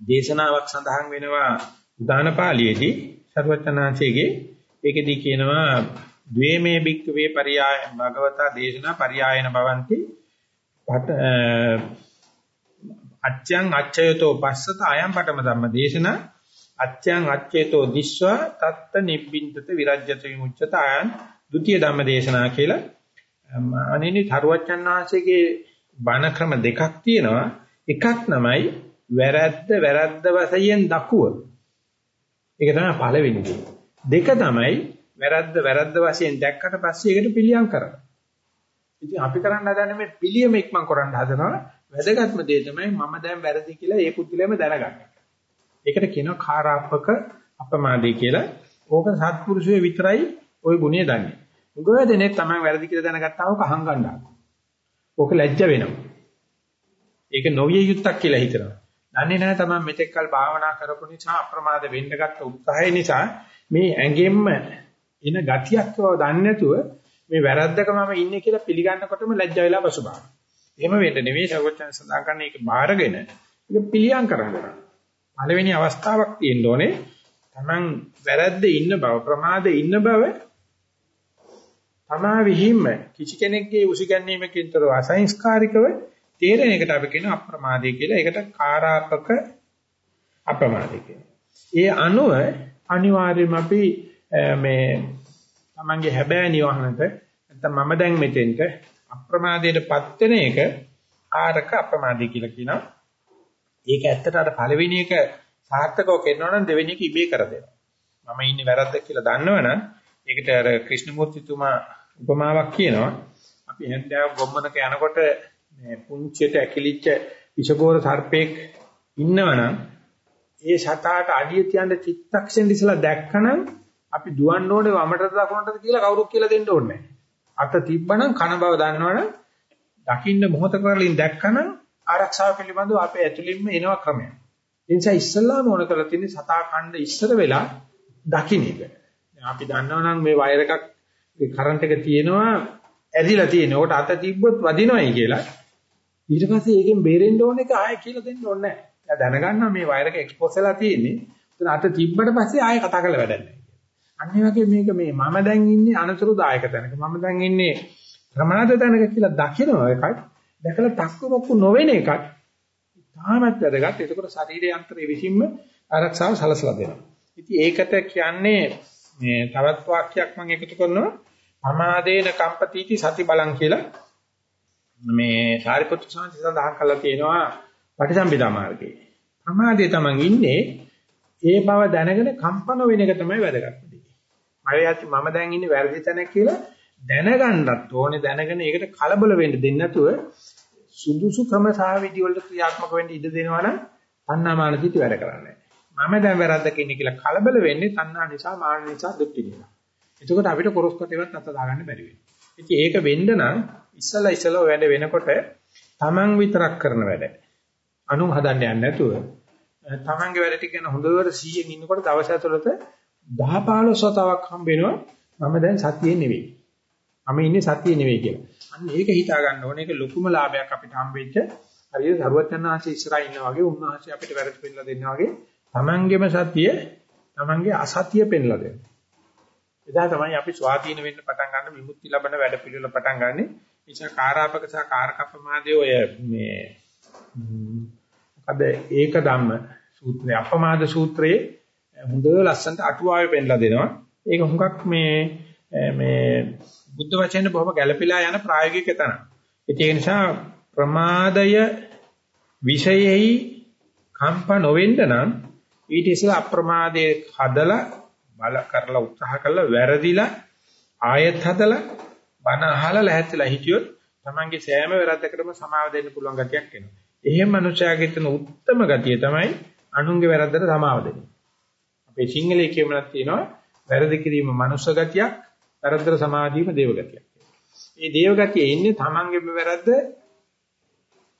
දේශනාවක් සඳහන් වෙනවා උදාන පාළියේදී ਸਰවචනාංශයේගේ ඒකෙදී කියනවා ද්වේමේ භික්ඛවේ පරියාය භගවතා දේශනා පරියායන භවಂತಿ අච්ඡං අච්ඡයතෝ පස්සත අයම් පටම ධම්ම දේශනා අච්ඡං අච්ඡේතෝ දිස්වා තත්ත නිබ්බින්දත විරජ්‍යත විමුච්ඡත අයන් ဒုတိ ය ධම්ම දේශනා කියලා අනිනි තරුවචන් වහන්සේගේ බණ ක්‍රම දෙකක් තියෙනවා එකක් තමයි වැරද්ද වැරද්ද වශයෙන් දකුව ඒක තමයි පළවෙනි දේ දෙක තමයි වැරද්ද වැරද්ද වශයෙන් දැක්කට පස්සේ ඒකට පිළියම් කරනවා ඉතින් අපි කරන්න හදන්නේ මේ පිළියම ඉක්මන් කරන්න හදනවා වැදගත්ම දේ තමයි මම දැන් වැරදි කියලා ඒ පුද්ගලයාම දැනගන්න. ඒකට කියනවා කාරාපක අපමාදී කියලා. ඕක සත්පුරුෂය විතරයි ওই ගුණය දන්නේ. උගව දෙනෙක් තමයි වැරදි කියලා දැනගත්තාම ඕක අහංගන්නවා. ඕක ලැජ්ජ වෙනවා. ඒක නොවිය යුත්තක් කියලා හිතනවා. දන්නේ නැහැ තමයි මෙතෙක් කල් භාවනා කරපු නිසා අප්‍රමාද වෙන්න ගත්ත උත්සාහය නිසා මේ ඇඟෙන්න එන ගතියක් බව දන්නේ නැතුව මේ වැරද්දක මම ඉන්නේ කියලා පිළිගන්නකොටම ලැජ්ජ වෙලා පසුබාන. එහෙම වෙන්න නෙවෙයි සර්වඥයන් සඳහන් කරන එක බාරගෙන ඒක පිළියම් කරන්න. පළවෙනි අවස්ථාවක් තියෙන්න ඕනේ. Taman වැරද්දේ ඉන්න බව ප්‍රමාදේ ඉන්න බව තමා විහිම්ම කිසි කෙනෙක්ගේ උසිගැන්වීමකින්තර අසංස්කාරිකව තේරෙන එකට අපි කියන අප්‍රමාදේ කියලා. ඒකට කාරාපක අප්‍රමාදේ කියනවා. ඒ අනුව අනිවාර්යයෙන්ම අපි මේ තමන්ගේ හැබෑ නිවහනට නැත්නම් මම දැන් මෙතෙන්ට අප්‍රමාදයටපත් වෙන එක ආරක අප්‍රමාදී කියලා කියනවා. ඒක ඇත්තට අර පළවෙනි එක සාර්ථකව කරනවා නම් දෙවෙනි එක ඉබේ කර දෙනවා. මම ඉන්නේ වැරද්ද කියලා දන්නවනම් ඒකට අර ක්‍රිෂ්ණමූර්තිතුමා උපමාවක් කියනවා. අපි හන්දෑව ගොම්මනක යනකොට මේ පුංචියට ඇකිලිච්ච විෂගෝර සර්පෙක් ඉන්නවනම් ඒ සතාට අඩිය තියන්න චිත්තක්ෂණ ඉස්සලා දැක්කනම් අපි දුවන්න ඕනේ වමටද දකුණටද කියලා කවුරුත් කියලා දෙන්න ඕනේ අත තිබ්බනම් කන බව දන්නවනම් දකින්න මොහොත කරලින් දැක්කනම් ආරක්ෂාව පිළිබඳව අපේ ඇතුළින්ම එනවා ක්‍රමයක්. ඒ නිසා ඉස්සල්ලාම ඕන කරලා තියෙන්නේ සතා ඛණ්ඩ ඉස්සර වෙලා දකින්න එක. අපි දන්නවනම් මේ වයර් එකක් කරන්ට් එක තියෙනවා ඇරිලා තියෙන. උකට අත තිබ්බොත් වදිනවයි කියලා. ඊට පස්සේ ඒකෙන් බේරෙන්න ඕන එක ආයෙ කියලා දෙන්න ඕනේ නැහැ. දැනගන්නවා මේ වයර් එක එක්ස්පෝස් වෙලා තියෙන්නේ. අත තිබ්බට පස්සේ ආයෙ කතා කරලා වැඩක් නැහැ. අනිත් වගේ මේක මේ මම දැන් ඉන්නේ අනතුරුදායක තැනක. මම දැන් ඉන්නේ ප්‍රමාද තැනක කියලා දකින්න එකයි. දැකලා තක්කු මොක්කු නොවන එකයි. තාමත් වැදගත්. ඒකෝට ශරීරයේ අන්තරයේ විසින්ම ආරක්ෂාව සලසලා දෙනවා. ඉතින් ඒකට කියන්නේ මේ තවත් වාක්‍යයක් මම එකතු කරනවා. අමාදේන කම්පතිටි සති බලං කියලා මේ සාරිපුත්‍ර සාන්ති සඳහන් කරලා තියෙනවා පටිසම්භිදා මාර්ගයේ. ප්‍රමාදයේ තමන් ඉන්නේ ඒ බව දැනගෙන කම්පන වෙන එක තමයි වැදගත්. මම මම දැන් ඉන්නේ වැරදි තැනක කියලා දැනගන්නත් ඕනේ දැනගෙන ඒකට කලබල වෙන්න දෙන්නේ නැතුව සුදුසු ක්‍රම සහ විදි වලට ක්‍රියාත්මක වෙන්න ඉඩ දෙනවා නම් තණ්හාමාන දිටි වැඩ කරන්නේ මම දැන් වැරද්දක ඉන්නේ කියලා කලබල වෙන්නේ තණ්හා නිසා මාන නිසා දුක් නිසා. එතකොට අපිට කොරස් කොටේවත් අත දාගන්න බැරි වෙනවා. ඉතින් ඒක වෙන්න නම් ඉස්සලා ඉස්සලා වැඩ වෙනකොට තමන් විතරක් කරන වැඩ. අනුන් හදන්න යන්නේ නැතුව තමන්ගේ වැඩ ටික ගැන හොඳට 100න් ඉන්නකොට දවස් ඇතුළත 10 15 වතාවක් හම්බ වෙනවා මම දැන් සතියේ නෙවෙයි. මම ඉන්නේ සතියේ නෙවෙයි කියලා. අන්න ඒක හිතා ගන්න ඕනේ. ඒක ලොකුම ලාභයක් අපිට හම්බෙච්ච හරියට සරුවචනාංශය ඉස්සරහා ඉන්නා වගේ උන්වහන්සේ අපිට වැරදි පෙන්නලා දෙන්නා වගේ තමන්ගේම සතිය තමන්ගේ අසතිය පෙන්ලා දෙනවා. එදා තමයි අපි ස්වාධීන වෙන්න පටන් ගන්න විමුක්ති ලබන වැඩ පිළිවෙල පටන් ගන්නෙ. නිසා කාරාපක සහ කාරකප්පමාදයේ ඔය මේ මොකද ඒක ධම්ම සූත්‍රය අපමාද සූත්‍රයේ හොඳ ලස්සනට අටුවාවේ පෙන්ලා දෙනවා. ඒක හුඟක් මේ මේ බුද්ධ වචනේ බොහොම ගැළපීලා යන ප්‍රායෝගික තැන. ඒ නිසා ප්‍රමාදය විෂයෙහි කම්ප නොවෙන්න නම් ඊට ඉස්සෙල්ලා අප්‍රමාදයේ හදලා බල කරලා උත්සාහ කරලා වැරදිලා ආයෙත් හදලා බණ අහලා ලැහැත්තිලා හිටියොත් තමන්ගේ සෑම වැරද්දකටම සමාව දෙන්න පුළුවන් ගතියක් එනවා. එහෙම මනුෂයාගේ තියෙන උත්තරම ගතිය තමයි අනුන්ගේ වැරද්දට සමාව දෙන්නේ. අපේ සිංහලයේ කියමනක් තියෙනවා වැරදි කිරීම මනුෂ්‍ය ගතියක්, වැරද්දට සමාව දීම දේව ගතියක්. මේ දේව ගතිය එන්නේ තමන්ගේම වැරද්ද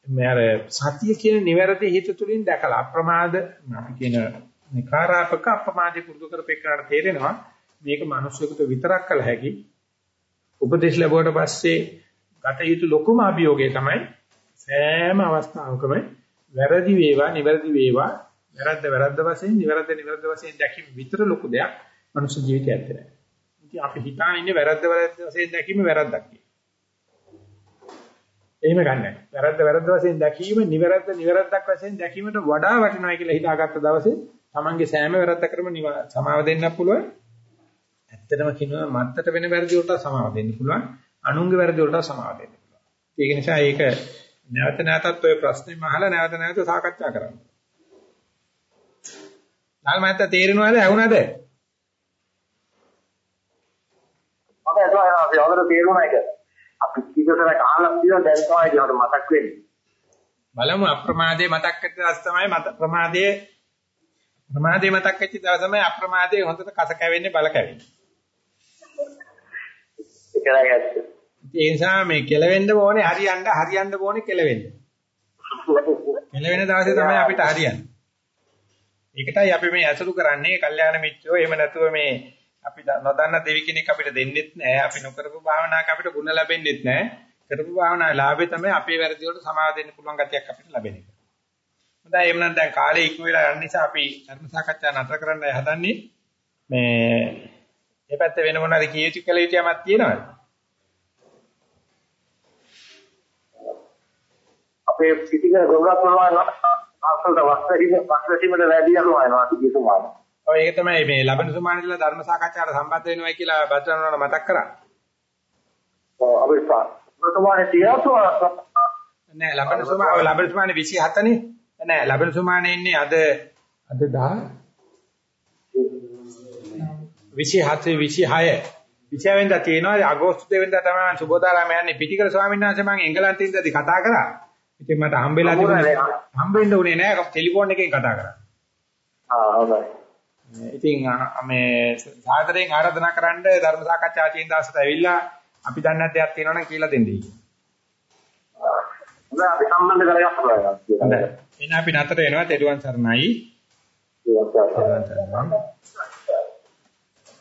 මේ අර සතිය කියන නිවැරදි හිත තුලින් දැකලා අප්‍රමාද අපි කියන නිකාරාපක අප්‍රමාදී පුරුදු කරපේකට තේරෙනවා මේක මිනිස්සුෙකුට විතරක් කළ හැකි උපදේශ ලැබුවට පස්සේ ගත යුතු ලොකුම අභියෝගය තමයි සෑම අවස්ථාවකම වැරදි වේවා නිවැරදි වේවා වැරද්ද වැරද්ද වශයෙන් නිවැරද්ද නිවැරද්ද වශයෙන් දැකීම විතර ලොකු දෙයක් මනුෂ්‍ය ජීවිතය ඇත්තේ. ඉතින් අපි හිතාන ඉන්නේ වැරද්ද වැරද්ද වශයෙන් දැකීම වැරද්දක් කියලා. එහෙම ගන්නෑ. වැරද්ද වැරද්ද වශයෙන් දැකීම නිවැරද්ද නිවැරද්දක් වශයෙන් දැකීමට වඩා වටිනවා කියලා හිතාගත්ත දවසේ තමන්ගේ සෑම වැරද්දකටම සමාව දෙන්නත් පුළුවන්. ඇත්තටම කියනවා මත්තට වෙන වැරදි වලට සමාව දෙන්න පුළුවන්. අනුන්ගේ වැරදි වලට සමාව දෙන්න පුළුවන්. ඒක නිසා ඒක නැවත නැවතත් ඔය ප්‍රශ්නේම අහලා නැවත නැවත සාකච්ඡා කරන්න. නාල්මහත්ත තේරෙනවද? ඇහුණාද? මම හිතුවා අපි හොඳට තේරුණා ඒක. අපි කීකතරක් අහලා තියෙනවා දැන් තමයි ඒකට මතක් වෙන්නේ. බලමු අප්‍රමාදයේ මතක් වෙච්ච දවස් තමයි මත ප්‍රමාදයේ ප්‍රමාදයේ මතක් වෙච්ච දවස් තමයි අප්‍රමාදයේ හොඳට කස කැවෙන්නේ බල කැවෙන්නේ. ඒ නිසා මේ කෙලවෙන්න ඕනේ හරියන්න හරියන්න ඕනේ කෙලවෙන්න. කෙලවෙන දවසේ තමයි අපිට හරියන්නේ. ඒකටයි අපි මේ අසුරු කරන්නේ කල්යාණ මිත්‍රෝ එහෙම නැතුව මේ අපි නොදන්න දෙවි කෙනෙක් අපිට දෙන්නෙත් නැහැ. අපි නොකරපු භාවනාවක අපිට ගුණ ලැබෙන්නෙත් නැහැ. කරපු භාවනාවේ ලාභය තමයි අපේ වැරදි වලට සමාව දෙන්න පුළුවන් ගතියක් අපිට ලැබෙන එක. හොඳයි එහෙනම් දැන් කාලේ ඉක්ම වෙලා යන නිසා අපි ධර්ම සාකච්ඡා නතර කරන්නයි හදන්නේ. මේ මේ පැත්තේ වෙන මොනවාද කිය යුතු කළ යුතු යමක් තියෙනවද? අපේ පිටික ගොඩක් වෙනවා අසලට වස්තරීම වස්තරීමට වැඩි යනවා එනවා කිසිමාන. ඔය ඒක තමයි මේ ලබන සුමානදලා ධර්ම සාකච්ඡාවට සම්බන්ධ වෙනවා කියලා බද්දනවන මතක් කරා. ඔව් අපි ප්‍රථමනේ තියසෝ නෑ ලබන සුමාන ඔය ලබන සුමානේ 27 නේ. නෑ ලබන සුමානේ ඉන්නේ අද අද 10 27 26 26 වෙනිදා තියෙනවා අගෝස්තු 2 වෙනිදා තමයි සුබෝදාරාම යන්නේ පිටිකර ස්වාමීන් වහන්සේ මම එංගලන්තේ ඉඳලා කතා කරා. ඉතින් මට හම්බෙලා තිබුණා හම්බෙන්න උනේ නෑ ටෙලිෆෝන් එකෙන් කතා කරා. ආ හොඳයි. ඉතින් මේ සාදරයෙන් ආරාධනා කරන්න ධර්ම සාකච්ඡා තියෙන දවසට ඇවිල්ලා අපි දන්නේ නැත් දෙයක් තියෙනවා නම් කියලා දෙන්න ඉන්නේ. හොඳයි අපි සම්බන්ධ කරගන්න. එහෙනම් අපි නතර වෙනවා තෙරුවන් සරණයි. තෙරුවන් සරණයි.